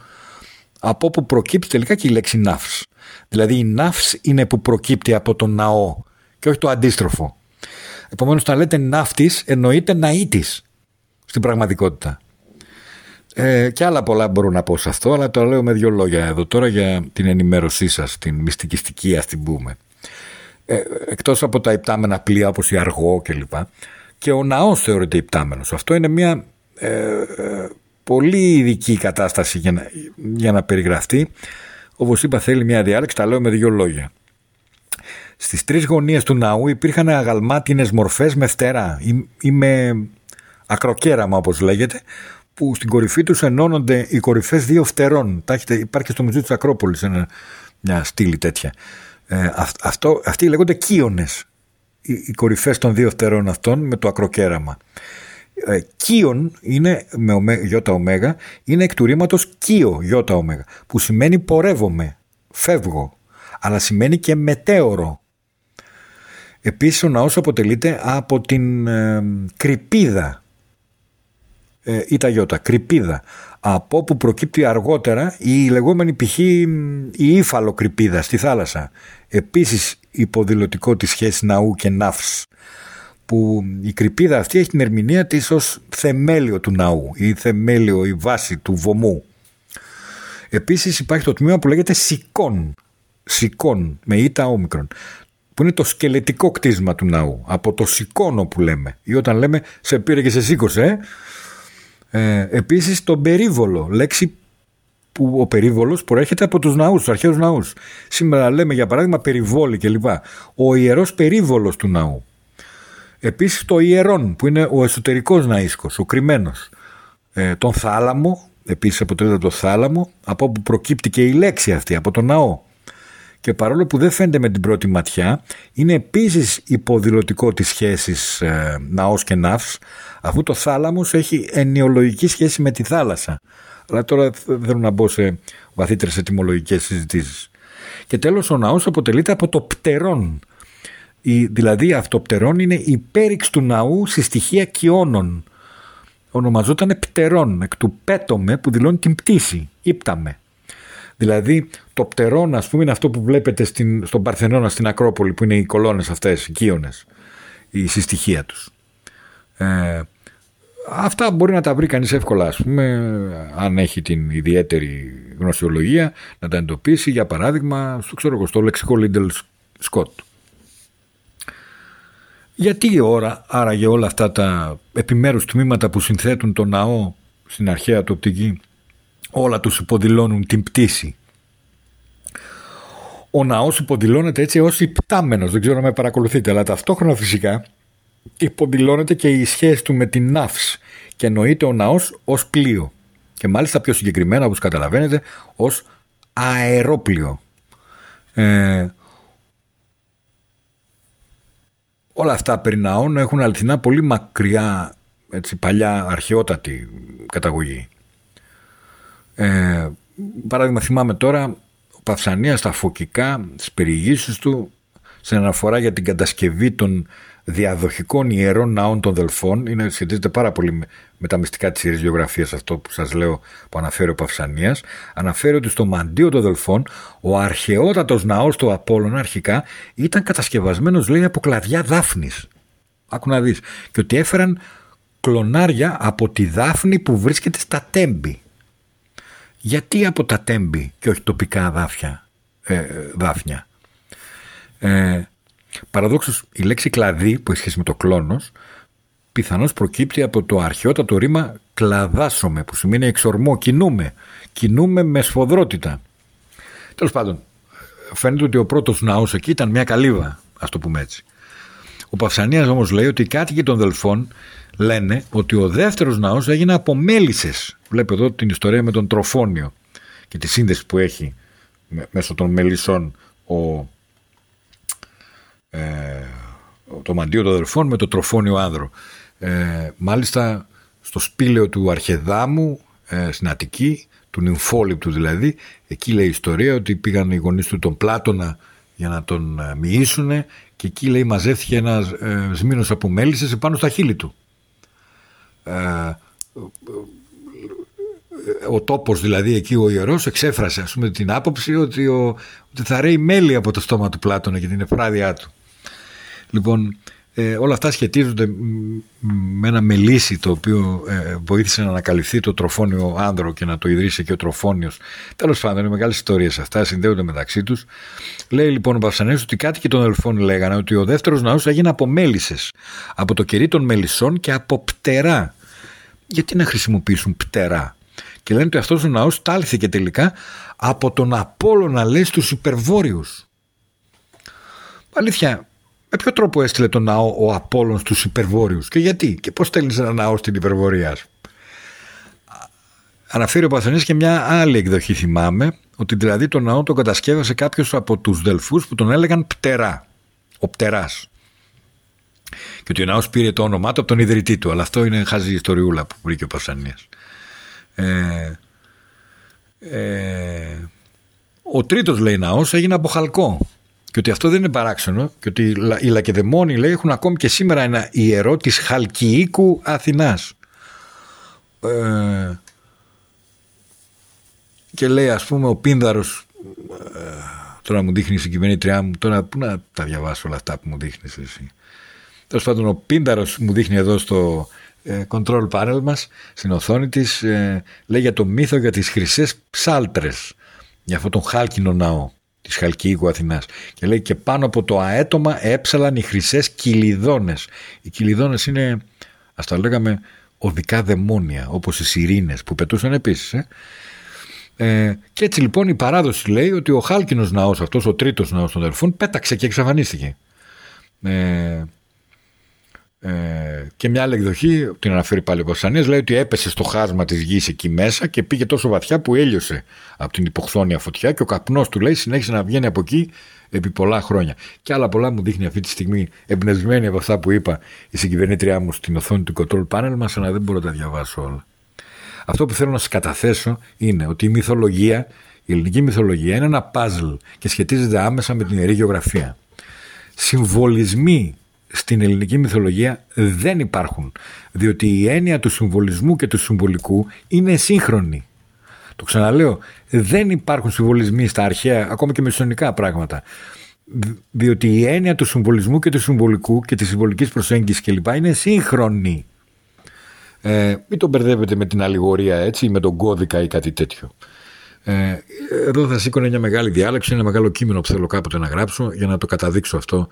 από όπου προκύπτει τελικά και η λέξη ναύς. Δηλαδή η ναύς είναι που προκύπτει από τον ναό και όχι το αντίστροφο. Επομένως, όταν λέτε ναύτης, εννοείται ναΐτης στην πραγματικότητα. Ε, και άλλα πολλά μπορώ να πω σε αυτό, αλλά το λέω με δύο λόγια εδώ τώρα για την ενημέρωσή σας, την μυστικιστική ας την πούμε. Ε, εκτός από τα υπτάμενα πλοία όπως η Αργό κλπ. Και ο ναός θεωρείται υπτάμενος. Αυτό είναι μια ε, ε, πολύ ειδική κατάσταση για να, για να περιγραφτεί. Όπως είπα θέλει μια διάλεξη, τα λέω με δύο λόγια. Στις τρεις γωνίες του ναού υπήρχαν αγαλμάτινες μορφές με φτερά ή, ή με ακροκέραμα όπως λέγεται που στην κορυφή τους ενώνονται οι κορυφές δύο φτερών. Υπάρχει στο Μουσείο της Ακρόπολης ένα, μια στήλη τέτοια. Ε, αυτό, αυτοί λέγονται κύονες, οι, οι κορυφές των δύο φτερών αυτών με το ακροκέραμα. Ε, κύον είναι με ομέ, γιώτα ωμέγα, είναι εκ του ρήματος κύο γιώτα ωμέγα, που σημαίνει πορεύομαι, φεύγω, αλλά σημαίνει και μετέωρο. Επίσης ο ναός αποτελείται από την ε, κρυπίδα ε, ή τα γιώτα, κρυπίδα, από όπου προκύπτει αργότερα η λεγόμενη π.χ. η ύφαλο κρυπίδα στη θάλασσα. Επίσης υποδηλωτικό της σχέσης ναού και ναύς που η κρυπίδα αυτή έχει την ερμηνεία της ως θεμέλιο του ναού ή θεμέλιο η βάση του βωμού. Επίσης υπάρχει το τμήμα που λέγεται σικόν, σικόν με ήττα όμικρον που είναι το σκελετικό κτίσμα του ναού, από το σηκώνο που λέμε ή όταν λέμε σε πήρε και σε σήκωσε, ε; Ε, επίσης τον περίβολο, λέξη που ο περίβολος προέρχεται από τους ναούς, τους αρχαίους ναούς. Σήμερα λέμε για παράδειγμα περιβόλη κλπ. Ο ιερός περίβολος του ναού. Επίσης το ιερόν που είναι ο εσωτερικός ναΐσκος, ο κρυμμένος. Ε, τον θάλαμο, επίσης αποτελείται το θάλαμο, από όπου προκύπτει και η λέξη αυτή, από τον ναό και παρόλο που δεν φαίνεται με την πρώτη ματιά, είναι επίσης υποδηλωτικό της σχέσης ε, ναός και ναύς, αφού το θάλαμος έχει ενιολογική σχέση με τη θάλασσα. Αλλά τώρα δεν θέλω να μπω σε βαθύτερες ετοιμολογικές συζητήσεις. Και τέλος ο ναός αποτελείται από το πτερόν. Η, δηλαδή αυτό πτερόν είναι η πέριξ του ναού στη στοιχεία κοιώνων. Ονομαζόταν πτερόν, εκ του πέτομε που δηλώνει την πτήση, ύπταμε. Δηλαδή το πτερόν ας πούμε είναι αυτό που βλέπετε στην, στον Παρθενώνα στην Ακρόπολη που είναι οι κολόνες αυτές, οι κύονες, η συστοιχεία τους. Ε, αυτά μπορεί να τα βρει κανείς εύκολα ας πούμε αν έχει την ιδιαίτερη γνωσιολογία να τα εντοπίσει για παράδειγμα στο, ξέρω, στο λεξικό Λίντελ Σκότ. Γιατί η ώρα άραγε όλα αυτά τα επιμέρους τμήματα που συνθέτουν το ναό στην αρχαία του οπτική; Όλα τους υποδηλώνουν την πτήση. Ο ναός υποδηλώνεται έτσι ως υπτάμενος, δεν ξέρω αν με παρακολουθείτε, αλλά ταυτόχρονα φυσικά υποδηλώνεται και η σχέση του με την ναύς και εννοείται ο ναός ως πλοίο και μάλιστα πιο συγκεκριμένα όπως καταλαβαίνετε ως αερόπλιο. Ε, όλα αυτά περί ναών έχουν αληθινά πολύ μακριά έτσι, παλιά αρχαιότατη καταγωγή. Ε, παράδειγμα θυμάμαι τώρα ο Παυσανίας στα φωκικά στις περιηγήσεις του σε αναφορά για την κατασκευή των διαδοχικών ιερών ναών των Δελφών είναι, σχετίζεται πάρα πολύ με, τα μυστικά της ιερής γεωγραφίας αυτό που σας λέω που αναφέρει ο Παυσανίας. Αναφέρει ότι στο μαντίο των Δελφών ο αρχαιότατος ναός του Απόλλωνα αρχικά ήταν κατασκευασμένος λέει από κλαδιά δάφνης. Άκου να δεις. Και ότι έφεραν κλονάρια από τη δάφνη που βρίσκεται στα τέμπη γιατί από τα τέμπη και όχι τοπικά δάφια, ε, δάφνια. Ε, παραδόξως η λέξη κλαδί που έχει σχέση με το κλόνος πιθανώς προκύπτει από το αρχαιότατο ρήμα κλαδάσομαι που σημαίνει εξορμό, κινούμε, κινούμε με σφοδρότητα. Τέλος πάντων, φαίνεται ότι ο πρώτος ναός εκεί ήταν μια καλύβα, ας το πούμε έτσι. Ο Παυσανίας όμως λέει ότι οι κάτοικοι των Δελφών λένε ότι ο δεύτερος ναός έγινε από μέλισσες. Βλέπω εδώ την ιστορία με τον Τροφόνιο και τη σύνδεση που έχει μέσω των μελισσών ο, ε, το μαντίο των αδερφών με το Τροφόνιο άνδρο. Ε, μάλιστα στο σπήλαιο του Αρχεδάμου ε, στην Αττική, του Νυμφόληπτου δηλαδή, εκεί λέει η ιστορία ότι πήγαν οι γονείς του τον Πλάτωνα για να τον ε, μοιήσουν και εκεί λέει μαζεύτηκε ένας ε, σμήνος από μέλισσες επάνω στα χείλη του. Ε, ο τόπος δηλαδή εκεί ο ιερός εξέφρασε ας πούμε την άποψη ότι, ο, ότι θα ρέει μέλι από το στόμα του Πλάτωνα και την εφράδιά του. Λοιπόν ε, όλα αυτά σχετίζονται με ένα μελίσι το οποίο ε, βοήθησε να ανακαλυφθεί το τροφόνιο άνδρο και να το ιδρύσει και ο τροφόνιος. Τέλος πάντων, είναι μεγάλες ιστορίες αυτά, συνδέονται μεταξύ τους. Λέει λοιπόν ο Παυσανέος ότι κάτοικοι των αδελφών λέγανε ότι ο δεύτερος ναός έγινε από μέλισσες, από το κερί των μελισσών και από πτερά. Γιατί να χρησιμοποιήσουν πτερά; Και λένε ότι αυτός ο ναός τάλθηκε τελικά από τον Απόλλωνα λέει στους υπερβόρειους. Αλήθεια, με ποιο τρόπο έστειλε τον ναό ο Απόλλων στους υπερβόρειους και γιατί και πώς στέλνεις ένα ναό στην υπερβορία Αναφέρει ο Παθανής και μια άλλη εκδοχή θυμάμαι ότι δηλαδή τον ναό τον κατασκεύασε κάποιος από τους δελφούς που τον έλεγαν Πτερά, ο Πτεράς. Και ότι ο ναός πήρε το όνομά του από τον ιδρυτή του, αλλά αυτό είναι χαζή ιστοριούλα που βρήκε ο Παθανίας. Ε, ε, ο τρίτος λέει ναός έγινε από χαλκό και ότι αυτό δεν είναι παράξενο και ότι οι Λακεδαιμόνοι λέει έχουν ακόμη και σήμερα ένα ιερό της Χαλκιοίκου Αθηνάς. Ε, και λέει ας πούμε ο Πίνδαρος ε, τώρα μου δείχνει η συγκυβερνήτριά μου τώρα πού να τα διαβάσω όλα αυτά που μου δείχνεις εσύ. Τέλος πάντων ο Πίνδαρος μου δείχνει εδώ στο ε, control panel μας στην οθόνη της ε, λέει για το μύθο για τις χρυσές ψάλτρες για αυτόν τον χάλκινο ναό της Χαλκίδου Αθηνάς. Και λέει και πάνω από το αέτομα έψαλαν οι χρυσές κυλιδόνες. Οι κυλιδόνες είναι, ας τα λέγαμε, οδικά δαιμόνια, όπως οι σιρήνες που πετούσαν επίσης. Ε. ε. και έτσι λοιπόν η παράδοση λέει ότι ο χάλκινος ναός, αυτός ο τρίτος ναός των αδελφών, πέταξε και εξαφανίστηκε. Ε, ε, και μια άλλη εκδοχή, την αναφέρει πάλι ο Πασανίας, λέει ότι έπεσε στο χάσμα της γης εκεί μέσα και πήγε τόσο βαθιά που έλειωσε από την υποχθόνια φωτιά και ο καπνός του λέει συνέχισε να βγαίνει από εκεί επί πολλά χρόνια. Και άλλα πολλά μου δείχνει αυτή τη στιγμή εμπνευσμένη από αυτά που είπα η συγκυβερνήτριά μου στην οθόνη του control panel μας, αλλά δεν μπορώ να τα διαβάσω όλα. Αυτό που θέλω να σας καταθέσω είναι ότι η μυθολογία, η ελληνική μυθολογία είναι ένα puzzle και σχετίζεται άμεσα με την ιερή γεωγραφία. Συμβολισμοί στην ελληνική μυθολογία δεν υπάρχουν. Διότι η έννοια του συμβολισμού και του συμβολικού είναι σύγχρονη. Το ξαναλέω, δεν υπάρχουν συμβολισμοί στα αρχαία, ακόμα και με πράγματα. Διότι η έννοια του συμβολισμού και του συμβολικού και της συμβολικής προσέγγισης κλπ. είναι σύγχρονη. Ε, μην τον μπερδεύετε με την αλληγορία έτσι, ή με τον κώδικα ή κάτι τέτοιο. Ε, εδώ θα σήκωνε μια μεγάλη διάλεξη, ένα μεγάλο κείμενο που θέλω κάποτε να γράψω για να το καταδείξω αυτό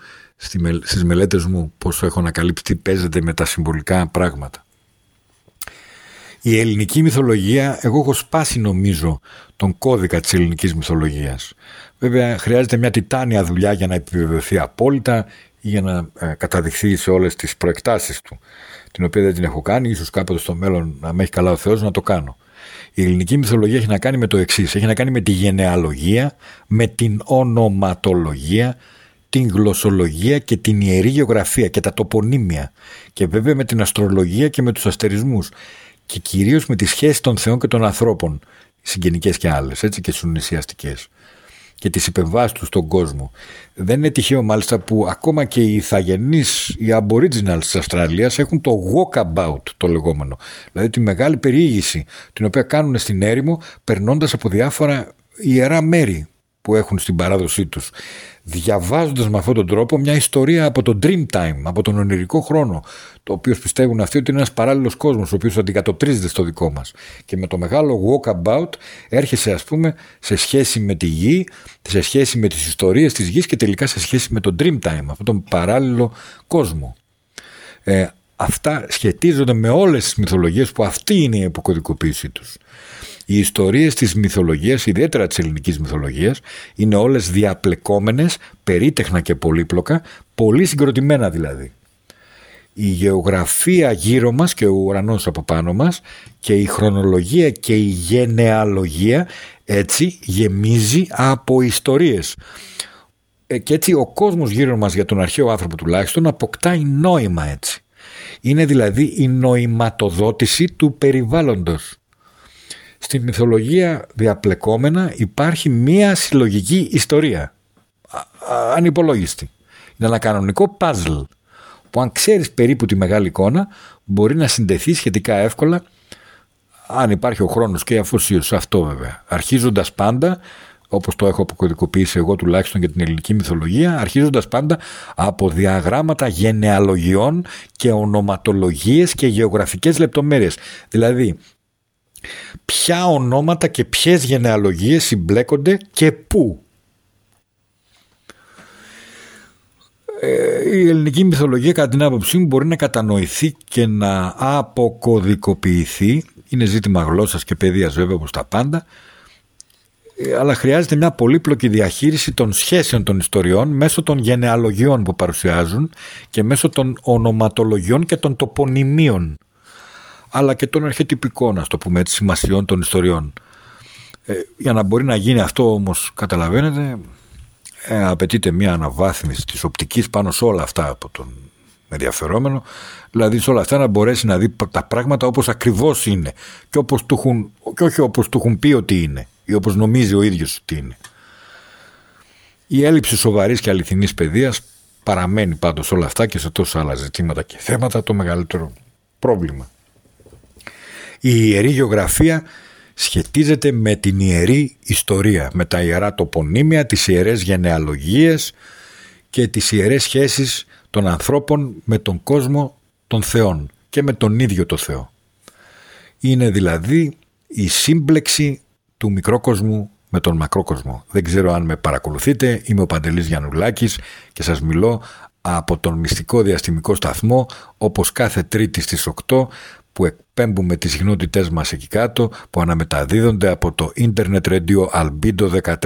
στις μελέτες μου πόσο έχω ανακαλύψει τι παίζεται με τα συμβολικά πράγματα. Η ελληνική μυθολογία, εγώ έχω σπάσει νομίζω τον κώδικα της ελληνικής μυθολογίας. Βέβαια χρειάζεται μια τιτάνια δουλειά για να επιβεβαιωθεί απόλυτα ή για να ε, καταδειχθεί σε όλες τις προεκτάσεις του, την οποία δεν την έχω κάνει, ίσως κάποτε στο μέλλον να με έχει καλά ο Θεός να το κάνω. Η ελληνική μυθολογία έχει να κάνει με το εξής. Έχει να κάνει με τη γενεαλογία, με την ονοματολογία, την γλωσσολογία και την ιερή γεωγραφία και τα τοπονύμια. Και βέβαια με την αστρολογία και με τους αστερισμούς. Και κυρίως με τη σχέση των θεών και των ανθρώπων, συγγενικές και άλλες, έτσι και σουνησιαστικές και τις υπεμβάσεις τους στον κόσμο. Δεν είναι τυχαίο μάλιστα που ακόμα και οι ηθαγενείς, οι aboriginals της Αυστραλίας έχουν το walkabout το λεγόμενο. Δηλαδή τη μεγάλη περιήγηση την οποία κάνουν στην έρημο περνώντας από διάφορα ιερά μέρη που έχουν στην παράδοσή τους διαβάζοντας με αυτόν τον τρόπο μια ιστορία από το Dreamtime, από τον ονειρικό χρόνο το οποίος πιστεύουν αυτοί ότι είναι ένας παράλληλος κόσμος ο οποίος αντικατοπτρίζεται στο δικό μας. Και με το μεγάλο walkabout έρχεσαι ας πούμε σε σχέση με τη γη σε σχέση με τις ιστορίες της γης και τελικά σε σχέση με το Dreamtime, αυτόν τον παράλληλο κόσμο. Ε, αυτά σχετίζονται με όλες τις μυθολογίες που αυτή είναι η αποκωδικοποίησή τους οι ιστορίες της μυθολογίας, ιδιαίτερα της ελληνικής μυθολογίας, είναι όλες διαπλεκόμενες, περίτεχνα και πολύπλοκα, πολύ συγκροτημένα δηλαδή. η γεωγραφία γύρω μας και ο ουρανός από πάνω μας και η χρονολογία και η γενεαλογία έτσι γεμίζει από ιστορίες. Ε, και έτσι ο κόσμος γύρω μας για τον αρχαίο άνθρωπο τουλάχιστον αποκτάει νόημα έτσι. Είναι δηλαδή η νοηματοδότηση του περιβάλλοντος. Στη μυθολογία διαπλεκόμενα υπάρχει μία συλλογική ιστορία. Ανυπολόγιστη. Είναι ένα κανονικό puzzle που αν ξέρεις περίπου τη μεγάλη εικόνα μπορεί να συνδεθεί σχετικά εύκολα αν υπάρχει ο χρόνος και η αφοσίωση σε αυτό βέβαια. Αρχίζοντας πάντα όπως το έχω αποκωδικοποιήσει εγώ τουλάχιστον για την ελληνική μυθολογία, αρχίζοντας πάντα από διαγράμματα γενεαλογιών και ονοματολογίες και γεωγραφικές λεπτομέρειες. Δηλαδή, ποια ονόματα και ποιες γενεαλογίες συμπλέκονται και πού; Ε, η ελληνική μυθολογία κατά την άποψή μου μπορεί να κατανοηθεί και να αποκωδικοποιηθεί είναι ζήτημα γλώσσας και παιδείας βέβαια όπως τα πάντα ε, αλλά χρειάζεται μια πολύπλοκη διαχείριση των σχέσεων των ιστοριών μέσω των γενεαλογιών που παρουσιάζουν και μέσω των ονοματολογιών και των τοπονημίων αλλά και των αρχετυπικών, ας το πούμε έτσι, σημασιών των ιστοριών. Ε, για να μπορεί να γίνει αυτό όμως, καταλαβαίνετε, ε, απαιτείται μια αναβάθμιση της οπτικής πάνω σε όλα αυτά από τον ενδιαφερόμενο, δηλαδή σε όλα αυτά να μπορέσει να δει τα πράγματα όπως ακριβώς είναι και, όπως του έχουν, και όχι όπως του έχουν πει ότι είναι ή όπως νομίζει ο ίδιος ότι είναι. Η έλλειψη σοβαρής και αληθινής παιδείας παραμένει πάντως όλα αυτά και σε τόσα άλλα ζητήματα και θέματα το μεγαλύτερο πρόβλημα. Η ιερή γεωγραφία σχετίζεται με την ιερή ιστορία, με τα ιερά τοπονύμια, τις ιερές γενεαλογίες και τις ιερές σχέσεις των ανθρώπων με τον κόσμο των θεών και με τον ίδιο το Θεό. Είναι δηλαδή η σύμπλεξη του μικρόκοσμου με τον μακρόκοσμο. Δεν ξέρω αν με παρακολουθείτε, είμαι ο Παντελής Γιαννουλάκης και σας μιλώ από τον μυστικό διαστημικό σταθμό όπως κάθε τρίτη στις 8 που εκπέμπουμε τις συχνότητές μας εκεί κάτω που αναμεταδίδονται από το Internet Radio Albedo 14.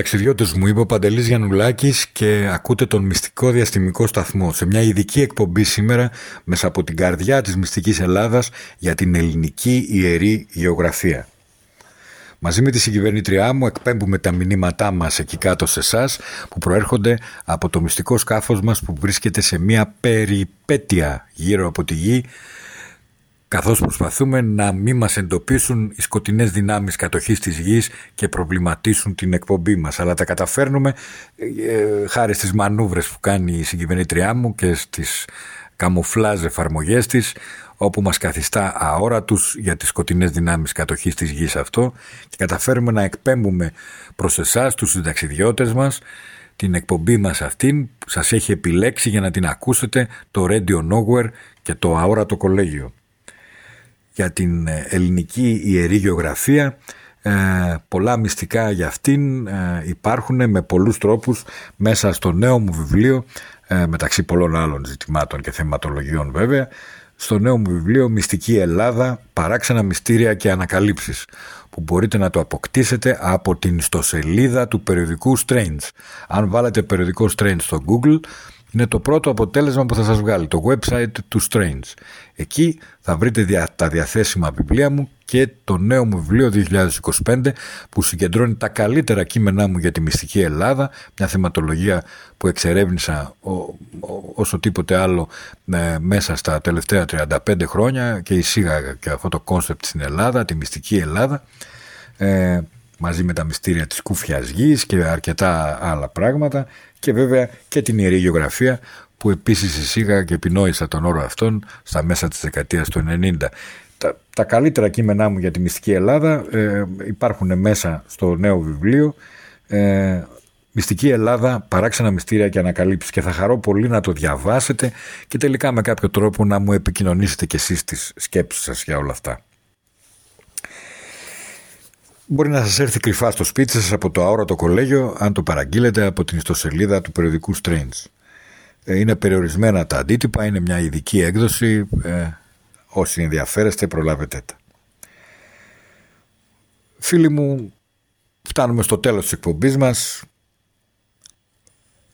Συνταξιδιώτες μου είπε ο Παντελής Γιαννουλάκης και ακούτε τον μυστικό διαστημικό σταθμό σε μια ειδική εκπομπή σήμερα μέσα από την καρδιά της μυστικής Ελλάδας για την ελληνική ιερή γεωγραφία. Μαζί με τη συγκυβερνήτριά μου εκπέμπουμε τα μηνύματά μας εκεί κάτω σε εσάς που προέρχονται από το μυστικό σκάφος μας που βρίσκεται σε μια περιπέτεια γύρω από τη γη καθώς προσπαθούμε να μην μας εντοπίσουν οι σκοτεινές δυνάμεις κατοχής της γης και προβληματίσουν την εκπομπή μας. Αλλά τα καταφέρνουμε ε, χάρη στις μανούβρες που κάνει η συγκυβερνήτριά μου και στις καμουφλάζ εφαρμογές της όπου μας καθιστά αόρατους για τις σκοτεινές δυνάμεις κατοχής της γης αυτό και καταφέρουμε να εκπέμπουμε προς εσάς τους συνταξιδιώτες μας την εκπομπή μας αυτήν που σας έχει επιλέξει για να την ακούσετε το Radio Nowhere και το αόρατο κολέγιο για την ε, ελληνική ιερή γεωγραφία ε, πολλά μυστικά για αυτήν ε, υπάρχουν με πολλούς τρόπους μέσα στο νέο μου βιβλίο ε, μεταξύ πολλών άλλων ζητημάτων και θεματολογιών βέβαια στο νέο μου βιβλίο «Μυστική Ελλάδα, παράξενα μυστήρια και ανακαλύψεις» που μπορείτε να το αποκτήσετε από την ιστοσελίδα του περιοδικού Strange. Αν βάλετε περιοδικό Strange στο Google είναι το πρώτο αποτέλεσμα που θα σας βγάλει, το website του Strange. Εκεί θα βρείτε τα διαθέσιμα βιβλία μου και το νέο μου βιβλίο 2025 που συγκεντρώνει τα καλύτερα κείμενά μου για τη μυστική Ελλάδα, μια θεματολογία που εξερεύνησα όσο τίποτε άλλο ε, μέσα στα τελευταία 35 χρόνια και εισήγαγα και αυτό το κόνσεπτ στην Ελλάδα, τη μυστική Ελλάδα. Ε, μαζί με τα μυστήρια της κούφιας γης και αρκετά άλλα πράγματα και βέβαια και την Ιερή Γεωγραφία που επίσης εισήγα και επινόησα τον όρο αυτόν στα μέσα της δεκαετίας του 90. Τα, τα καλύτερα κείμενά μου για τη μυστική Ελλάδα ε, υπάρχουν μέσα στο νέο βιβλίο ε, Μυστική Ελλάδα, παράξενα μυστήρια και ανακαλύψεις και θα χαρώ πολύ να το διαβάσετε και τελικά με κάποιο τρόπο να μου επικοινωνήσετε και εσείς τις σκέψεις σας για όλα αυτά. Μπορεί να σας έρθει κρυφά στο σπίτι σας από το αόρατο κολέγιο αν το παραγγείλετε από την ιστοσελίδα του περιοδικού Strange. Ε, είναι περιορισμένα τα αντίτυπα, είναι μια ειδική έκδοση. Ε, όσοι ενδιαφέρεστε προλάβετε τα. Φίλοι μου, φτάνουμε στο τέλος της εκπομπής μας.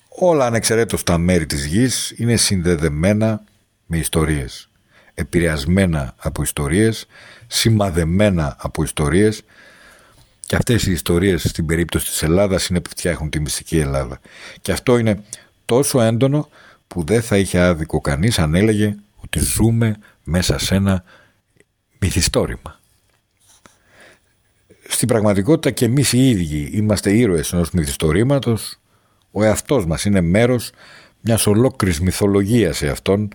Όλα ανεξαιρέτως τα μέρη της γης είναι συνδεδεμένα με ιστορίες. Επηρεασμένα από ιστορίες, σημαδεμένα από ιστορίες και αυτές οι ιστορίες στην περίπτωση της Ελλάδας είναι που φτιάχνουν τη μυστική Ελλάδα. Και αυτό είναι τόσο έντονο που δεν θα είχε άδικο κανείς αν έλεγε ότι ζούμε μέσα σε ένα μυθιστόρημα. Στην πραγματικότητα και εμείς οι ίδιοι είμαστε ήρωες ενός μυθιστορήματος, ο εαυτός μας είναι μέρος μιας ολόκληρης μυθολογίας σε αυτόν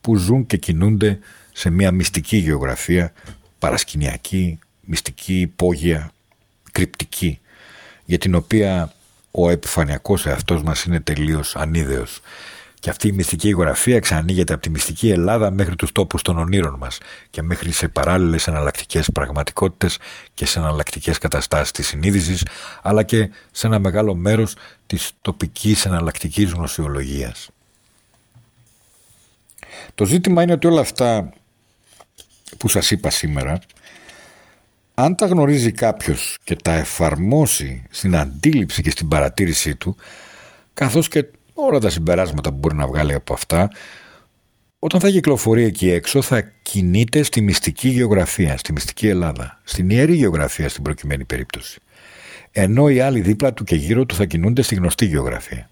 που ζουν και κινούνται σε μια μυστική γεωγραφία, παρασκηνιακή, μυστική, υπόγεια, κρυπτική για την οποία ο επιφανειακός εαυτός μας είναι τελείως ανίδεος. Και αυτή η μυστική γραφεία εξανοίγεται από τη μυστική Ελλάδα μέχρι τους τόπους των ονείρων μας και μέχρι σε παράλληλες εναλλακτικές πραγματικότητες και σε εναλλακτικές καταστάσεις της συνείδησης αλλά και σε ένα μεγάλο μέρος της τοπικής εναλλακτικής γνωσιολογίας. Το ζήτημα είναι ότι όλα αυτά που σας είπα σήμερα αν τα γνωρίζει κάποιος και τα εφαρμόσει στην αντίληψη και στην παρατήρησή του, καθώς και όλα τα συμπεράσματα που μπορεί να βγάλει από αυτά, όταν θα κυκλοφορεί εκεί έξω θα κινείται στη μυστική γεωγραφία, στη μυστική Ελλάδα, στην ιερή γεωγραφία στην προκειμένη περίπτωση. Ενώ οι άλλοι δίπλα του και γύρω του θα κινούνται στη γνωστή γεωγραφία.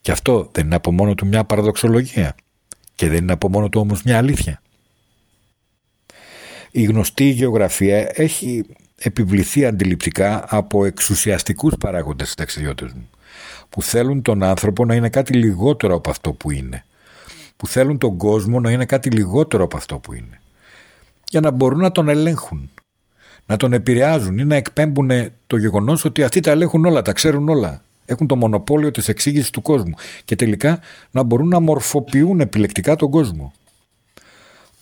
Και αυτό δεν είναι από μόνο του μια παραδοξολογία και δεν είναι από μόνο του όμως μια αλήθεια η γνωστή γεωγραφία έχει επιβληθεί αντιληπτικά από εξουσιαστικούς παράγοντες ταξιδιώτες μου που θέλουν τον άνθρωπο να είναι κάτι λιγότερο από αυτό που είναι που θέλουν τον κόσμο να είναι κάτι λιγότερο από αυτό που είναι. Για να μπορούν να τον ελέγχουν, να τον επηρεάζουν ή να εκπέμπουν το γεγονός ότι αυτοί τα ελέγχουν όλα, τα ξέρουν όλα. Έχουν το μονοπόλιο της εξήγησης του κόσμου και τελικά να μπορούν να μορφοποιούν επιλεκτικά τον κόσμο.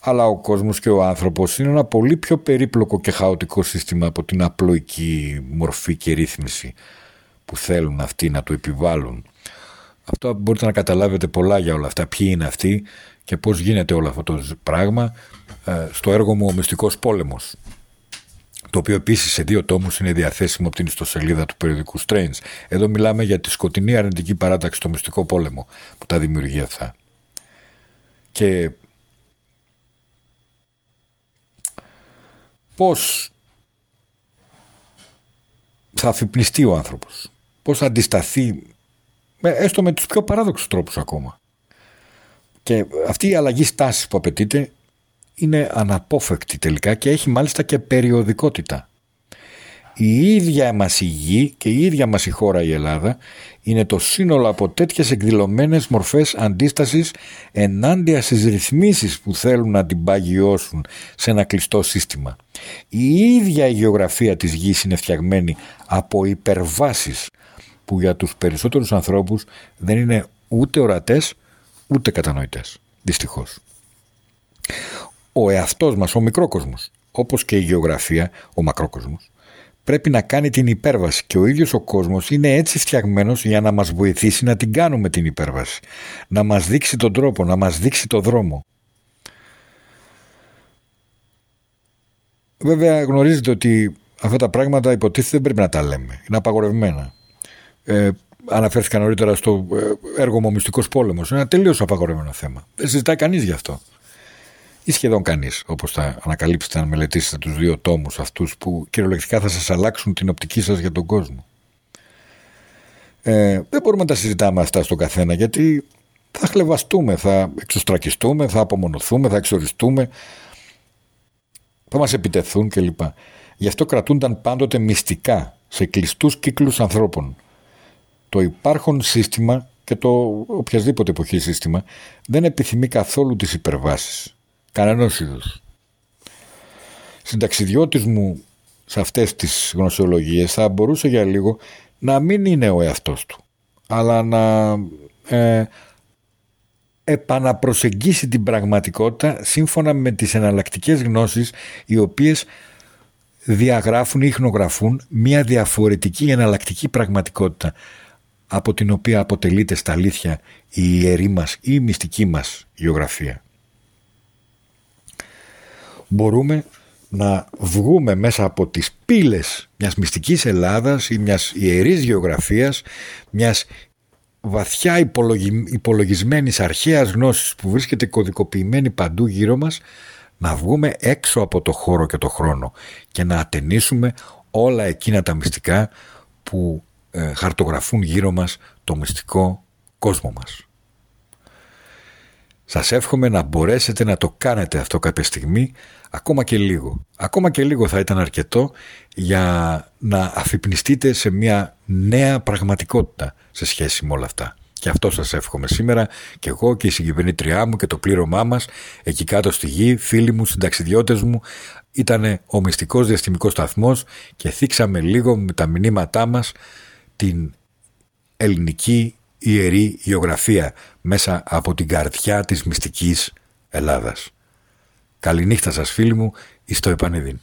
Αλλά ο κόσμος και ο άνθρωπος είναι ένα πολύ πιο περίπλοκο και χαοτικό σύστημα από την απλοϊκή μορφή και ρύθμιση που θέλουν αυτοί να το επιβάλλουν. Αυτό μπορείτε να καταλάβετε πολλά για όλα αυτά. Ποιοι είναι αυτοί και πώς γίνεται όλο αυτό το πράγμα ε, στο έργο μου «Ο Μυστικός Πόλεμος» το οποίο επίσης σε δύο τόμους είναι διαθέσιμο από την ιστοσελίδα του περιοδικού Strange. Εδώ μιλάμε για τη σκοτεινή αρνητική παράταξη στο μυστικό πόλεμο που τα δημιουργεί αυτά. Και πώς θα αφυπνιστεί ο άνθρωπος, πώς θα αντισταθεί, έστω με τους πιο παράδοξους τρόπους ακόμα. Και αυτή η αλλαγή στάσης που απαιτείται είναι αναπόφευκτη τελικά και έχει μάλιστα και περιοδικότητα. Η ίδια μας η γη και η ίδια μας η χώρα η Ελλάδα είναι το σύνολο από τέτοιες εκδηλωμένες μορφές αντίστασης ενάντια στις ρυθμίσεις που θέλουν να την παγιώσουν σε ένα κλειστό σύστημα. Η ίδια η γεωγραφία της γης είναι φτιαγμένη από υπερβάσεις που για τους περισσότερους ανθρώπους δεν είναι ούτε ορατές ούτε κατανοητές. Δυστυχώς ο εαυτός μας, ο μικρόκοσμος, όπως και η γεωγραφία, ο μακρόκοσμος, πρέπει να κάνει την υπέρβαση και ο ίδιος ο κόσμος είναι έτσι φτιαγμένος για να μας βοηθήσει να την κάνουμε την υπέρβαση. Να μας δείξει τον τρόπο, να μας δείξει το δρόμο. Βέβαια γνωρίζετε ότι αυτά τα πράγματα υποτίθεται δεν πρέπει να τα λέμε. Είναι απαγορευμένα. Ε, αναφέρθηκα νωρίτερα στο ε, έργο μου «Ο Πόλεμος». Είναι ένα τελείως απαγορευμένο θέμα. Δεν συζητάει κανείς γι' αυτό ή σχεδόν κανείς, όπως θα ανακαλύψετε αν μελετήσετε τους δύο τόμους αυτούς που κυριολεκτικά θα σας αλλάξουν την οπτική σας για τον κόσμο. Ε, δεν μπορούμε να τα συζητάμε αυτά στον καθένα γιατί θα χλεβαστούμε, θα εξωστρακιστούμε, θα απομονωθούμε, θα εξοριστούμε, θα μας επιτεθούν κλπ. Γι' αυτό κρατούνταν πάντοτε μυστικά σε κλειστούς κύκλους ανθρώπων. Το υπάρχον σύστημα και το οποιασδήποτε εποχή σύστημα δεν επιθυμεί καθόλου τις υπερβάσεις. Κανένας είδου. Συνταξιδιώτης μου σε αυτές τις γνωσιολογίες θα μπορούσε για λίγο να μην είναι ο εαυτός του αλλά να ε, επαναπροσεγγίσει την πραγματικότητα σύμφωνα με τις εναλλακτικές γνώσεις οι οποίες διαγράφουν ή χνογραφούν μια διαφορετική εναλλακτική πραγματικότητα από την οποία αποτελείται στα αλήθεια η ιερή μας ή η μυστική μας γεωγραφία μπορούμε να βγούμε μέσα από τις πύλες μιας μυστικής Ελλάδας ή μιας ιερής γεωγραφίας, μιας βαθιά υπολογι... υπολογισμένης αρχαίας γνώσης που βρίσκεται κωδικοποιημένη παντού γύρω μας, να βγούμε έξω από το χώρο και το χρόνο και να ατενίσουμε όλα εκείνα τα μυστικά που ε, χαρτογραφούν γύρω μας το μυστικό κόσμο μας. Σας εύχομαι να μπορέσετε να το κάνετε αυτό κάποια στιγμή, ακόμα και λίγο. Ακόμα και λίγο θα ήταν αρκετό για να αφυπνιστείτε σε μια νέα πραγματικότητα σε σχέση με όλα αυτά. Και αυτό σας εύχομαι σήμερα και εγώ και η συγκυβερνήτριά μου και το πλήρωμά μας εκεί κάτω στη γη, φίλοι μου, συνταξιδιώτες μου ήταν ο μυστικός διαστημικός σταθμός και θίξαμε λίγο με τα μηνύματά μας την ελληνική ιερή γεωγραφία μέσα από την καρδιά της μυστικής Ελλάδας. Καληνύχτα σας φίλοι μου, εις το επανειδήν.